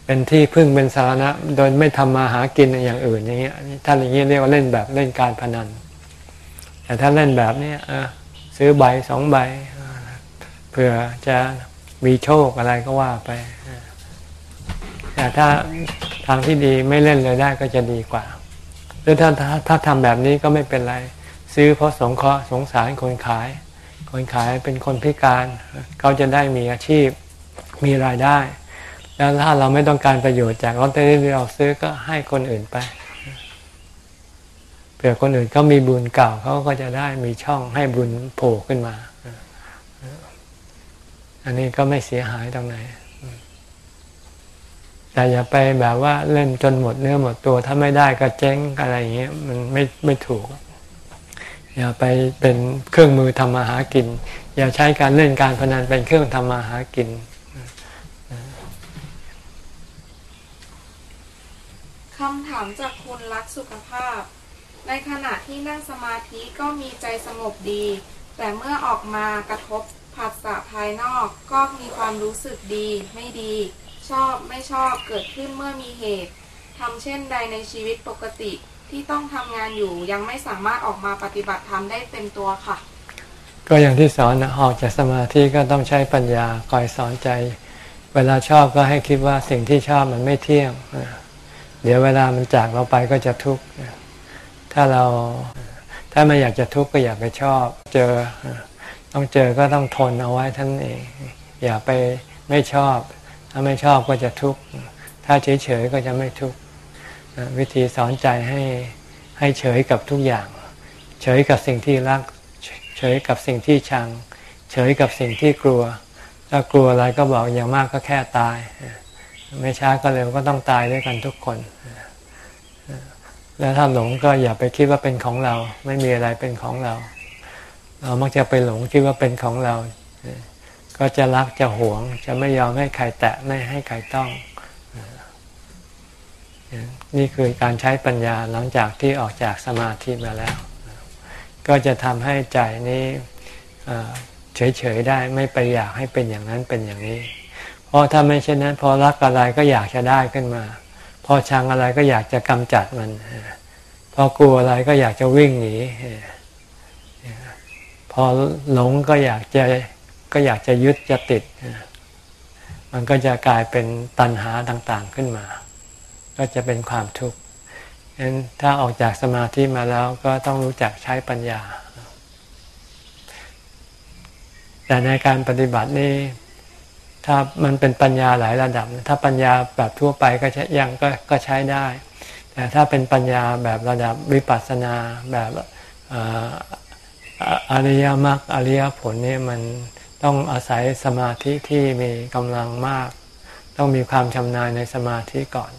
เป็นที่พึ่งเป็นสารณะโดยไม่ทำมาหากินอย่างอื่นอย่างเงี้ยถ้าอย่างนี้ยเรียกว่าเล่นแบบเล่นการพนัน แต่ถ้าเล่นแบบนี้เอซื้อใบสองใบเออเพื่อจะมีโชคอะไรก็ว่าไป แต่ถ้าทางที่ดีไม่เล่นเลยได้ก็จะดีกว่า หรือถ้าถ้าถ้าทำแบบนี้ก็ไม่เป็นไร ซื้อเพราะสงเคราะห์สงสารคนขาย คนขายเป็นคนพิการ เขาจะได้มีอาชีพมีรายได้ แล้วถ้าเราไม่ต้องการประโยชน์จากลอตเตอรี่ที่เราซื้อก็ให้คนอื่นไปเผื่อคนอื่นเขามีบุญเก่าเขาก็จะได้มีช่องให้บุญโผล่ขึ้นมา อันนี้ก็ไม่เสียหายตรงไหน แต่อย่าไปแบบว่าเล่นจนหมดเนื้อหมดตัวถ้าไม่ได้ก็เจ๊งอะไรอย่างเงี้ยมันไม่ไม่ถูก อย่าไปเป็นเครื่องมือทำมาหากิน อย่าใช้การเล่นการพนันเป็นเครื่องทำมาหากินคำถามจากคุณรักสุขภาพ ในขณะที่นั่งสมาธิก็มีใจสงบดี แต่เมื่อออกมากระทบผัสสะภายนอกก็มีความรู้สึกดี ไม่ดี ชอบไม่ชอบเกิดขึ้นเมื่อมีเหตุทำเช่นใดในชีวิตปกติ ที่ต้องทำงานอยู่ยังไม่สามารถออกมาปฏิบัติธรรมได้เต็มตัวค่ะ ก็อย่างที่สอนนะออกจากสมาธิก็ต้องใช้ปัญญาคอยสอนใจ เวลาชอบก็ให้คิดว่าสิ่งที่ชอบมันไม่เที่ยง เดี๋ยวเวลามันจากเราไปก็จะทุกข์ถ้าเราถ้าไม่อยากจะทุกข์ก็อยากไปชอบ เจอ ต้องเจอก็ต้องทนเอาไว้ท่านเอง อย่าไปไม่ชอบ ถ้าไม่ชอบก็จะทุกข์ ถ้าเฉยๆก็จะไม่ทุกข์ วิธีสอนใจให้ให้เฉยกับทุกอย่าง เฉยกับสิ่งที่รัก เฉยกับสิ่งที่ชัง เฉยกับสิ่งที่กลัว ถ้ากลัวอะไรก็บอกอย่างมากก็แค่ตาย ไม่ช้าก็เร็วก็ต้องตายด้วยกันทุกคน แล้วถ้าหลงก็อย่าไปคิดว่าเป็นของเรา ไม่มีอะไรเป็นของเรา เรามักจะไปหลงคิดว่าเป็นของเรา ก็จะรักจะหวง จะไม่ยอมให้ใครแตะไม่ให้ใครต้อง นี่คือการใช้ปัญญาหลังจากที่ออกจากสมาธิมาแล้ว ก็จะทำให้ใจนี้เฉยๆได้ไม่ไปอยากให้เป็นอย่างนั้นเป็นอย่างนี้ เพราะถ้าไม่เช่นนั้น พอรักอะไรก็อยากจะได้ขึ้นมา พอชังอะไรก็อยากจะกำจัดมัน พอกลัวอะไรก็อยากจะวิ่งหนีพอหลงก็อยากจะก็อยากจะยึดจะติด มันก็จะกลายเป็นตัณหาต่างๆขึ้นมา ก็จะเป็นความทุกข์ฉะนั้นถ้าออกจากสมาธิมาแล้วก็ต้องรู้จักใช้ปัญญา แต่ในการปฏิบัตินี่ถ้ามันเป็นปัญญาหลายระดับ ถ้าปัญญาแบบทั่วไปก็ใช้ยังกก็ใช้ได้ แต่ถ้าเป็นปัญญาแบบระดับวิปัสสนาแบบอริยมรรคอริยผลนี่มันต้องอาศัยสมาธิที่มีกำลังมาก ต้องมีความชำนาญในสมาธิก่อน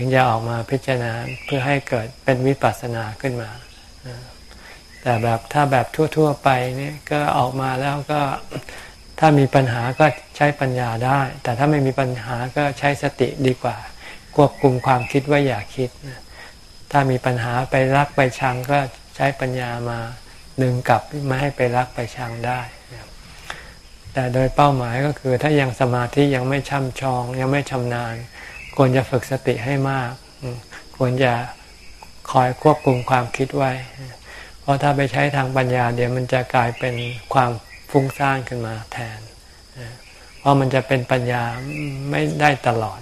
ถึงจะออกมาพิจารณาเพื่อให้เกิดเป็นวิปัสสนาขึ้นมา แต่แบบถ้าแบบทั่ว ๆ ไปนี่ก็ออกมาแล้วก็ถ้ามีปัญหาก็ใช้ปัญญาได้ แต่ถ้าไม่มีปัญหาก็ใช้สติดีกว่า ควบคุมความคิดว่าอย่าคิด ถ้ามีปัญหาไปรักไปชังก็ใช้ปัญญามาดึงกลับไม่ให้ไปรักไปชังได้แต่โดยเป้าหมายก็คือถ้ายังสมาธิยังไม่ช่ำชอง ยังไม่ชำนาญ ควรจะฝึกสติให้มาก ควรจะคอยควบคุมความคิดไว้ เพราะถ้าไปใช้ทางปัญญาเดี๋ยวมันจะกลายเป็นความฟุ้งซ่านขึ้นมาแทน เพราะมันจะเป็นปัญญาไม่ได้ตลอด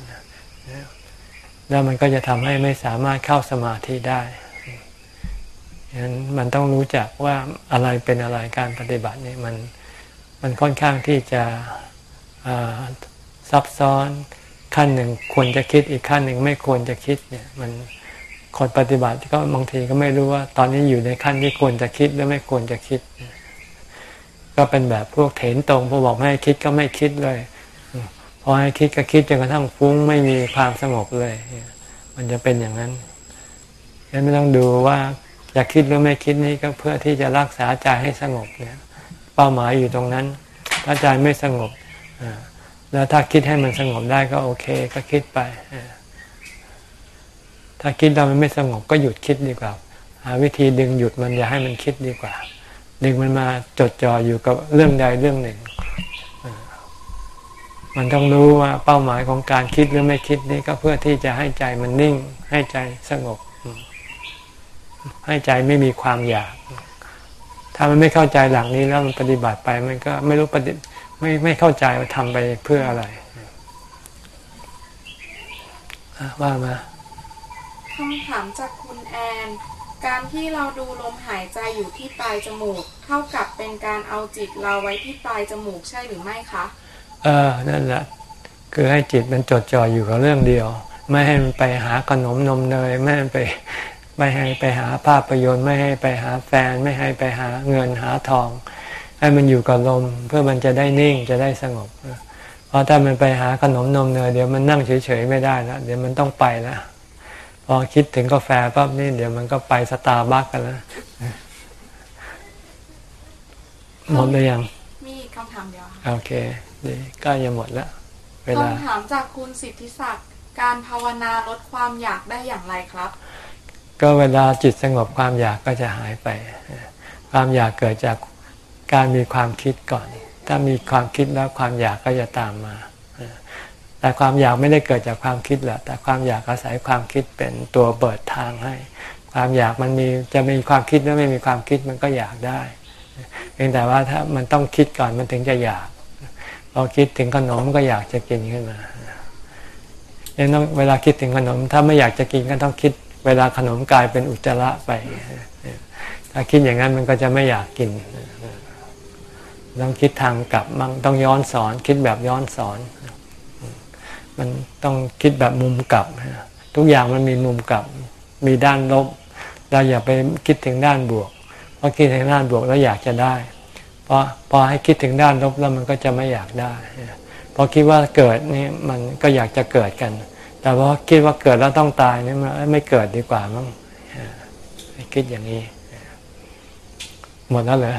แล้วมันก็จะทำให้ไม่สามารถเข้าสมาธิได้ฉะนั้นมันต้องรู้จักว่าอะไรเป็นอะไรการปฏิบัตินี่มันมันค่อนข้างที่จะซับซ้อน ขั้นหนึ่งควรจะคิดอีกขั้นหนึ่งไม่ควรจะคิดเนี่ยมันคนปฏิบัติก็บางทีก็ไม่รู้ว่า ตอนนี้อยู่ในขั้นที่ควรจะคิดหรือไม่ควรจะคิด ก็เป็นแบบพวกเถนตรงพอบอกไม่ให้คิดก็ไม่คิดเลยพอให้คิดก็คิดจนกระทั่งฟุ้งไม่มีความสงบเลย มันจะเป็นอย่างนั้นยังไม่ต้องดูว่าอยากคิดหรือไม่คิดนี่ก็เพื่อที่จะรักษาใจให้สงบเนี่ย เป้าหมายอยู่ตรงนั้น ถ้าใจไม่สงบ แล้วถ้าคิดให้มันสงบได้ก็โอเค ก็คิดไป ถ้าคิดแล้วมันไม่สงบก็หยุดคิดดีกว่า หาวิธีดึงหยุดมันอย่าให้มันคิดดีกว่า ดึงมันมาจดจ่ออยู่กับเรื่องใดเรื่องหนึ่ง มันต้องรู้ว่าเป้าหมายของการคิดหรือไม่คิดนี่ก็เพื่อที่จะให้ใจมันนิ่ง ให้ใจสงบ ให้ใจไม่มีความอยาก ถ้ามันไม่เข้าใจหลักนี้แล้วมันปฏิบัติไปมันก็ไม่รู้ปฏิ ไม่ไม่เข้าใจว่าทำไปเพื่ออะไรว่ามาคำถามจากคุณแอน การที่เราดูลมหายใจอยู่ที่ปลายจมูก เท่ากับเป็นการเอาจิตเราไว้ที่ปลายจมูกใช่หรือไม่คะ เออ นั่นแหละ คือให้จิตมันจดจ่ออยู่กับเรื่องเดียว ไม่ให้มันไปหาขนมนมเนย ไม่ให้ไป ไม่ให้ไปหาภาพยนตร์ ไม่ให้ไปหาแฟน ไม่ให้ไปหาเงินหาทอง ให้มันอยู่กับลมเพื่อมันจะได้นิ่งจะได้สงบ เพราะถ้ามันไปหาขนมนมเนยเดี๋ยวมันนั่งเฉยๆไม่ได้แล้วเดี๋ยวมันต้องไปแล้วพอคิดถึงกาแฟปั๊บนี่เดี๋ยวมันก็ไปสตาร์บัคกันแล้วหมดเลยยัง มีคำถามเดียวโอเคดีก็ยังหมดแล้วเวลาคำถามจากคุณสิทธิศักดิ์การภาวนาลดความอยากได้อย่างไรครับ ก็เวลาจิตสงบความอยากก็จะหายไป ความอยากเกิดจาก การมีความคิดก่อน ถ้ามีความคิดแล้วความอยากก็จะตามมา แต่ความอยากไม่ได้เกิดจากความคิดแหละแต่ความอยากอาศัยความคิดเป็นตัวเปิดทางให้ ความอยากมันมีจะมีความคิดหรือไม่มีความคิดมันก็อยากได้เพียงแต่ว่าถ้ามันต้องคิดก่อนมันถึงจะอยากพอคิดถึงขนมก็อยากจะกินขึ้นมาเนี่ยต้องเวลาคิดถึงขนม ถ้าไม่อยากจะกินก็ต้องคิด เวลาขนมกลายเป็นอุจจาระไป ถ้าคิดอย่างนั้นมันก็จะไม่อยากกิน ต้องคิดทางกลับมันต้องย้อนสอน คิดแบบย้อนสอน มันต้องคิดแบบมุมกลับ ทุกอย่างมันมีมุมกลับ มีด้านลบ เราอย่าไปคิดถึงด้านบวก เพราะคิดถึงด้านบวกแล้วอยากจะได้ เพราะพอให้คิดถึงด้านลบแล้วมันก็จะไม่อยากได้พอคิดว่าเกิดนี่มันก็อยากจะเกิดกัน แต่พอคิดว่าเกิดแล้วต้องตายนี่มันไม่เกิดดีกว่ามั้งคิดอย่างนี้ หมดแล้วเหรอ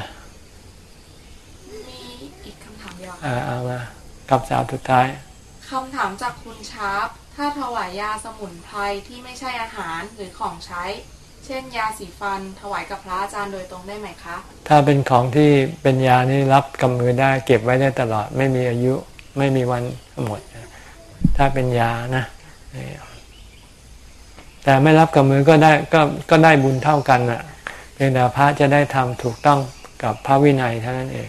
มีอีก คำถามเดียวเอามาคำสาวสุดท้ายคำถามจากคุณชาร์ปถ้าถวายยาสมุนไพรที่ไม่ใช่อาหารหรือของใช้ เช่นยาสีฟัน ถวายกับพระอาจารย์โดยตรงได้ไหมคะ ถ้าเป็นของที่เป็นยานี่รับกำมือได้เก็บไว้ได้ตลอด ไม่มีอายุไม่มีวันหมด ถ้าเป็นยานะ แต่ไม่รับกับมือก็ได้ก็ก็ได้บุญเท่ากันอะ เพียงแต่พระจะได้ทำถูกต้องกับพระวินัยเท่านั้นเอง